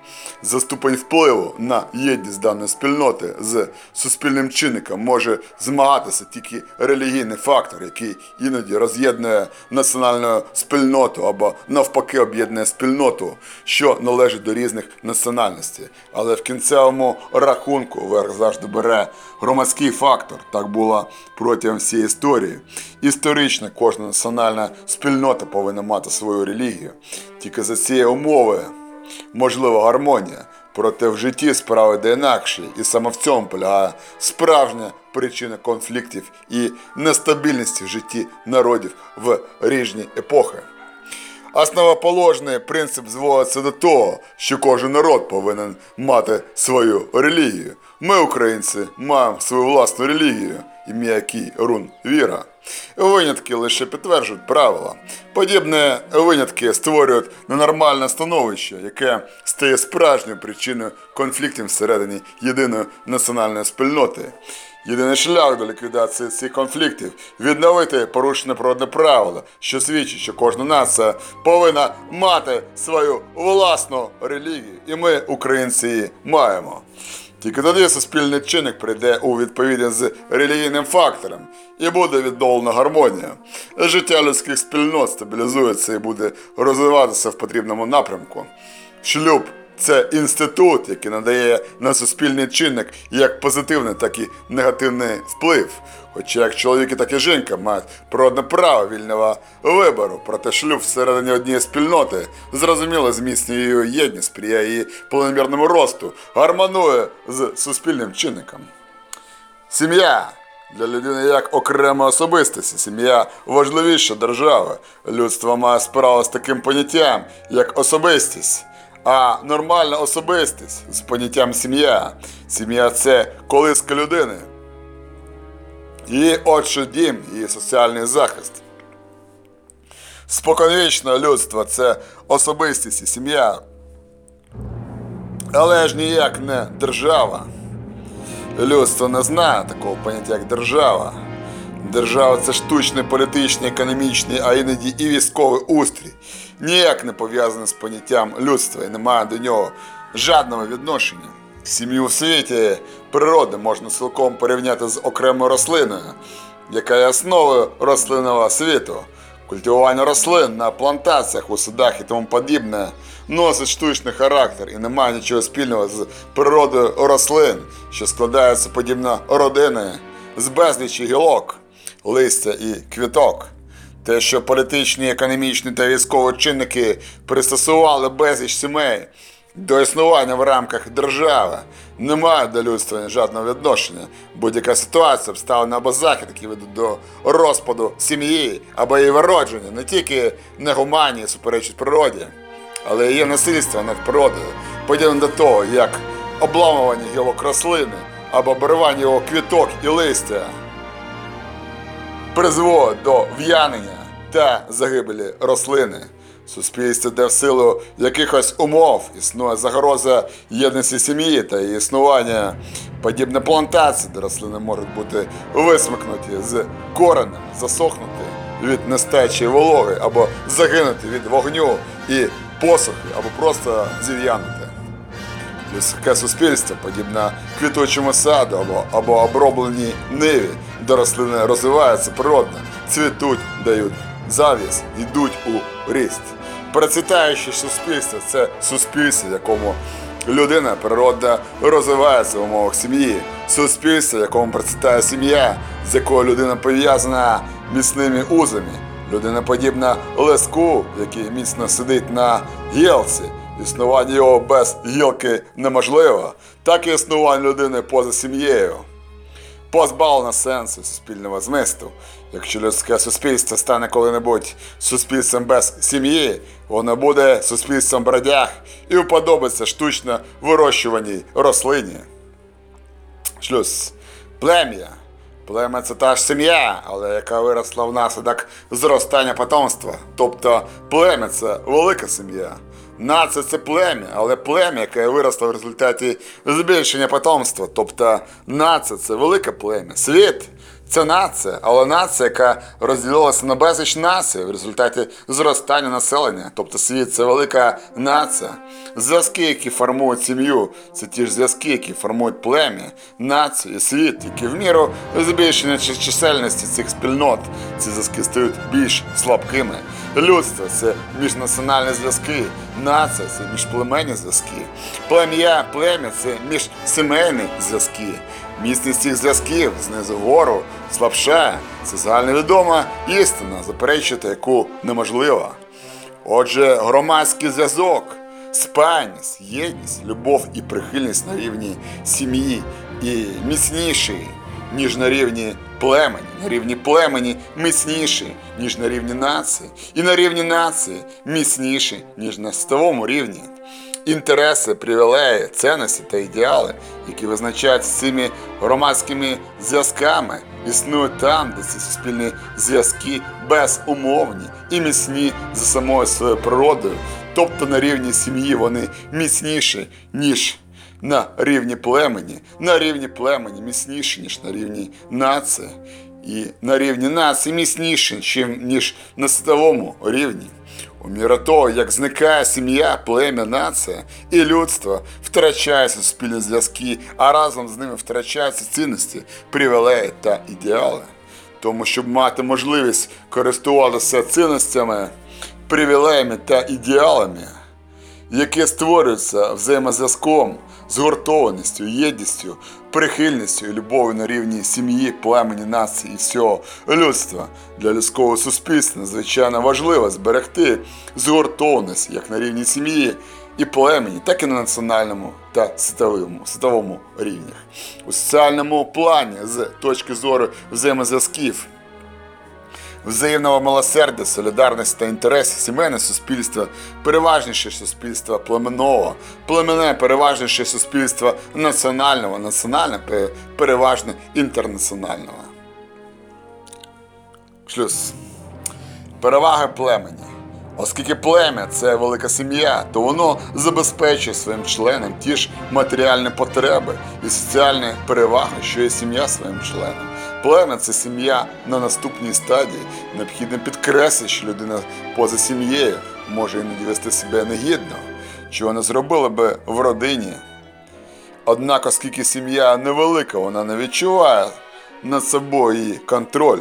За ступень впливу на єдність даної спільноти з суспільним чинником може змагатися тільки релігійний фактор, який іноді роз'єднує національну спільноту або навпаки об'єднує спільноту, що належить до різних національностей. Але в кінцевому рахунку верх завжди бере громадський фактор. Так було протягом всієї історії. Історично кожна національна спільнота повинна мати свою релігію. Тільки за цієї умови можлива гармонія. Проте в житті справи йде інакше, і саме в цьому полягає справжня причина конфліктів і нестабільності в житті народів в різні епохи. Основоположний принцип зводиться до того, що кожен народ повинен мати свою релігію. Ми, українці, маємо свою власну релігію, ім'я якій рун віра. Винятки лише підтверджують правила. Подібні винятки створюють ненормальне становище, яке стає справжньою причиною конфліктів всередині єдиної національної спільноти. Єдиний шлях до ліквідації цих конфліктів відновити порушене природне правило, що свідчить, що кожна нація повинна мати свою власну релігію, і ми, українці, її маємо. Тільки тоді суспільний чинник прийде у відповідність з релігійним фактором і буде відновлена гармонія. Життя людських спільнот стабілізується і буде розвиватися в потрібному напрямку. Шлюб це інститут, який надає на суспільний чинник як позитивний, так і негативний вплив. Хоча як чоловіки, так і жінка мають природне право вільного вибору, проте шлюб всередині однієї спільноти зрозуміло зміцнює єдність, сприяє її планомірному росту, гармонує з суспільним чинником. Сім'я для людини як окрема особистість. Сім'я важливіша держави. Людство має справу з таким поняттям, як особистість. А нормальна особистість з поняттям сім'я. Сім'я це колиска людини. Її отчий дім, її соціальний захист. Споконвічне людство це особистість і сім'я. Але ж ніяк не держава. Людство не знає такого поняття, як держава. Держава це штучний, політичний, економічний, а іноді і військовий устрій. Ніяк не пов'язаний з поняттям людства і не має до нього жодного відношення. Сім'ю в світі природи можна цілком порівняти з окремою рослиною, яка є основою рослинного світу. Культивування рослин на плантаціях, у садах і тому подібне носить штучний характер і не має нічого спільного з природою рослин, що складаються подібно родини з безлічі гілок, листя і квіток. Те, що політичні, економічні та військові чинники пристосували безліч сімей до існування в рамках держави, не має до людства жодного відношення. Будь-яка ситуація, обставина або захід, які ведуть до розпаду сім'ї або її виродження, не тільки негуманні суперечить природі, але і є насильство над природою, подібне до того, як обламування гілок рослини або обривання його квіток і листя призводить до в'янення та загибелі рослини. Суспільство, де в силу якихось умов існує загроза єдності сім'ї та її існування, подібне плантації, де рослини можуть бути висмикнуті з коренем, засохнути від нестачі вологи або загинути від вогню і посухи, або просто зів'янути. Людське суспільство, подібне квітучому саду або, або обробленій ниві, де рослини розвиваються природно, цвітуть, дають завіс, йдуть у ріст. Процвітаюче суспільство це суспільство, в якому людина природно розвивається в умовах сім'ї, суспільство, в якому процвітає сім'я, з якою людина пов'язана міцними узами. Людина подібна леску, який міцно сидить на гілці. Існування його без гілки неможливо, так і існування людини поза сім'єю. Позбавлено сенсу суспільного змісту. Якщо людське суспільство стане коли-небудь суспільством без сім'ї, воно буде суспільством бродяг і уподобиться штучно вирощуваній рослині. Шлюз. Плем'я. Плем'я це та ж сім'я, але яка виросла внаслідок зростання потомства. Тобто плем'я це велика сім'я. Нація це плем'я, але плем'я, яке виросло в результаті збільшення потомства. Тобто нація це велике плем'я. Світ це нація, але нація, яка розділилася на безліч націй в результаті зростання населення. Тобто світ це велика нація. Зв'язки, які формують сім'ю, це ті ж зв'язки, які формують плем'я, націю і світ, які в міру збільшення чисельності цих спільнот ці зв'язки стають більш слабкими. Людство це міжнаціональні зв'язки, нація це міжплеменні зв'язки. Плем'я, плем'я це міжсімейні зв'язки. Міцність цих зв'язків знизу вгору слабша. Це загальновідома істина, заперечити яку неможливо. Отже, громадський зв'язок, спальність, єдність, любов і прихильність на рівні сім'ї і міцніший, ніж на рівні племені. На рівні племені міцніший, ніж на рівні нації, і на рівні нації міцніший, ніж на світовому рівні. Інтереси, привілеї, цінності та ідеали, які визначаються цими громадськими зв'язками, існують там, де ці суспільні зв'язки безумовні і міцні за самою своєю природою, тобто на рівні сім'ї вони міцніші, ніж на рівні племені, на рівні племені міцніші, ніж на рівні нації, і на рівні нації міцніші, ніж на світовому рівні. У міру того, як зникає сім'я, плем'я, нація і людство, втрачаються спільні зв'язки, а разом з ними втрачаються цінності, привілеї та ідеали. Тому, щоб мати можливість користуватися цінностями, привілеями та ідеалами, які створюються взаємозв'язком, згуртованістю, єдністю, прихильністю і любов'ю на рівні сім'ї, племені, нації і всього людства. Для людського суспільства надзвичайно важливо зберегти згуртованість як на рівні сім'ї і племені, так і на національному та світовому, світовому рівнях. У соціальному плані з точки зору взаємозв'язків взаємного милосердя, солідарності та інтересів, сімейне суспільство, переважніше суспільство племенного, племенне переважніше суспільство національного, національне пе- переважне інтернаціонального. Шлюз. Переваги племені. Оскільки плем'я це велика сім'я, то воно забезпечує своїм членам ті ж матеріальні потреби і соціальні переваги, що і сім'я своїм членам. Плем'я це сім'я на наступній стадії. Необхідно підкреслити, що людина поза сім'єю може іноді вести себе негідно, чого не зробила би в родині. Однак, оскільки сім'я невелика, вона не відчуває над собою контроль.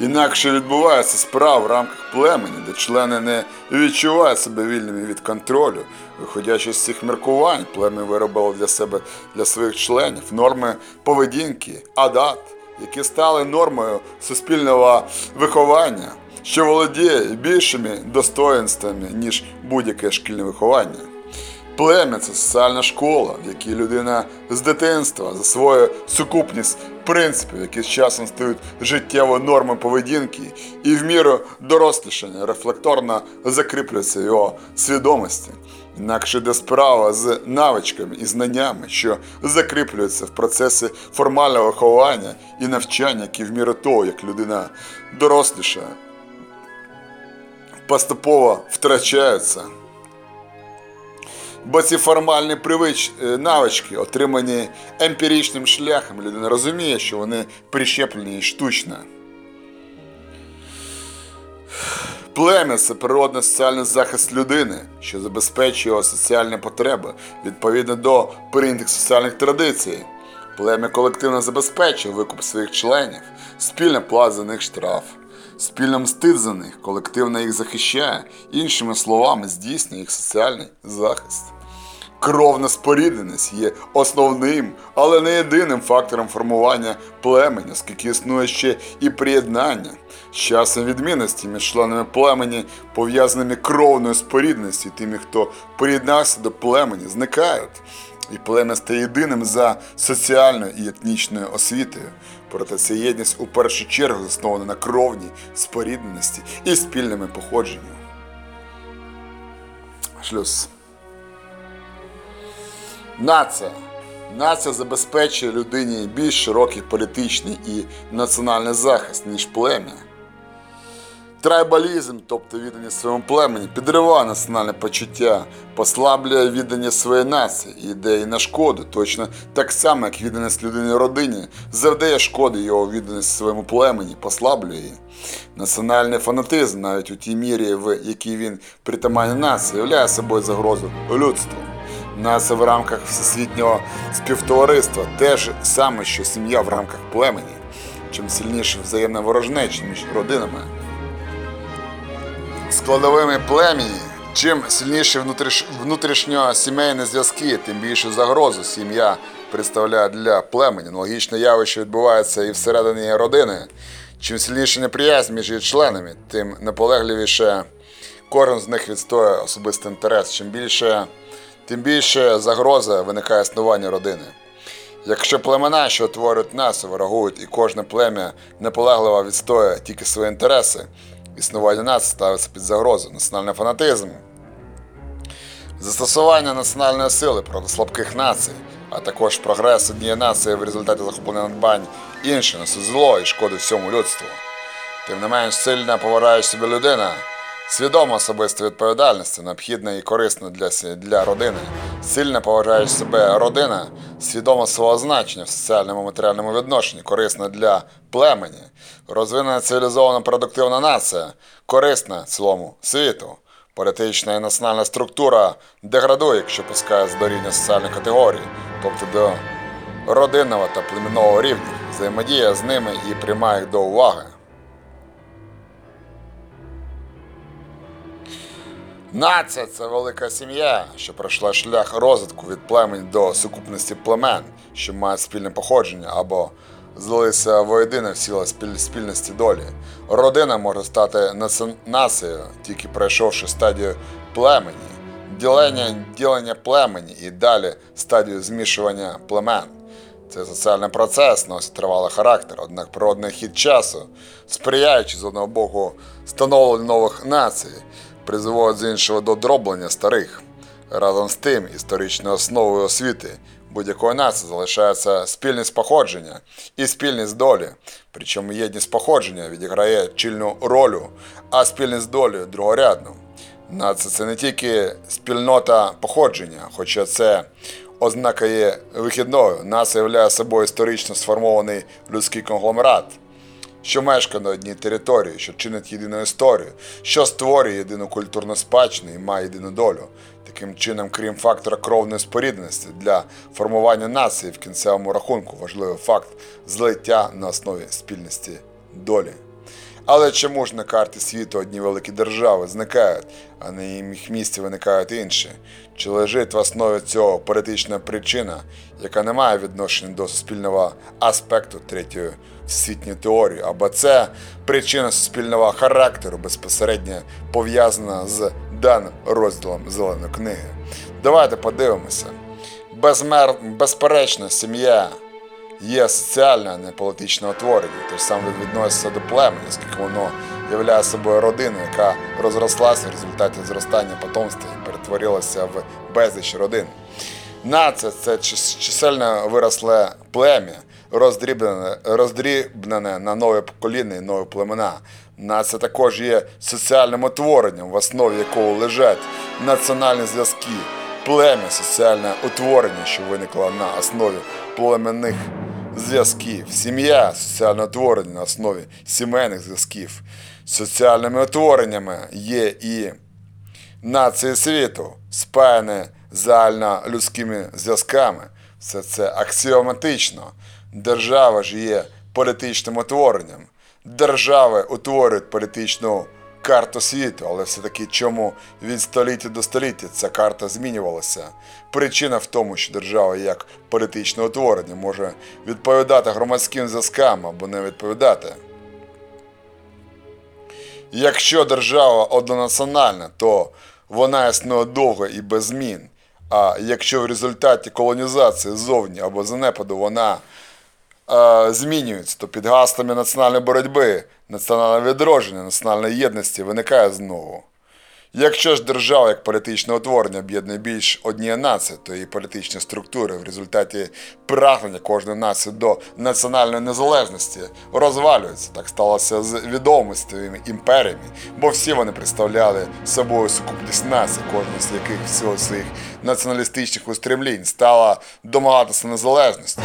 Інакше відбувається справа в рамках племені, де члени не відчувають себе вільними від контролю. Виходячи з цих міркувань, плем'я виробило для себе для своїх членів норми поведінки, адат, які стали нормою суспільного виховання, що володіє більшими достоїнствами, ніж будь-яке шкільне виховання. Плем'я це соціальна школа, в якій людина з дитинства засвоює сукупність принципів, які з часом стають життєвою нормою поведінки, і в міру дорослішання рефлекторно закріплюється його свідомості. Інакше йде справа з навичками і знаннями, що закріплюються в процесі формального виховання і навчання, які в міру того, як людина дорослішає, поступово втрачаються. Бо ці формальні привич е, навички, отримані емпіричним шляхом, людина розуміє, що вони прищеплені і штучно. Плем'я це природний соціальний захист людини, що забезпечує його соціальні потреби відповідно до прийнятих соціальних традицій. Плем'я колективно забезпечує викуп своїх членів, спільно плат за них штраф, спільно мстить за них, колективно їх захищає, іншими словами, здійснює їх соціальний захист. Кровна спорідненість є основним, але не єдиним фактором формування племені, оскільки існує ще і приєднання. Часом відмінності між членами племені, пов'язаними кровною спорідненістю, і тими, хто приєднався до племені, зникають. І плем'я стає єдиним за соціальною і етнічною освітою. Проте ця єдність у першу чергу заснована на кровній спорідненості і спільними походженням. Шлюз. Нація. Нація забезпечує людині більш широкий політичний і національний захист, ніж плем'я. Трайбалізм, тобто відданість своєму племені, підриває національне почуття, послаблює відданість своєї нації і йде і на шкоду, точно так само, як відданість людини родині, завдає шкоди його відданість своєму племені, послаблює її. Національний фанатизм, навіть у тій мірі, в якій він притаманний нації, являє собою загрозу людству. Нація в рамках всесвітнього співтовариства теж саме, що сім'я в рамках племені. Чим сильніше взаємна ворожнеча між родинами, складовими племені, чим сильніші внутріш... внутрішньосімейні зв'язки, тим більше загрозу сім'я представляє для племені. Аналогічне явище відбувається і всередині родини. Чим сильніша неприязнь між її членами, тим наполегливіше кожен з них відстоює особистий інтерес. Чим більше, тим більше загроза виникає існування родини. Якщо племена, що утворюють нас, ворогують, і кожне плем'я наполегливо відстоює тільки свої інтереси, існування нас ставиться під загрозу. Національний фанатизм, застосування національної сили проти слабких націй, а також прогрес однієї нації в результаті захоплення надбань інших несуть зло і шкоди всьому людству. Тим не менш сильна поважаюча себе людина, свідома особиста відповідальність, необхідна і корисна для, для родини. Сильно поважаючи себе родина, свідома свого значення в соціальному матеріальному відношенні, корисна для племені, розвинена цивілізована продуктивна нація, корисна цілому світу. Політична і національна структура деградує, якщо пускається до рівня соціальних категорій, тобто до родинного та племінного рівня, взаємодія з ними і приймає їх до уваги. Нація це велика сім'я, що пройшла шлях розвитку від племень до сукупності племен, що мають спільне походження або злилися воєдине в спіль- спільності долі. Родина може стати нацією, тільки пройшовши стадію племені, ділення, ділення племені і далі стадію змішування племен. Цей соціальний процес носить тривалий характер, однак природний хід часу, сприяючи з одного боку становленню нових націй, призводить з іншого до дроблення старих. Разом з тим, історичною основою освіти будь-якої нації залишається спільність походження і спільність долі. Причому єдність походження відіграє чільну роль, а спільність долі другорядну. Нація це не тільки спільнота походження, хоча це ознака є вихідною. Нація являє собою історично сформований людський конгломерат що мешкає на одній території, що чинить єдину історію, що створює єдину культурну спадщину і має єдину долю. Таким чином, крім фактора кровної спорідненості для формування нації в кінцевому рахунку важливий факт злиття на основі спільності долі. Але чому ж на карті світу одні великі держави зникають, а на їх місці виникають інші? Чи лежить в основі цього політична причина, яка не має відношення до суспільного аспекту третьої всесвітньої теорії, або це причина суспільного характеру безпосередньо пов'язана з даним розділом зеленої книги? Давайте подивимося. Безмер... Безперечно, сім'я є соціальне, а не політичне утворення. Те ж саме відноситься до племені, оскільки воно являє собою родину, яка розрослася в результаті зростання потомства і перетворилася в безліч родин. Нація це чис- чисельно виросле плем'я, роздрібнене, роздрібнене на нові покоління і нові племена. Нація також є соціальним утворенням, в основі якого лежать національні зв'язки, плем'я соціальне утворення, що виникло на основі племенних зв'язків, сім'я соціальне утворення на основі сімейних зв'язків. Соціальними утвореннями є і нації світу, спаяне загальнолюдськими зв'язками. Все це аксіоматично. Держава ж є політичним утворенням. Держави утворюють політичну карту світу, але все-таки чому від століття до століття ця карта змінювалася? Причина в тому, що держава як політичне утворення може відповідати громадським зв'язкам або не відповідати. Якщо держава однонаціональна, то вона існує довго і без змін. А якщо в результаті колонізації ззовні або занепаду вона змінюється, то під гаслами національної боротьби, національного відродження, національної єдності виникає знову. Якщо ж держава як політичне утворення об'єднує більш однієї нації, то її політичні структури в результаті прагнення кожної нації до національної незалежності розвалюються. Так сталося з відомими світовими імперіями, бо всі вони представляли собою сукупність націй, кожна з яких в своїх націоналістичних устремлінь стала домагатися незалежності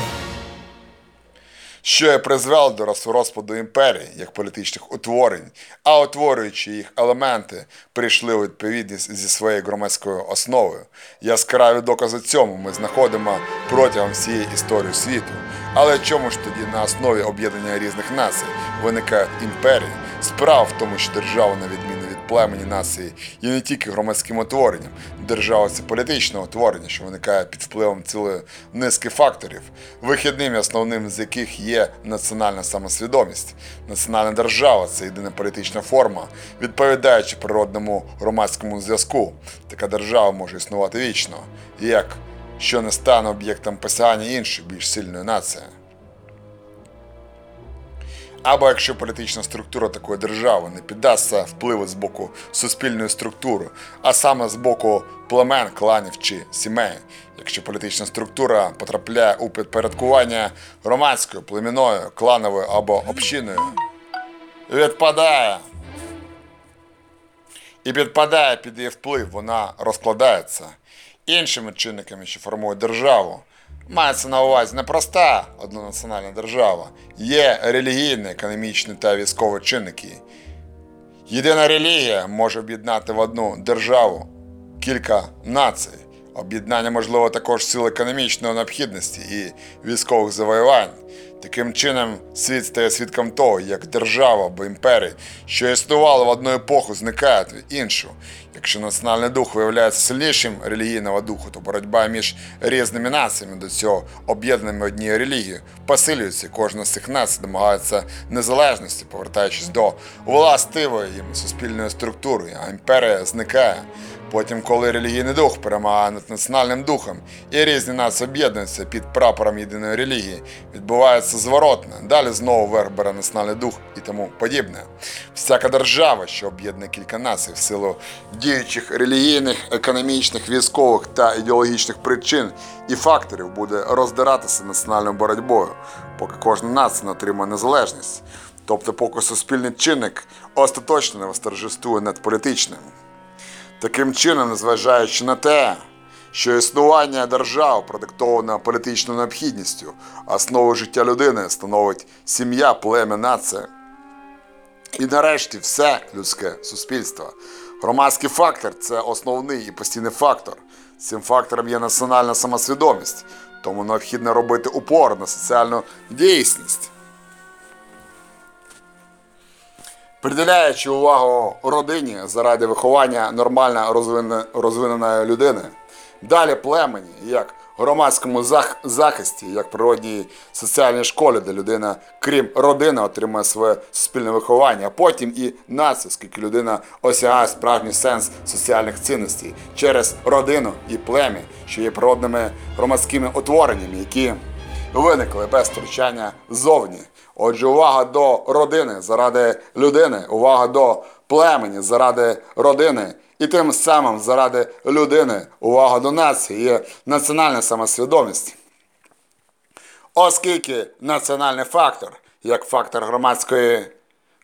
що і призвело до роз- розпаду імперії як політичних утворень, а утворюючи їх елементи, прийшли у відповідність зі своєю громадською основою. Яскраві докази цьому ми знаходимо протягом всієї історії світу. Але чому ж тоді на основі об'єднання різних націй виникають імперії? Справа в тому, що держава, на відміну від племені нації, є не тільки громадським утворенням. Держава це політичне утворення, що виникає під впливом цілої низки факторів, вихідним основним з яких є національна самосвідомість. Національна держава це єдина політична форма, відповідаючи природному громадському зв'язку. Така держава може існувати вічно, як що не стане об'єктом посягання іншої, більш сильної нації. Або якщо політична структура такої держави не піддасться впливу з боку суспільної структури, а саме з боку племен, кланів чи сімей, якщо політична структура потрапляє у підпорядкування громадською, племінною, клановою або общиною, відпадає і підпадає під її вплив, вона розкладається. Іншими чинниками, що формують державу, мається на увазі не проста однонаціональна держава, є релігійні, економічні та військові чинники. Єдина релігія може об'єднати в одну державу кілька націй. Об'єднання можливо також сил економічної необхідності і військових завоювань. Таким чином, світ стає свідком того, як держава або імперії, що існували в одну епоху, зникають в іншу. Якщо національний дух виявляється сильнішим релігійного духу, то боротьба між різними націями до цього об'єднаними однією релігією посилюється. Кожна з цих націй домагається незалежності, повертаючись до властивої їм суспільної структури, а імперія зникає. Потім, коли релігійний дух перемагає над національним духом і різні нації об'єднуються під прапором єдиної релігії, відбувається зворотне. Далі знову верх бере національний дух і тому подібне. Всяка держава, що об'єднує кілька націй в силу діючих релігійних, економічних, військових та ідеологічних причин і факторів, буде роздиратися національною боротьбою, поки кожна нація не отримає незалежність. Тобто, поки суспільний чинник остаточно не восторжествує над політичним. Таким чином, незважаючи на те, що існування держав продиктоване політичною необхідністю, основу життя людини становить сім'я, плем'я, нація. І нарешті все людське суспільство. Громадський фактор це основний і постійний фактор. Цим фактором є національна самосвідомість, тому необхідно робити упор на соціальну дійсність. Приділяючи увагу родині заради виховання нормально розвине- розвиненої людини, далі племені, як громадському зах- захисті, як природній соціальній школі, де людина, крім родини, отримує своє суспільне виховання, а потім і націю, оскільки людина осягає справжній сенс соціальних цінностей через родину і плем'я, що є природними громадськими утвореннями, які виникли без втручання ззовні. Отже, увага до родини заради людини, увага до племені заради родини, і тим самим заради людини, увага до нації є національна самосвідомість. Оскільки національний фактор, як фактор громадської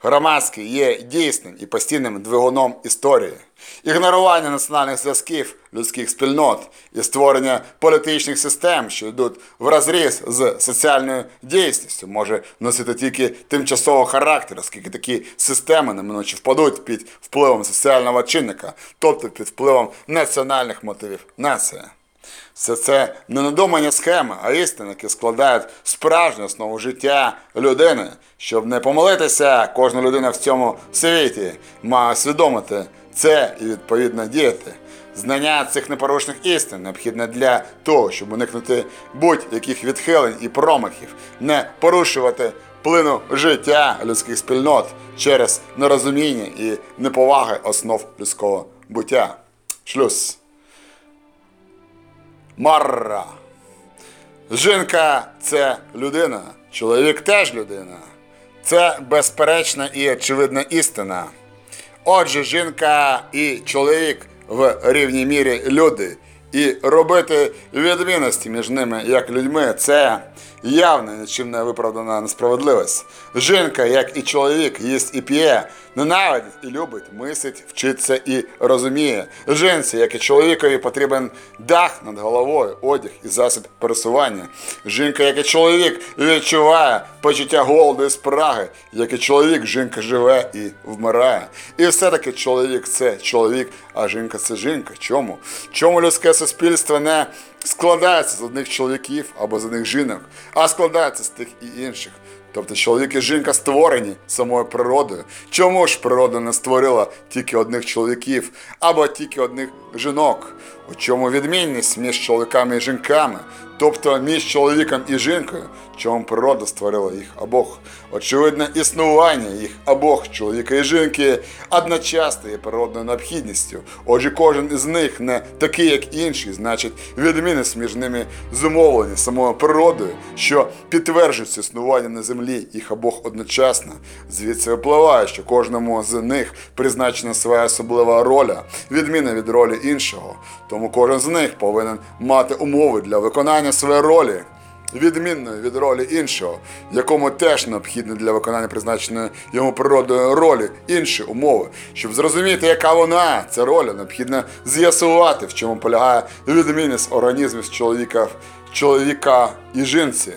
громадський, є дійсним і постійним двигуном історії. Ігнорування національних зв'язків людських спільнот і створення політичних систем, що йдуть в з соціальною дійсністю, може носити тільки тимчасового характеру, оскільки такі системи неминуче впадуть під впливом соціального чинника, тобто під впливом національних мотивів нації. Все це не надумані схеми, а істини, складають справжню основу життя людини. Щоб не помилитися, кожна людина в цьому світі має усвідомити це і відповідно діяти. Знання цих непорушних істин необхідне для того, щоб уникнути будь-яких відхилень і промахів, не порушувати плину життя людських спільнот через нерозуміння і неповаги основ людського буття. Шлюз. Марра. Жінка це людина, чоловік теж людина. Це безперечна і очевидна істина. Отже, жінка і чоловік в рівній мірі люди. І робити відмінності між ними як людьми це явна нічим не виправдана несправедливість. Жінка, як і чоловік, їсть і п'є, ненавидить і любить, мислить, вчиться і розуміє. Жінці, як і чоловікові, потрібен дах над головою, одяг і засіб пересування. Жінка, як і чоловік, відчуває почуття голоду і спраги. Як і чоловік, жінка живе і вмирає. І все-таки чоловік це чоловік, а жінка це жінка. Чому? Чому людське суспільство не складається з одних чоловіків або з одних жінок, а складається з тих і інших? Тобто чоловік і жінка створені самою природою. Чому ж природа не створила тільки одних чоловіків або тільки одних жінок? У чому відмінність між чоловіками і жінками? Тобто між чоловіком і жінкою, чому природа створила їх обох? Очевидне існування їх обох, чоловіка і жінки, одночасно є природною необхідністю. Отже, кожен із них не такий, як інший, значить, відмінність між ними зумовлені самою природою, що підтверджується існування на землі їх обох одночасно. Звідси випливає, що кожному з них призначена своя особлива роля, відмінна від ролі іншого. Тому кожен з них повинен мати умови для виконання своєї ролі. Відмінною від ролі іншого, якому теж необхідно для виконання призначеної йому природою ролі інші умови. Щоб зрозуміти, яка вона, ця роль, необхідно з'ясувати, в чому полягає відмінність організмів чоловіка, чоловіка і жінці.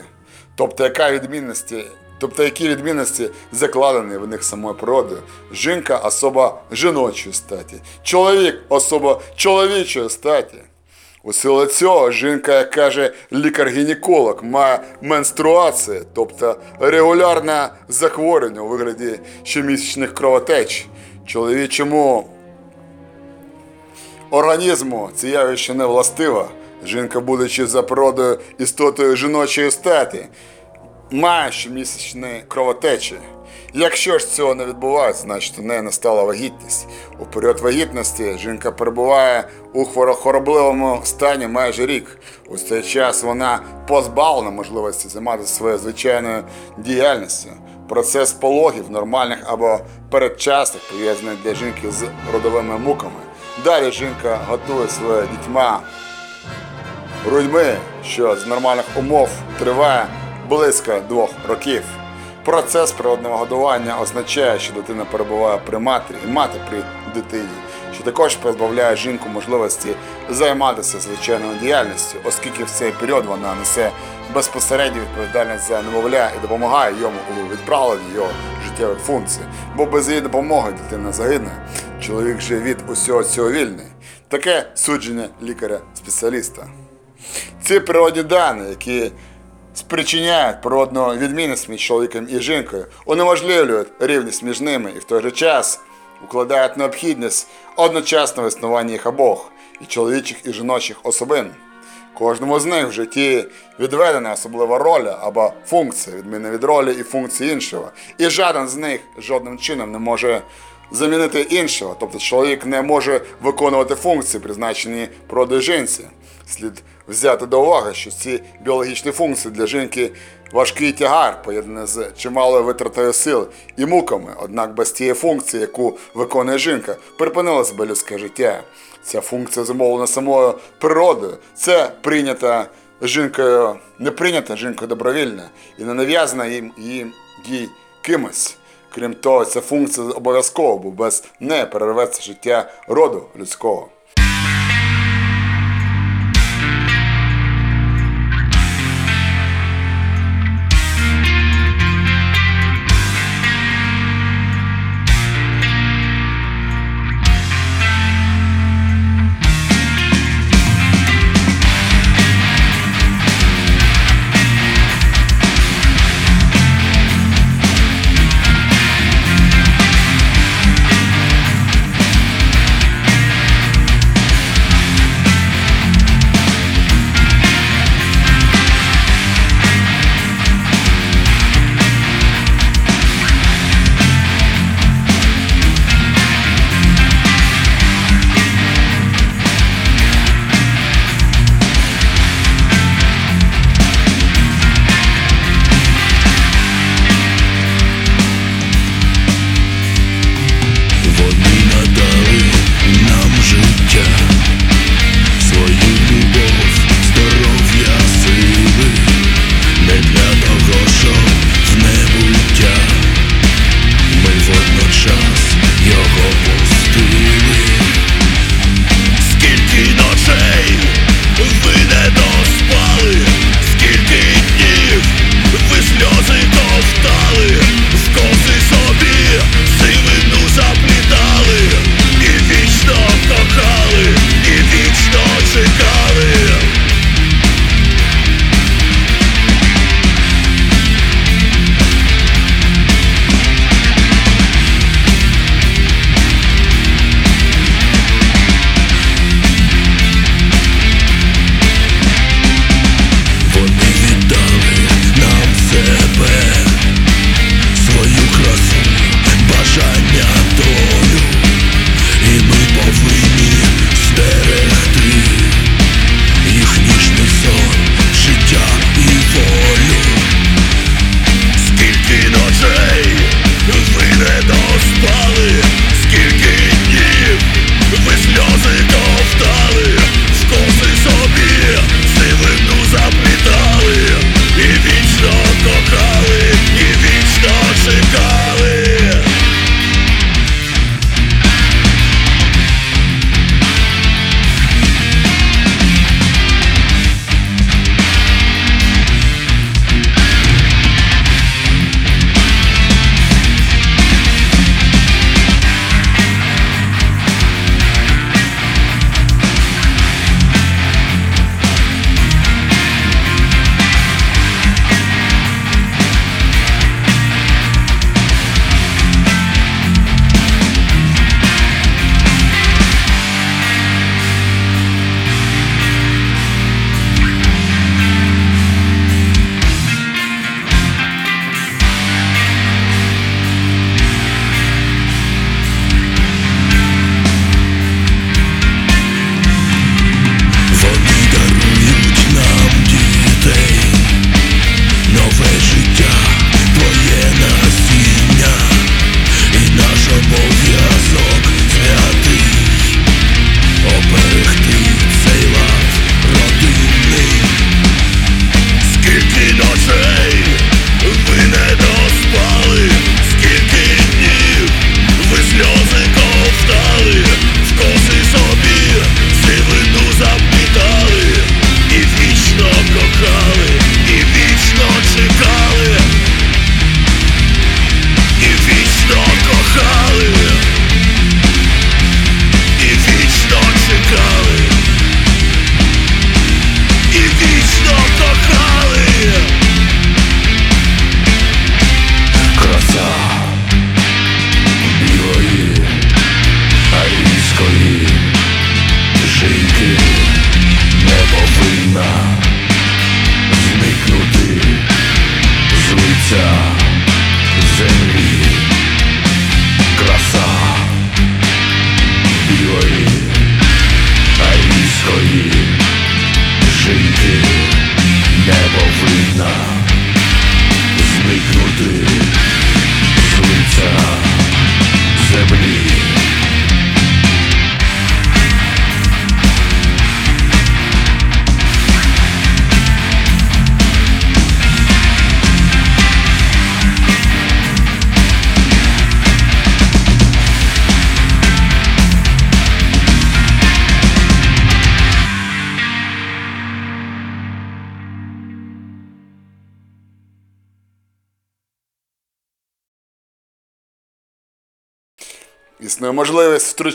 Тобто, яка відмінності, тобто які відмінності закладені в них самою природою. Жінка особа жіночої статі, чоловік особа чоловічої статі. У силу цього жінка, як каже лікар-гінеколог, має менструації, тобто регулярне захворювання у вигляді щомісячних кровотеч. Чоловічому організму це явище не властиво. Жінка, будучи за природою істотою жіночої статі, має щомісячні кровотечі. Якщо ж цього не відбувається, значить у неї настала вагітність. У період вагітності жінка перебуває у хворо- хворобливому стані майже рік. У цей час вона позбавлена можливості займатися своєю звичайною діяльністю. Процес пологів нормальних або передчасних пов'язаний для жінки з родовими муками. Далі жінка готує своє дітьма грудьми, що з нормальних умов триває близько двох років. Процес природного годування означає, що дитина перебуває при матері і мати при дитині, що також позбавляє жінку можливості займатися звичайною діяльністю, оскільки в цей період вона несе безпосередню відповідальність за немовля і допомагає йому у відправленні його життєвих функцій, бо без її допомоги дитина загине. Чоловік же від усього цього вільний. Таке судження лікаря-спеціаліста. Ці природні дані, які спричиняють природну відмінність між чоловіком і жінкою, унеможливлюють рівність між ними і в той же час укладають необхідність одночасного існування їх обох, і чоловічих, і жіночих особин. Кожному з них в житті відведена особлива роль або функція, відмінна від ролі і функції іншого. І жоден з них жодним чином не може замінити іншого. Тобто чоловік не може виконувати функції, призначені природою жінці. Слід взяти до уваги, що ці біологічні функції для жінки важкий тягар, поєднаний з чималою витратою сил і муками. Однак без тієї функції, яку виконує жінка, припинилося би людське життя. Ця функція зумовлена самою природою. Це прийнята жінкою, не прийнята жінкою добровільно і не нав'язана їм, їм їй кимось. Крім того, ця функція обов'язкова, бо без неї перерветься життя роду людського.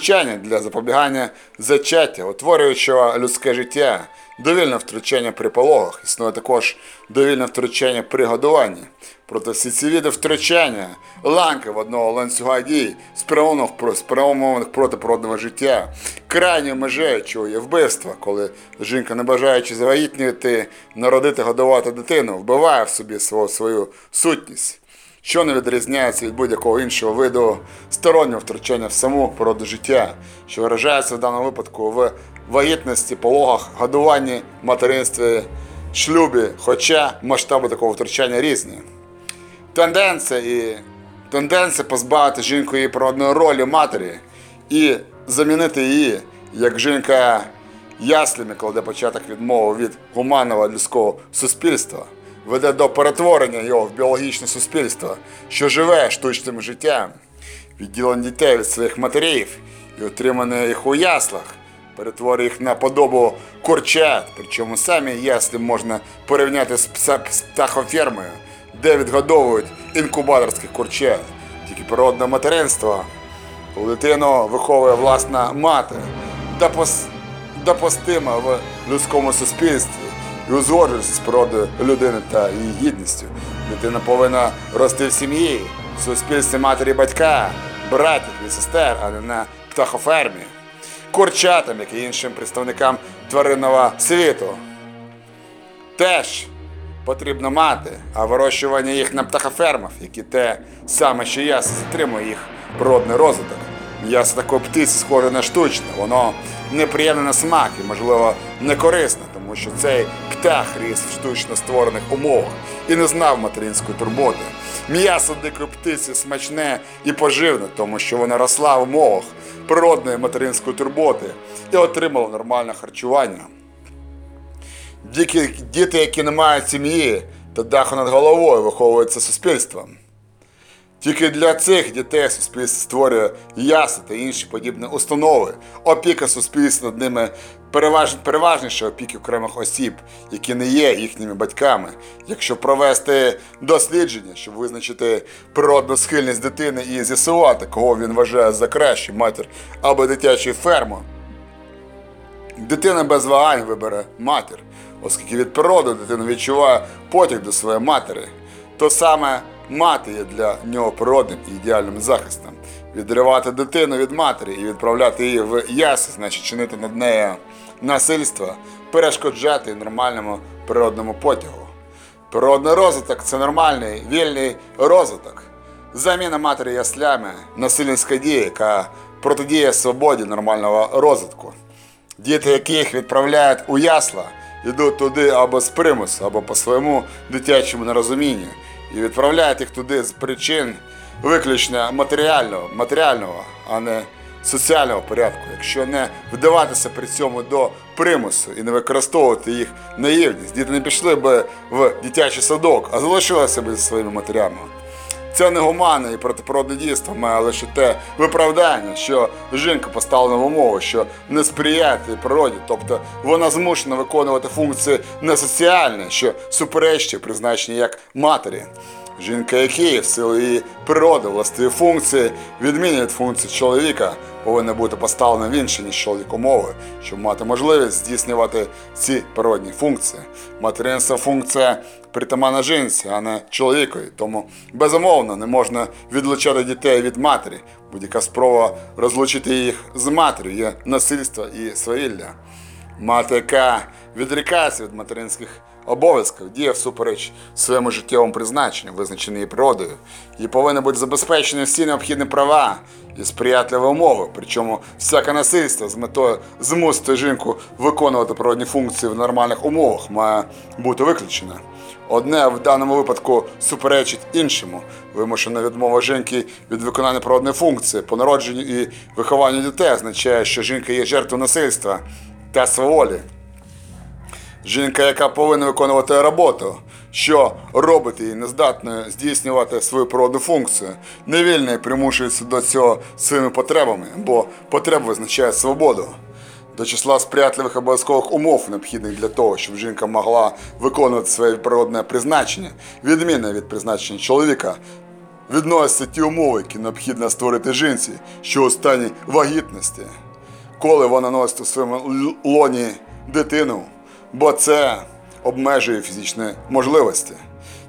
Втручання для запобігання зачаття, утворюючого людське життя, довільне втручання при пологах. Існує також довільне втручання при годуванні. Проте всі ці види втручання ланки в одного ланцюга дій, спрямованих про- спрямованих проти природного життя, крайньою межею, чого є вбивство, коли жінка, не бажаючи завагітніти, народити, годувати дитину, вбиває в собі свою, свою сутність що не відрізняється від будь-якого іншого виду стороннього втручання в саму природу життя, що виражається в даному випадку в вагітності, пологах, годуванні, материнстві, шлюбі, хоча масштаби такого втручання різні. Тенденція і тенденція позбавити жінку її природної ролі матері і замінити її, як жінка яслями кладе початок відмови від гуманного людського суспільства, веде до перетворення його в біологічне суспільство, що живе штучним життям, відділення дітей від своїх матерів і отримання їх у яслах, перетворює їх на подобу курчат, причому самі яслі можна порівняти з птахофермою, де відгодовують інкубаторських курчат. Тільки природне материнство у дитину виховує власна мати, допус- допустима в людському суспільстві і узгоджується з природою людини та її гідністю. Дитина повинна рости в сім'ї, в суспільстві матері батька, братів і сестер, а не на птахофермі, курчатам, як і іншим представникам тваринного світу. Теж потрібно мати, а вирощування їх на птахофермах, які те саме, що ясно затримує їх природний розвиток. М'ясо такої птиці схоже на штучне, воно неприємне на смак і, можливо, не корисне, тому що цей птах ріс в штучно створених умовах і не знав материнської турботи. М'ясо дикої птиці смачне і поживне, тому що вона росла в умовах природної материнської турботи і отримала нормальне харчування. Діти, які не мають сім'ї та даху над головою, виховуються суспільством. Тільки для цих дітей суспільство створює ясли та інші подібні установи. Опіка суспільства над ними переваж, переважніше опіки окремих осіб, які не є їхніми батьками. Якщо провести дослідження, щоб визначити природну схильність дитини і з'ясувати, кого він вважає за кращу матір або дитячу ферму, Дитина без вагань вибере матір, оскільки від природи дитина відчуває потяг до своєї матері. То саме мати є для нього природним і ідеальним захистом. Відривати дитину від матері і відправляти її в яси, значить чинити над нею насильство, перешкоджати нормальному природному потягу. Природний розвиток це нормальний вільний розвиток. Заміна матері яслями насильницька дія, яка протидіє свободі нормального розвитку. Діти, яких відправляють у ясла, йдуть туди або з примусу, або по своєму дитячому нерозумінню, і відправляють їх туди з причин виключно матеріального, матеріального, а не соціального порядку. Якщо не вдаватися при цьому до примусу і не використовувати їх наївність, діти не пішли би в дитячий садок, а залишилися б зі своїми матерями. Це не гумане і протиприродне дійство має лише те виправдання, що жінка поставлена в умову, що не сприяє природі, тобто вона змушена виконувати функції не соціальні, що суперечні призначені як матері. Жінка, які в силу її природи властиві функції, відмінні від функцій чоловіка, повинна бути поставлена в інші, ніж чоловік умови, щоб мати можливість здійснювати ці природні функції. Материнство функція притаманна жінці, а не чоловікові. Тому безумовно не можна відлучати дітей від матері. Будь-яка спроба розлучити їх з матір'ю є насильство і свавілля. Мати, яка відрікається від материнських обов'язків, діє всупереч своєму життєвому призначенню, визначеній природою, і повинні бути забезпечені всі необхідні права і сприятливі умови. Причому всяке насильство з метою змусити жінку виконувати природні функції в нормальних умовах має бути виключене. Одне в даному випадку суперечить іншому. Вимушена відмова жінки від виконання природної функції по народженню і вихованню дітей означає, що жінка є жертвою насильства та сваволі. Жінка, яка повинна виконувати роботу, що робить її нездатною здійснювати свою природну функцію, невільно примушується до цього своїми потребами, бо потреба визначає свободу. До числа сприятливих обов'язкових умов, необхідних для того, щоб жінка могла виконувати своє природне призначення, відмінне від призначення чоловіка, відносяться ті умови, які необхідно створити жінці, що у стані вагітності, коли вона носить у своєму лоні дитину, бо це обмежує фізичні можливості.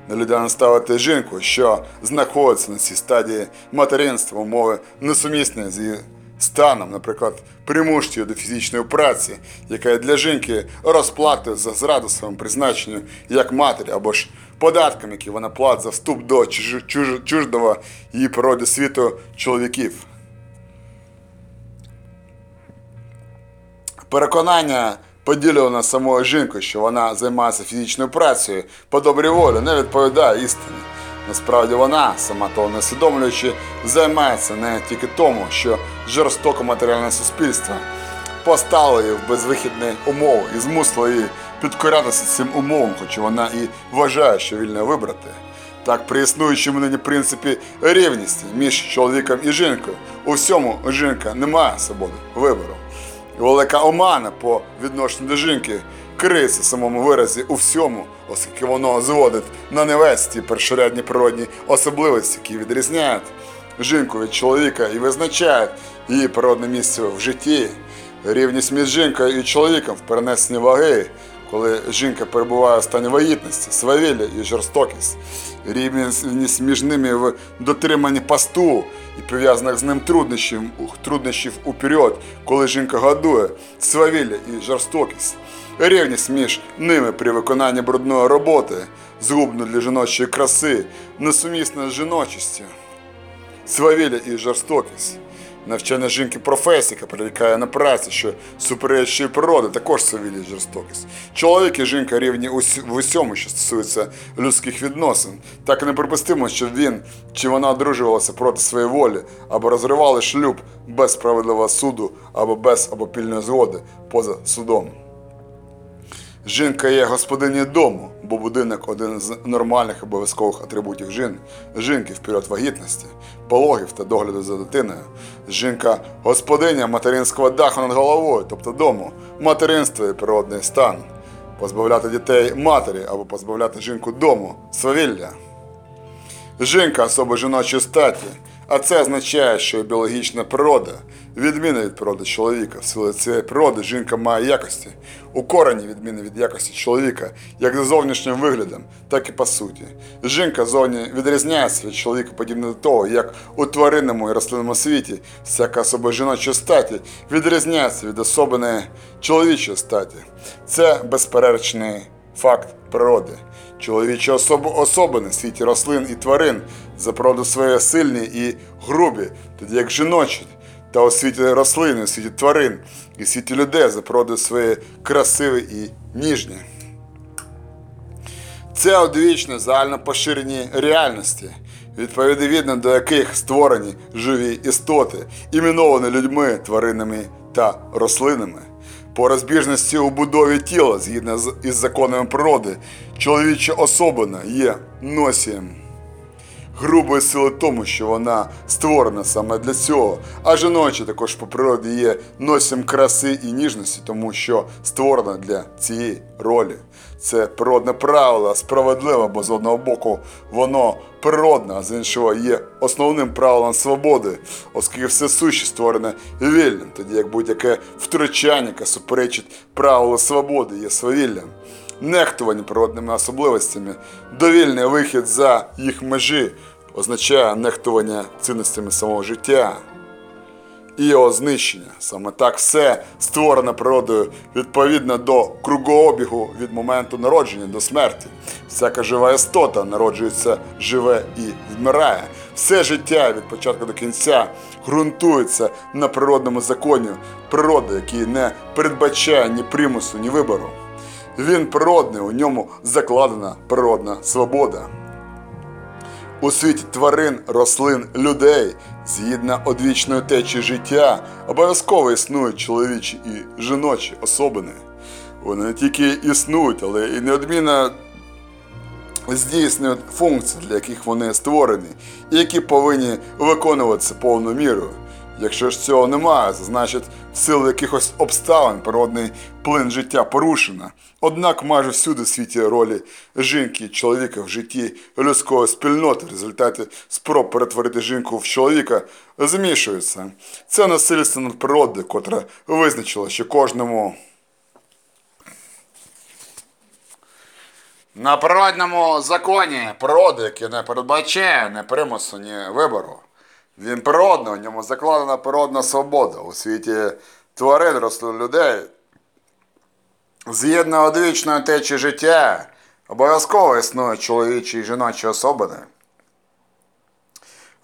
Нелюдяно ставити жінку, що знаходиться на цій стадії материнства, умови несумісні з її станом, наприклад, примушують її до фізичної праці, яка для жінки розплатою за зраду своєму призначенню як матері, або ж податками, які вона платить за вступ до чуж- чуж- чуждого її природи світу чоловіків. Переконання поділено самою жінкою, що вона займається фізичною працею по добрій волі, не відповідає істині. Насправді вона, сама того не усвідомлюючи, займається не тільки тому, що жорстоко матеріальне суспільство поставило її в безвихідні умови і змусило її підкорятися цим умовам, хоч вона і вважає, що вільно вибрати. Так, при існуючому нині принципі рівності між чоловіком і жінкою, у всьому жінка не має свободи вибору. Велика омана по відношенню до жінки криється самому виразі у всьому, оскільки воно зводить на невець ті першорядні природні особливості, які відрізняють жінку від чоловіка і визначають її природне місце в житті. Рівність між жінкою і чоловіком в перенесенні ваги, коли жінка перебуває в стані вагітності, свавілля і жорстокість. Рівність між ними в дотриманні посту і пов'язаних з ним труднощів, труднощів у коли жінка годує, свавілля і жорстокість. Рівність між ними при виконанні брудної роботи, згубно для жіночої краси, несумісна з жіночістю свавілля і жорстокість. Навчання жінки професії, яка прирікає на праці, що суперечує природи, також совілі жорстокість. Чоловік і жінка рівні в усьому, що стосується людських відносин. Так неприпустимо, що він чи вона одружувалася проти своєї волі, або розривали шлюб без справедливого суду, або без обопільної згоди поза судом. Жінка є господинею дому, бо будинок один з нормальних обов'язкових атрибутів жін, жінки в період вагітності, пологів та догляду за дитиною. Жінка господиня материнського даху над головою, тобто дому, материнство і природний стан. Позбавляти дітей матері або позбавляти жінку дому, свавілля. Жінка особа жіночої статі, а це означає, що біологічна природа відмінна від природи чоловіка. В силу цієї природи жінка має якості, у корені відмінні від якості чоловіка, як за зовнішнім виглядом, так і по суті. Жінка зовні відрізняється від чоловіка подібно до того, як у тваринному і рослинному світі всяка особа жіночої статі відрізняється від особини чоловічої статі. Це безперечний факт природи. Чоловічі особи, особини світі рослин і тварин за природу своєї сильні і грубі, тоді як жіночі, та у світі рослин, у світі тварин, і в світі людей за природу своєї красиві і ніжні. Це одвічно загально поширені реальності, відповідно до яких створені живі істоти, іменовані людьми, тваринами та рослинами. По розбіжності у будові тіла, згідно із законами природи, чоловіча особина є носієм грубої сили тому, що вона створена саме для цього. А жіноча також по природі є носієм краси і ніжності, тому що створена для цієї ролі. Це природне правило, справедливе, бо з одного боку воно природне, а з іншого є основним правилом свободи, оскільки все суще створене вільним, тоді як будь-яке втручання, яке суперечить правилу свободи, є свавіллям нехтування природними особливостями, довільний вихід за їх межі означає нехтування цінностями самого життя і його знищення. Саме так все створено природою відповідно до кругообігу від моменту народження до смерті. Всяка жива істота народжується, живе і вмирає. Все життя від початку до кінця ґрунтується на природному законі природи, який не передбачає ні примусу, ні вибору. Він природний, у ньому закладена природна свобода. У світі тварин, рослин, людей, згідно одвічної течії життя, обов'язково існують чоловічі і жіночі особини. Вони не тільки існують, але і неодмінно здійснюють функції, для яких вони створені, і які повинні виконуватися повною мірою. Якщо ж цього немає, це значить в силу якихось обставин природний плин життя порушено. Однак майже всюди в світі ролі жінки і чоловіка в житті людської спільноти в результаті спроб перетворити жінку в чоловіка змішуються. Це насильство над природою, котре визначило, що кожному на природному законі природи, який не передбачає ні примусу, ні вибору. Він природний, у ньому закладена природна свобода. У світі тварин, рослин людей. Згідно одвічної течії життя, обов'язково існують чоловічі і жіночі особини.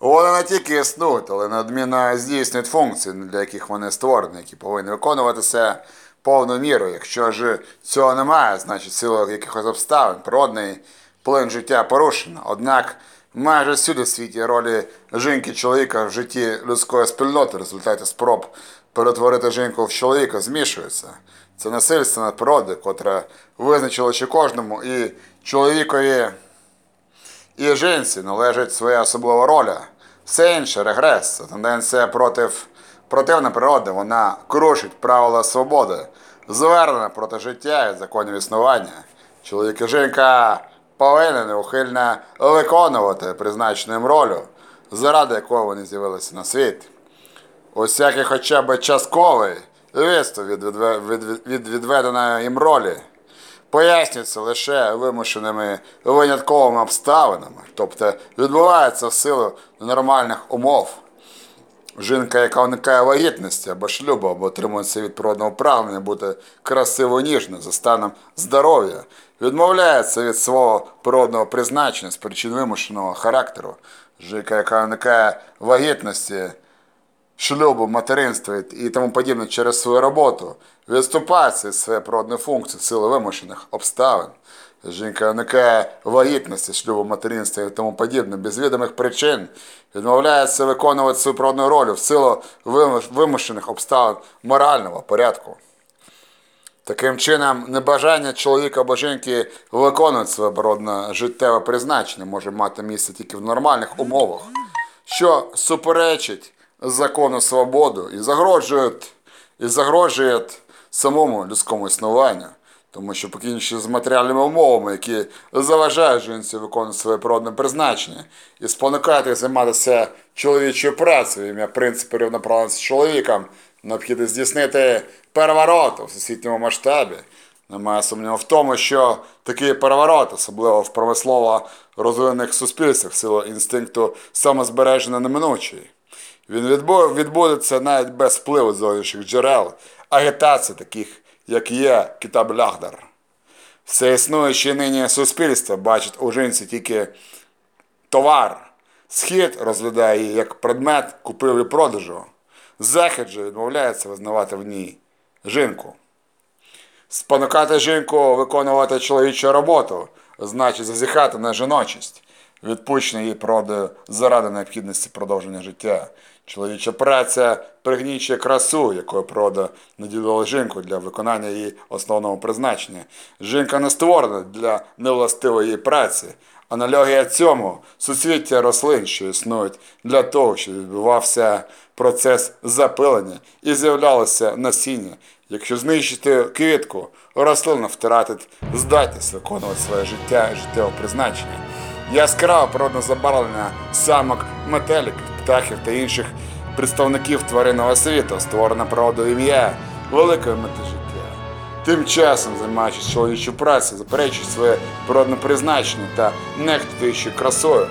Вони не тільки існують, але надмінно здійснюють функції, для яких вони створені, які повинні виконуватися повною мірою. Якщо ж цього немає, значить в якихось обставин природний плин життя порушено. Однак майже всюди в світі ролі жінки чоловіка в житті людської спільноти в результаті спроб перетворити жінку в чоловіка змішуються. Це насильство над природою, котре визначило, що кожному і чоловікові і жінці належить своя особлива роля. Все інше регрес, це тенденція проти противна природи, вона крушить правила свободи, звернена проти життя і законів існування. Чоловік і жінка повинні неухильно виконувати призначену їм роль, заради якої вони з'явилися на світ. Усякий хоча б частковий відступ від, від, від, від відведеної їм ролі пояснюється лише вимушеними винятковими обставинами, тобто відбувається в силу нормальних умов. Жінка, яка уникає вагітності або шлюбу, або отримується від природного прагнення бути красиво ніжною за станом здоров'я, відмовляється від свого природного призначення з причин вимушеного характеру. Жінка, яка уникає вагітності, шлюбу, материнства і тому подібне через свою роботу, відступається від своєї природної функції в силу вимушених обставин. Жінка уникає вагітності, шлюбу, материнства і тому подібне, без відомих причин, відмовляється виконувати свою природну роль в силу вимушених обставин морального порядку. Таким чином, небажання чоловіка або жінки виконувати своє природне життєве призначення може мати місце тільки в нормальних умовах, що суперечить закону свободи і загрожує, і загрожує самому людському існуванню. Тому що покінчити з матеріальними умовами, які заважають жінці виконувати своє природне призначення, і спонукають їх займатися чоловічою працею ім'я принципу рівноправності з чоловіком, необхідно здійснити переворот у всесвітньому масштабі. Немає сумніву в тому, що такий переворот, особливо в промислово розвинених суспільствах, в силу інстинкту самозбереження неминучий. Він відбу- відбудеться навіть без впливу зовнішніх джерел, агітації таких, як є Китаб Лягдар. Все існуюче нині суспільство бачить у жінці тільки товар. Схід розглядає її як предмет купівлі-продажу. Захід же відмовляється визнавати в ній жінку. Спонукати жінку виконувати чоловічу роботу значить зазіхати на жіночість, відпущення її природою заради необхідності продовження життя. Чоловіча праця пригнічує красу, якою природа наділила жінку для виконання її основного призначення. Жінка не створена для невластивої її праці. Аналогія цьому суцвіття рослин, що існують для того, щоб відбувався процес запилення і з'являлося насіння. Якщо знищити квітку, рослина втратить здатність виконувати своє життя і життєве призначення. Яскраво природне забарвлення самок, метеликів, птахів та інших представників тваринного світу, створена природою ім'я великої життя. Тим часом, займаючись чоловічою працею, заперечують своє природне призначення та нехтуючи красою,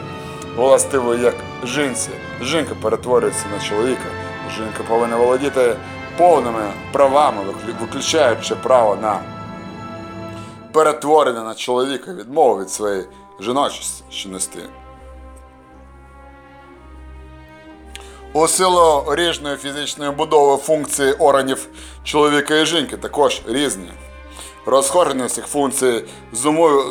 властивою як жінці. Жінка перетворюється на чоловіка. Жінка повинна володіти повними правами, виключаючи право на перетворення на чоловіка, відмову від своєї жіночності. У силу ріжної фізичної будови функції органів чоловіка і жінки також різні. Розхоженість цих функцій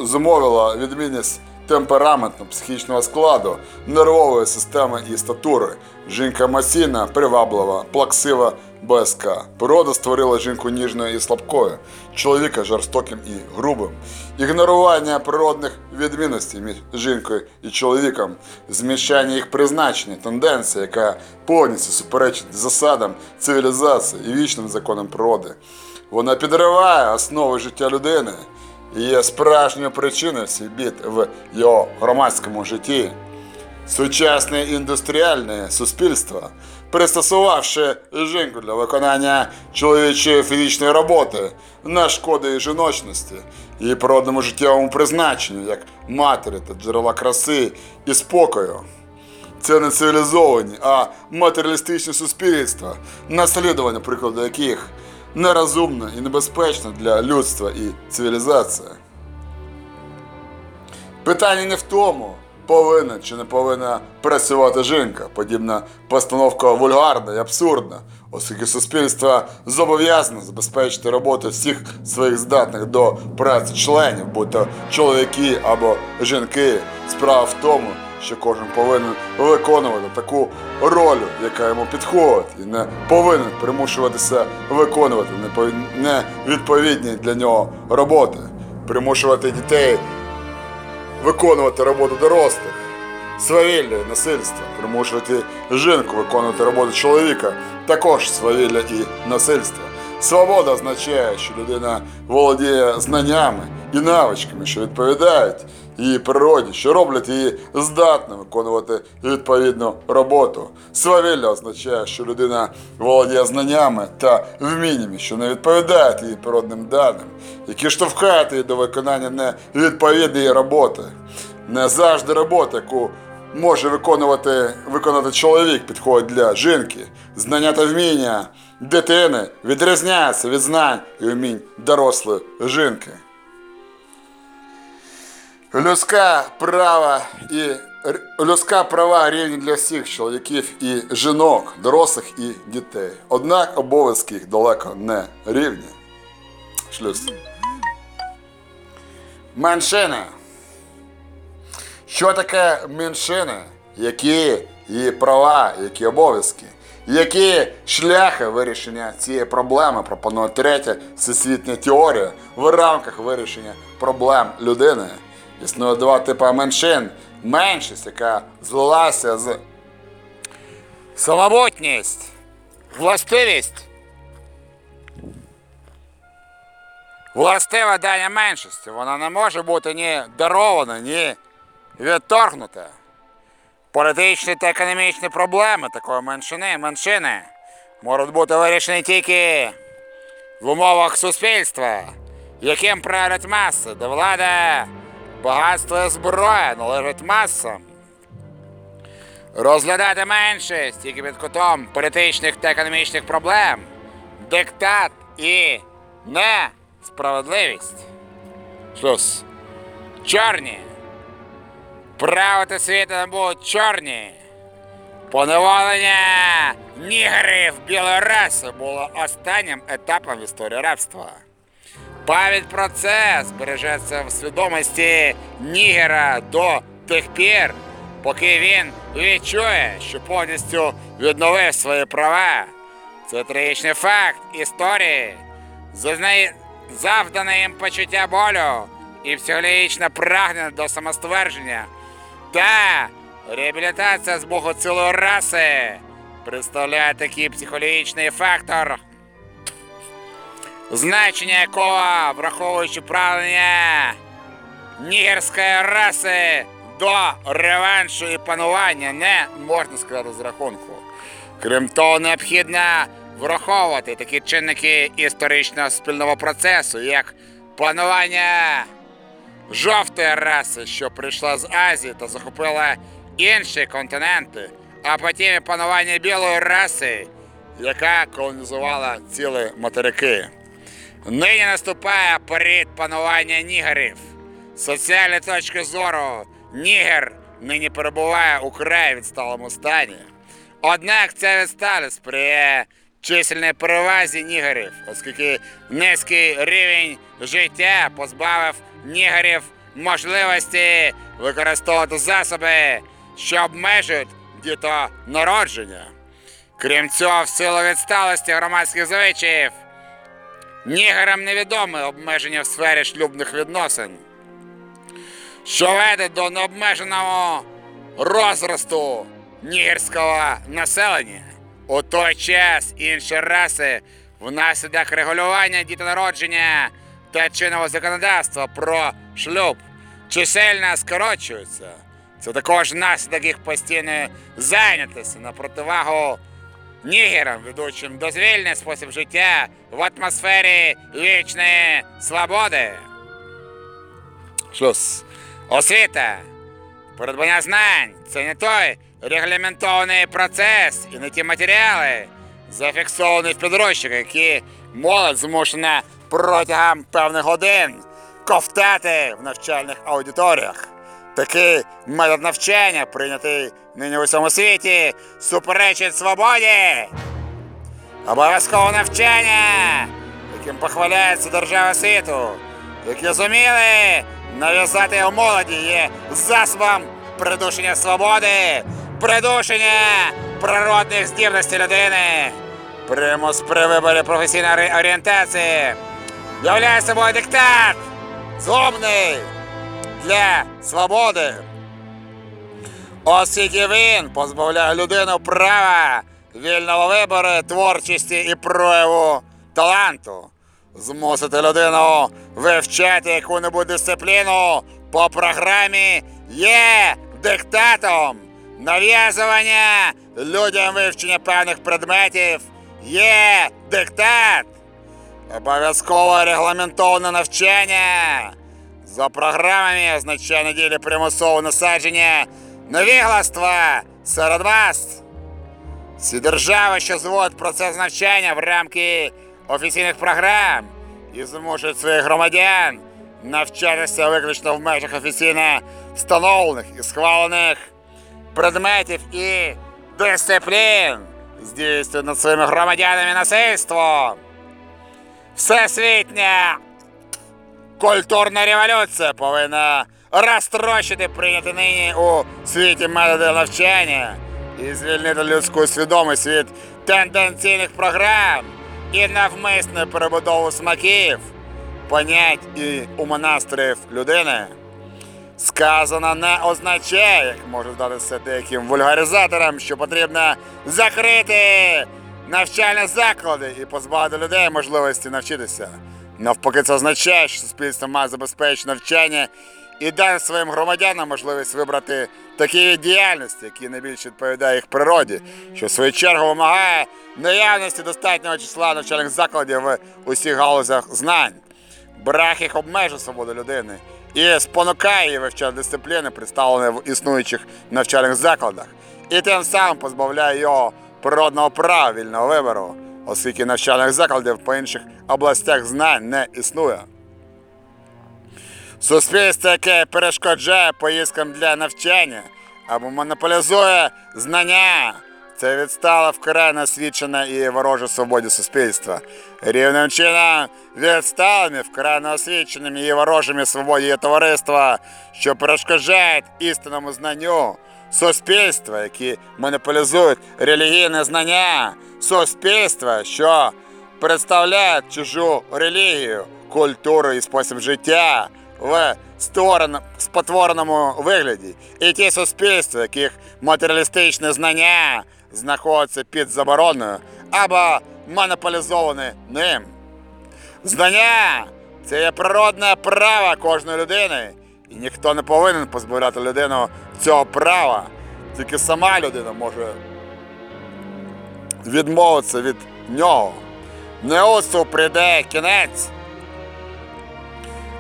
зумовила відмінність темпераментно-психічного складу, нервової системи і статури. Жінка емоційна, приваблива, плаксива, БСК. Природа створила жінку ніжною і слабкою, чоловіка жорстоким і грубим. Ігнорування природних відмінностей між жінкою і чоловіком, зміщання їх призначення, тенденція, яка повністю суперечить засадам цивілізації і вічним законам природи. Вона підриває основи життя людини є справжньою причиною всіх бід в його громадському житті. Сучасне індустріальне суспільство, пристосувавши жінку для виконання чоловічої фізичної роботи на жіночності і природному життєвому призначенню, як матері та джерела краси і спокою. Це не цивілізовані, а матеріалістичні суспільства, наслідування прикладу яких нерозумне і небезпечне для людства і цивілізації. Питання не в тому, повинна чи не повинна працювати жінка. Подібна постановка вульгарна і абсурдна, оскільки суспільство зобов'язане забезпечити роботу всіх своїх здатних до праці членів, будь то чоловіки або жінки. Справа в тому, що кожен повинен виконувати таку роль, яка йому підходить, і не повинен примушуватися виконувати невідповідні для нього роботи, примушувати дітей виконувати роботу дорослих, свавілля і насильство, примушувати жінку виконувати роботу чоловіка, також свавілля і насильство. Свобода означає, що людина володіє знаннями і навичками, що відповідають її природі, що роблять її здатною виконувати відповідну роботу. Свавілля означає, що людина володіє знаннями та вміннями, що не відповідають її природним даним, які штовхають її до виконання невідповідної роботи. Не завжди робота, яку може виконувати, виконати чоловік, підходить для жінки. Знання та вміння дитини відрізняються від знань і вмінь дорослої жінки. Людська права і людська права рівні для всіх чоловіків і жінок, дорослих і дітей. Однак обов'язки їх далеко не рівні. Шлюз. Меншина. Що таке меншини? Які її права, які обов'язки? Які шляхи вирішення цієї проблеми пропонує третя всесвітня теорія в рамках вирішення проблем людини? Існує два типи меншин. Меншість, яка злилася з самобутність, властивість. Властива дання меншості, вона не може бути ні дарована, ні відторгнута. Політичні та економічні проблеми такої меншини, меншини можуть бути вирішені тільки в умовах суспільства, яким правлять маси, де влада, багатство і зброя належать масам. Розглядати меншість тільки під кутом політичних та економічних проблем, диктат і несправедливість. Чорні. Право та світа будуть чорні. Поневолення нігерів білої раси було останнім етапом в історії рабства. Пам'ять про це збережеться в свідомості нігера до тих пір, поки він відчує, що повністю відновив свої права. Це трагічний факт історії, завдане їм почуття болю і психологічне прагнення до самоствердження. Та реабілітація з боку цілої раси представляє такий психологічний фактор, значення якого, враховуючи правлення нігерської раси до реваншу і панування, не можна сказати з рахунку. Крім того, необхідно враховувати такі чинники історичного спільного процесу, як панування жовтої раси, що прийшла з Азії та захопила інші континенти, а потім і панування білої раси, яка колонізувала цілі материки. Нині наступає період панування нігерів. З соціальної точки зору, нігер нині перебуває у край відсталому стані. Однак ця відсталість сприяє чисельній перевазі нігерів, оскільки низький рівень життя позбавив нігерів можливості використовувати засоби, що обмежують дітонародження. Крім цього, в силу відсталості громадських звичаїв, нігерам невідоме обмеження в сфері шлюбних відносин, що веде до необмеженого розросту нігерського населення. У той час інші раси внаслідок регулювання дітонародження та чинного законодавства про шлюб чисельно скорочуються. Це також наслідок їх постійної зайнятості на противагу нігерам, ведучим дозвільний спосіб життя в атмосфері вічної свободи. Шлюз. Освіта. Придбання знань це не той регламентований процес і не ті матеріали, зафіксовані в підручниках, які молодь змушена протягом певних годин ковтати в навчальних аудиторіях. Такий метод навчання, прийнятий нині в усьому світі, суперечить свободі. Обов'язкове навчання, яким похваляється держава світу, які зуміли нав'язати його молоді, є засобом придушення свободи, придушення природних здібностей людини. Примус при виборі професійної орі- орієнтації являє собою диктат, злобний для свободи. Оскільки він позбавляє людину права вільного вибору, творчості і прояву таланту. Змусити людину вивчати яку-небудь дисципліну по програмі є диктатом. Нав'язування людям вивчення певних предметів є диктат. Обов'язково регламентоване навчання. За програмами означає неділі примусове насадження невігластва серед вас. Всі держави, що зводять процес навчання в рамки офіційних програм і змушують своїх громадян навчатися виключно в межах офіційно встановлених і схвалених предметів і дисциплін, здійснюють над своїми громадянами насильство. Всесвітня Культурна революція повинна розтрощити прийняти нині у світі методи навчання і звільнити людську свідомість від тенденційних програм і навмисну перебудову смаків, понять і умонастроїв людини. Сказано не означає, як може здатися деяким вульгаризаторам, що потрібно закрити навчальні заклади і позбавити людей можливості навчитися. Навпаки, це означає, що суспільство має забезпечити навчання і дати своїм громадянам можливість вибрати такі діяльності, які найбільше відповідають їх природі, що в свою чергу вимагає наявності достатнього числа навчальних закладів в усіх галузях знань. Брак їх обмежує свободу людини і спонукає її вивчати дисципліни, представлені в існуючих навчальних закладах, і тим самим позбавляє його природного права вільного вибору, оскільки навчальних закладів по інших областях знань не існує. Суспільство, яке перешкоджає поїздкам для навчання або монополізує знання, це відстало вкрай насвідчене і вороже свободі суспільства. Рівним чином відсталими, вкрай неосвіченими і ворожими свободі є товариства, що перешкоджають істинному знанню. Суспільства, які монополізують релігійне знання, суспільства, що представляють чужу релігію, культуру і спосіб життя в спотвореному вигляді, і ті суспільства, яких матеріалістичне знання знаходиться під забороною або монополізоване ним. Знання це є природне право кожної людини, і ніхто не повинен позбавляти людину цього права. Тільки сама людина може відмовитися від нього. Неоцтву прийде кінець,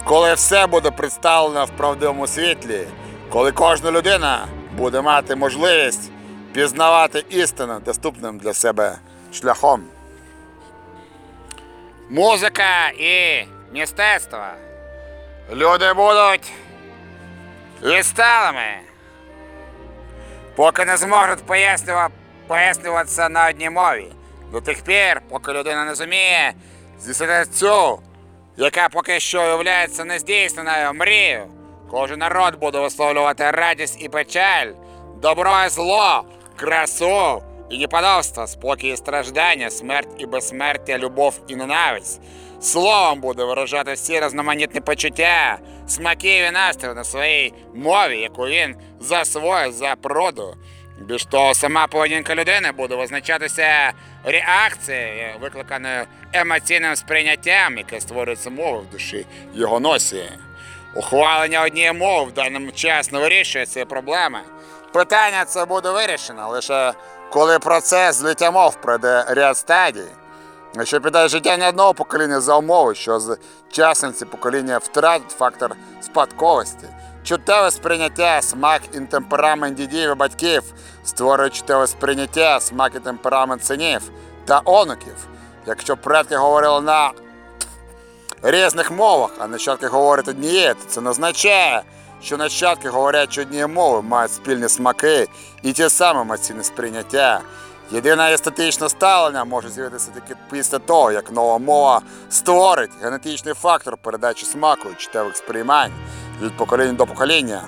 коли все буде представлено в правдивому світлі, коли кожна людина буде мати можливість пізнавати істину доступним для себе шляхом. Музика і мистецтво. Люди будуть відсталими, поки не зможуть пояснюва- пояснюватися на одній мові. До тих пір, поки людина не зуміє здійснити цю, яка поки що є нездійсненою мрією, Кожен народ буде висловлювати радість і печаль, добро і зло, красу і неподобство, спокій і страждання, смерть і безсмертя, любов і ненависть. Словом буде виражати всі різноманітні почуття, смаки і настрої на своїй мові, яку він засвоїв за природу. Більш того, сама поведінка людини буде визначатися реакцією, викликаною емоційним сприйняттям, яке створюється мови в душі його носі. Ухвалення однієї мови в даному час не вирішує ці проблеми. Питання це буде вирішено лише коли процес злиття мов пройде ряд стадій. Якщо піде життя не одного покоління за умови, що з часом ці покоління втратять фактор спадковості, чуттєве сприйняття, смак і темперамент дідів і батьків створює чуттєве сприйняття, смак і темперамент синів та онуків. Якщо предки говорили на різних мовах, а нащадки говорять однією, то це не означає, що нащадки говорять однією мовою, мають спільні смаки і ті самі емоційні сприйняття. Єдине естетичне ставлення може з'явитися тільки після того, як нова мова створить генетичний фактор передачі смаку і чуттєвих сприймань від покоління до покоління.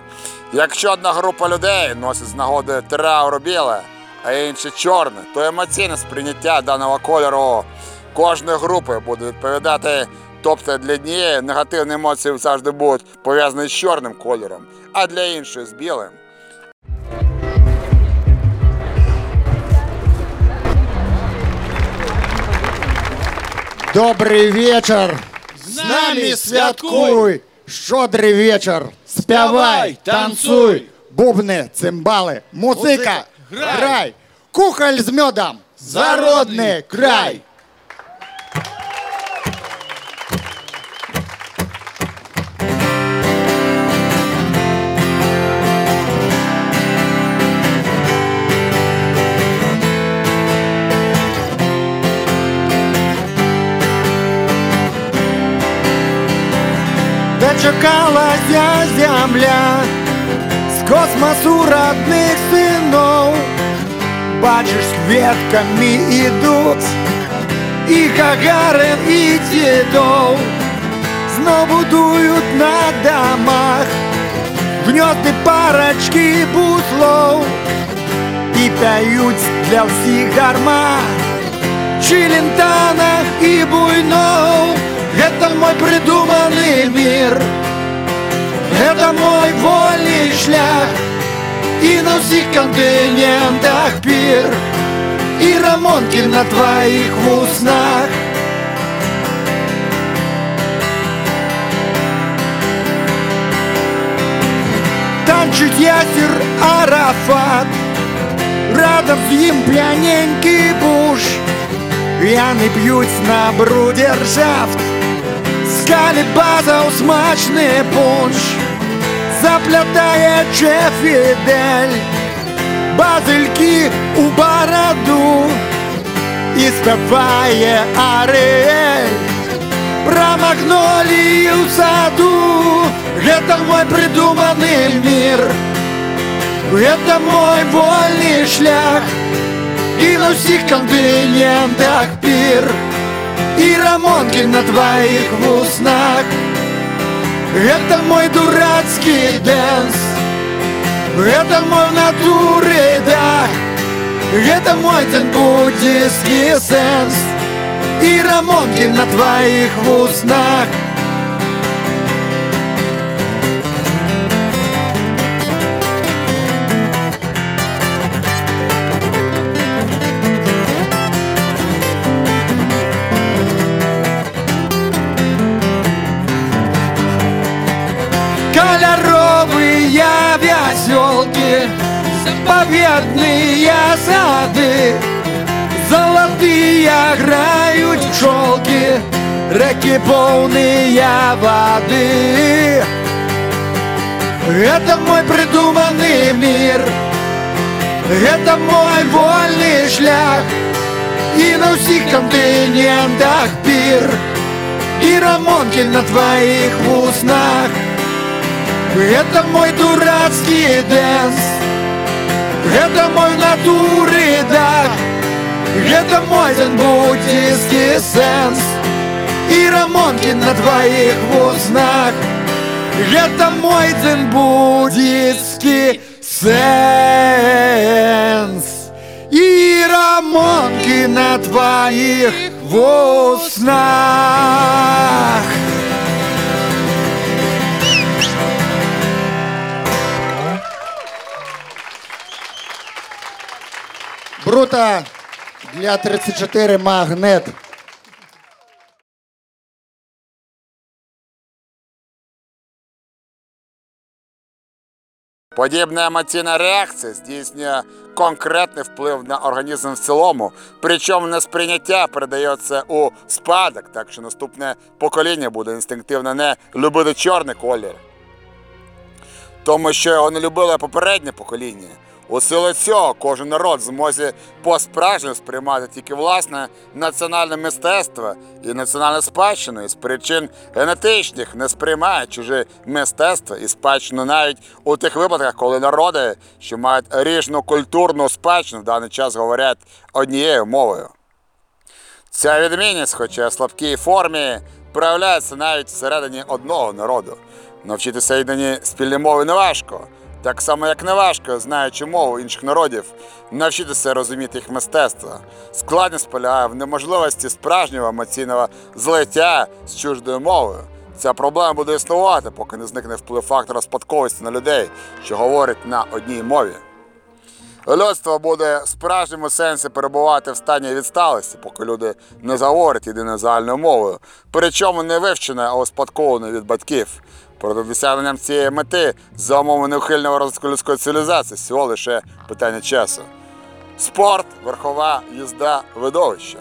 Якщо одна група людей носить з нагоди трауру біле, а інші чорне, то емоційне сприйняття даного кольору кожної групи буде відповідати. Тобто для однієї негативні емоції завжди будуть пов'язані з чорним кольором, а для іншої з білим. Добрий вечір! З нами святкуй! Щодрий вечір! Співай, танцуй! Бубни, цимбали, музика, грай! Кухоль з медом! Зародний край! Дочекалася земля з космосу родних синов. Бачиш, ветками ідуть і Гагарин, і Титов. Знов будують на домах гнезди парочки буслов і п'ють для всіх гарма Челентана и Буйнов это мой придуманный мир. Это мой вольный шлях. И на всех континентах пир. И рамонки на твоих уснах Танчить ясер Арафат. Радом їм п'яненький буш. П'яний б'ють на брудержафт Скалі база смачний пунш Заплятає Че Фідель Базильки у бороду І співає Аріель Про магнолії в саду Это мой придуманный мир Это мой вольный шлях И на всех континентах пир И рамонки на твоих уснах Это мой дурацкий дэнс Это мой в натуре да Это мой дзен-буддийский сенс И рамонки на твоих уснах Победные сады Золотые грают пчелки Реки полные воды Это мой придуманный мир Это мой вольный шлях И на всех континентах пир И рамонки на твоих уснах это мой дурацкий дэнс Это мой в натуре да Это мой дзен-буддийский сенс И рамонки на твоих уснах Это мой дзен-буддистский сенс И рамонки на твоих вуснах Брута для 34 магнет. Подібна емоційна реакція здійснює конкретний вплив на організм в цілому, причому несприйняття передається у спадок, так що наступне покоління буде інстинктивно не любити чорний колір. Тому що його не любило попереднє покоління. У силу цього кожен народ в змозі по-справжньому сприймати тільки власне національне мистецтво і національну спадщину із причин генетичних не сприймає чуже мистецтво і спадщину навіть у тих випадках, коли народи, що мають ріжну культурну спадщину, в даний час говорять однією мовою. Ця відмінність, хоча в слабкій формі, проявляється навіть всередині одного народу. Навчитися єдині спільні мови не важко. Так само, як не важко, знаючи мову інших народів, навчитися розуміти їх мистецтво. Складність полягає в неможливості справжнього емоційного злиття з чуждою мовою. Ця проблема буде існувати, поки не зникне вплив фактора спадковості на людей, що говорять на одній мові. Людство буде в справжньому сенсі перебувати в стані відсталості, поки люди не заговорять єдиною загальною мовою, причому не вивченою, а успадкованою від батьків. Проте досягненням цієї мети за умови неухильного розвитку людської цивілізації всього лише питання часу. Спорт, верхова їзда, видовище.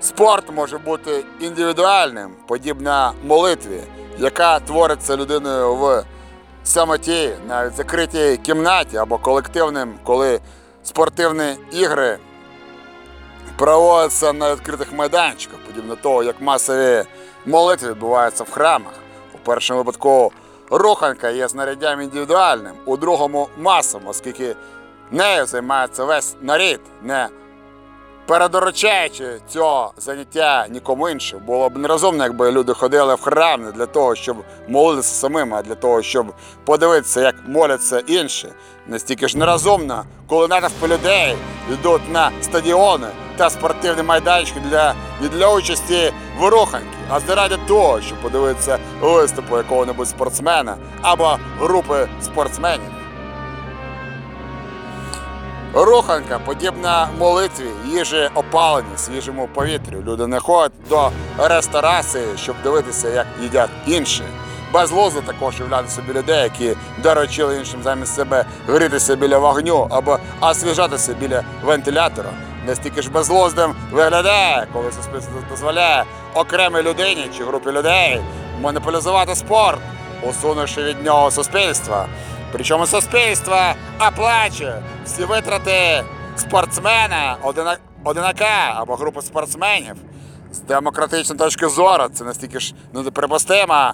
Спорт може бути індивідуальним, подібна молитві, яка твориться людиною в самоті, навіть закритій кімнаті або колективним, коли спортивні ігри проводяться на відкритих майданчиках, подібно того, як масові молитви відбуваються в храмах. Першому випадку руханка є знаряддям індивідуальним, у другому масовим, оскільки нею займається весь нарід, не передоручаючи цього заняття нікому іншому. Було б нерозумно, якби люди ходили в храм не для того, щоб молитися самим, а для того, щоб подивитися, як моляться інші. Настільки ж нерозумно, коли натовпи людей йдуть на стадіони та спортивні майданчики для, не для участі в руханки, а заради того, щоб подивитися виступу якого-небудь спортсмена або групи спортсменів. Руханка подібна молитві, їжі опаленні, свіжому повітрю. Люди не ходять до ресторації, щоб дивитися, як їдять інші. Безлозно також уявляти собі людей, які доручили іншим замість себе грітися біля вогню або освіжатися біля вентилятора. Настільки ж безлоздим виглядає, коли суспільство дозволяє окремій людині чи групі людей монополізувати спорт, усунувши від нього суспільство. Причому суспільство оплачує всі витрати спортсмена, одина- одинака або групи спортсменів. З демократичної точки зору це настільки ж неприпустимо,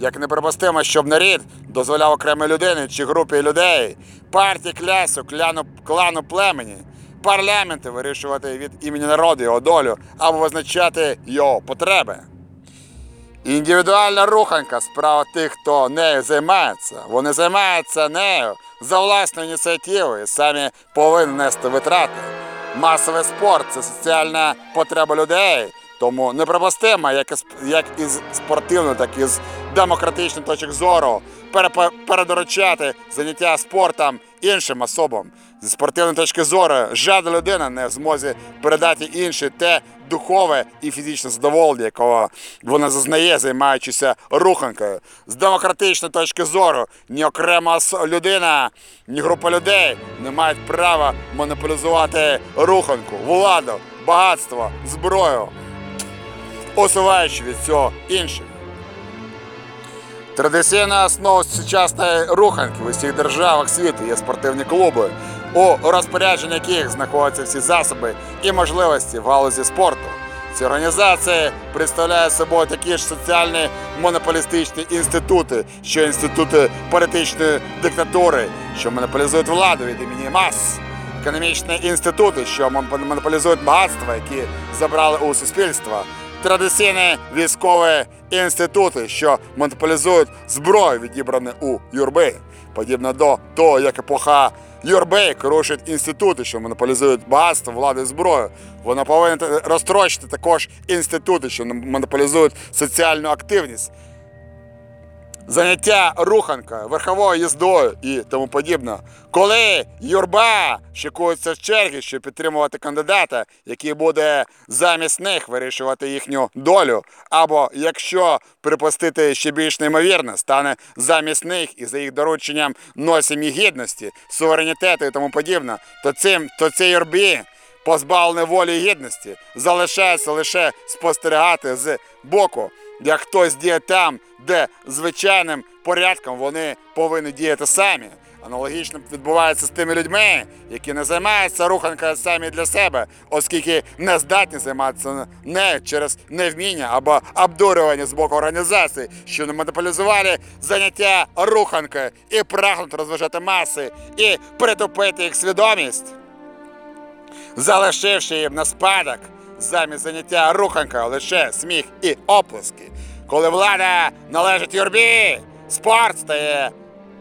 як неприпустимо, щоб нарід дозволяв окремій людині чи групі людей, партії клясу, кляну, клану племені, парламенти вирішувати від імені народу його долю або визначати його потреби. Індивідуальна руханка справа тих, хто нею займається. Вони займаються нею за власною ініціативою, і самі повинні нести витрати. Масовий спорт це соціальна потреба людей, тому неприпустимо, як із, як із спортивної, так і з демократичної точок зору, передоручати заняття спортом іншим особам. Зі спортивної точки зору жодна людина не в змозі передати іншій те духове і фізичне задоволення, якого вона зазнає, займаючися руханкою. З демократичної точки зору ні окрема людина, ні група людей не мають права монополізувати руханку, владу, багатство, зброю, усуваючи від цього інших. Традиційна основа сучасної руханки в усіх державах світу є спортивні клуби, у розпорядженні яких знаходяться всі засоби і можливості в галузі спорту. Ці організації представляють собою такі ж соціальні монополістичні інститути, що інститути політичної диктатури, що монополізують владу від імені мас, економічні інститути, що монополізують багатства, які забрали у суспільства, традиційні військові інститути, що монополізують зброю, відібрану у юрби. Подібно до того, як епоха юрби крушить інститути, що монополізують багатство, влади зброю. Вона повинна розтрощити також інститути, що монополізують соціальну активність заняття руханка, верховою їздою і тому подібне. Коли юрба шикується в черги, щоб підтримувати кандидата, який буде замість них вирішувати їхню долю, або якщо припустити ще більш неймовірно, стане замість них і за їх дорученням носім їх гідності, суверенітету і тому подібне, то цим то цій юрбі позбавлений волі і гідності, залишається лише спостерігати з боку, як хтось діє там, де звичайним порядком вони повинні діяти самі. Аналогічно відбувається з тими людьми, які не займаються руханкою самі для себе, оскільки не здатні займатися не через невміння або обдурювання з боку організацій, що не монополізували заняття руханкою і прагнуть розважати маси і притупити їх свідомість залишивши їм на спадок замість заняття руханка лише сміх і оплески. Коли влада належить юрбі, спорт стає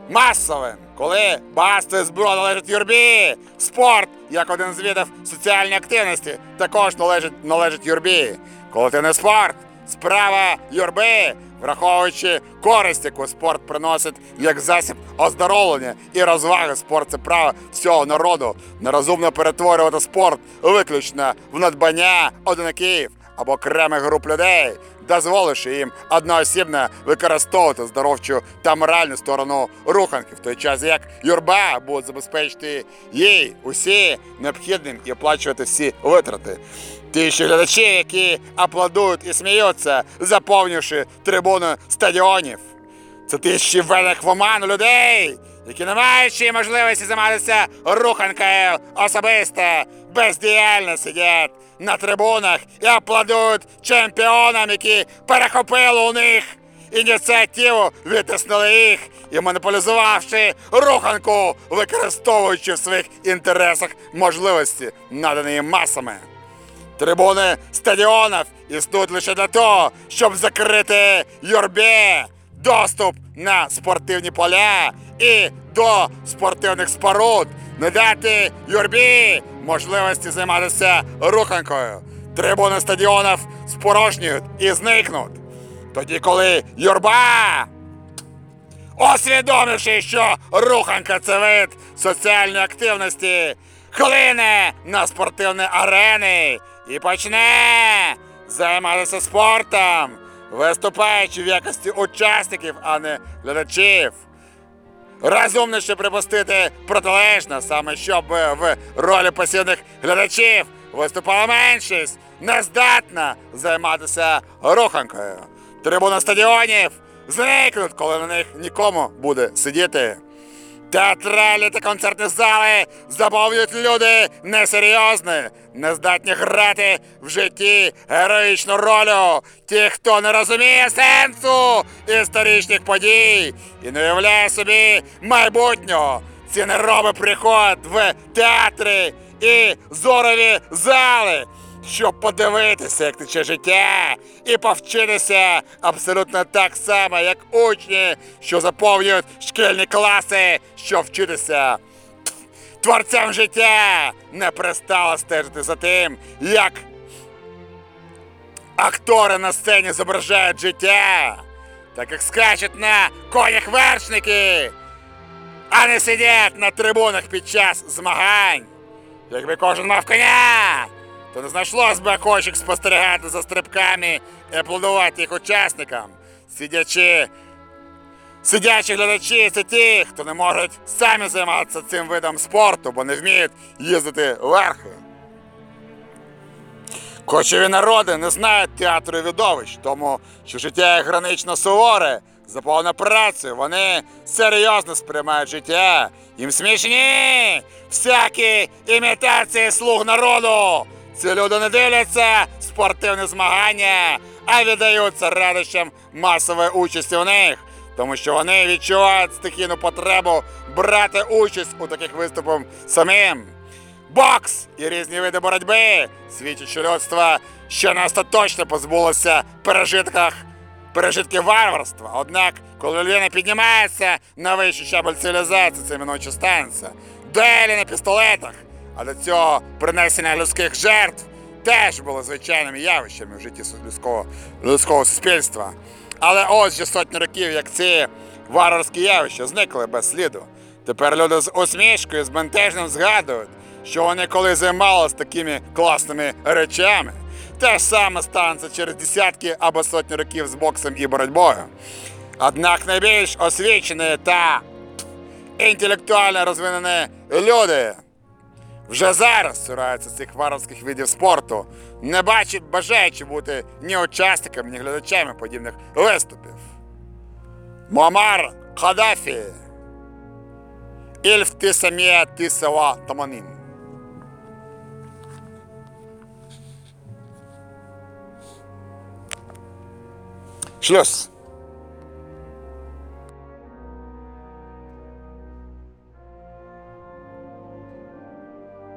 масовим. Коли багатство і зброя належить юрбі, спорт, як один з видів соціальної активності, також належить, належить юрбі. Коли ти не спорт, справа юрби, враховуючи користь, яку спорт приносить як засіб оздоровлення і розваги. Спорт це право всього народу. Нерозумно перетворювати спорт виключно в надбання одинаків або окремих груп людей, дозволивши їм одноосібно використовувати здоровчу та моральну сторону руханки, в той час як юрба буде забезпечити їй усі необхідним і оплачувати всі витрати. Тисячі глядачів, які аплодують і сміються, заповнивши трибуни стадіонів. Це тисячі введених в оману людей, які не маючи можливості займатися руханкою особисто, бездіяльно сидять на трибунах і аплодують чемпіонам, які перехопили у них ініціативу, витиснили їх і монополізувавши руханку, використовуючи в своїх інтересах можливості, надані їм масами. Трибуни стадіонів існують лише для того, щоб закрити юрбі доступ на спортивні поля і до спортивних споруд, не дати юрбі можливості займатися руханкою. Трибуни стадіонів спорожнюють і зникнуть. Тоді, коли юрба усвідомивши, що руханка це вид соціальної активності, хлине на спортивні арени і почне займатися спортом, виступаючи в якості учасників, а не глядачів. Розумніше припустити протилежно, саме щоб в ролі пасивних глядачів виступала меншість, не здатна займатися руханкою. Трибуни стадіонів зникнуть, коли на них нікому буде сидіти. Театральні та концертні зали заповнюють люди несерйозні, не здатні грати в житті героїчну роль. Ті, хто не розуміє сенсу історичних подій і не уявляє собі майбутнього. Ці не робить приход в театри і зорові зали, щоб подивитися, як тече життя, і повчитися абсолютно так само, як учні, що заповнюють шкільні класи, щоб вчитися. Творцям життя не пристало стежити за тим, як актори на сцені зображають життя, так як скачуть на конях вершники, а не сидять на трибунах під час змагань. Якби кожен мав коня, то не знайшлось би охочих спостерігати за стрибками і аплодувати їх учасникам. Сидячи, сидячі глядачі це ті, хто не можуть самі займатися цим видом спорту, бо не вміють їздити верхи. Кочові народи не знають театру і видовищ, тому що життя є гранично суворе, заповнене працею. Вони серйозно сприймають життя. Їм смішні всякі імітації слуг народу. Ці люди не дивляться спортивні змагання, а віддаються радощам масової участі в них, тому що вони відчувають стихійну потребу брати участь у таких виступах самим. бокс і різні види боротьби свідчать, що людство ще не остаточно позбулося пережитках пережитків варварства. Однак, коли людина піднімається на вищий щабель цивілізації, це минуче станеться. Дуелі на пістолетах, а до цього принесення людських жертв теж було звичайними явищами в житті людського, людського суспільства. Але ось вже сотні років, як ці варварські явища зникли без сліду. Тепер люди з усмішкою, з бентежним згадують, що вони коли займалися такими класними речами. Те ж саме станеться через десятки або сотні років з боксом і боротьбою. Однак найбільш освічені та інтелектуально розвинені люди вже зараз цураються цих варварських видів спорту, не бачить бажаючи бути ні учасниками, ні глядачами подібних виступів. Мамар Каддафі Ільф Тисамія Тисава Таманін. Шлюз.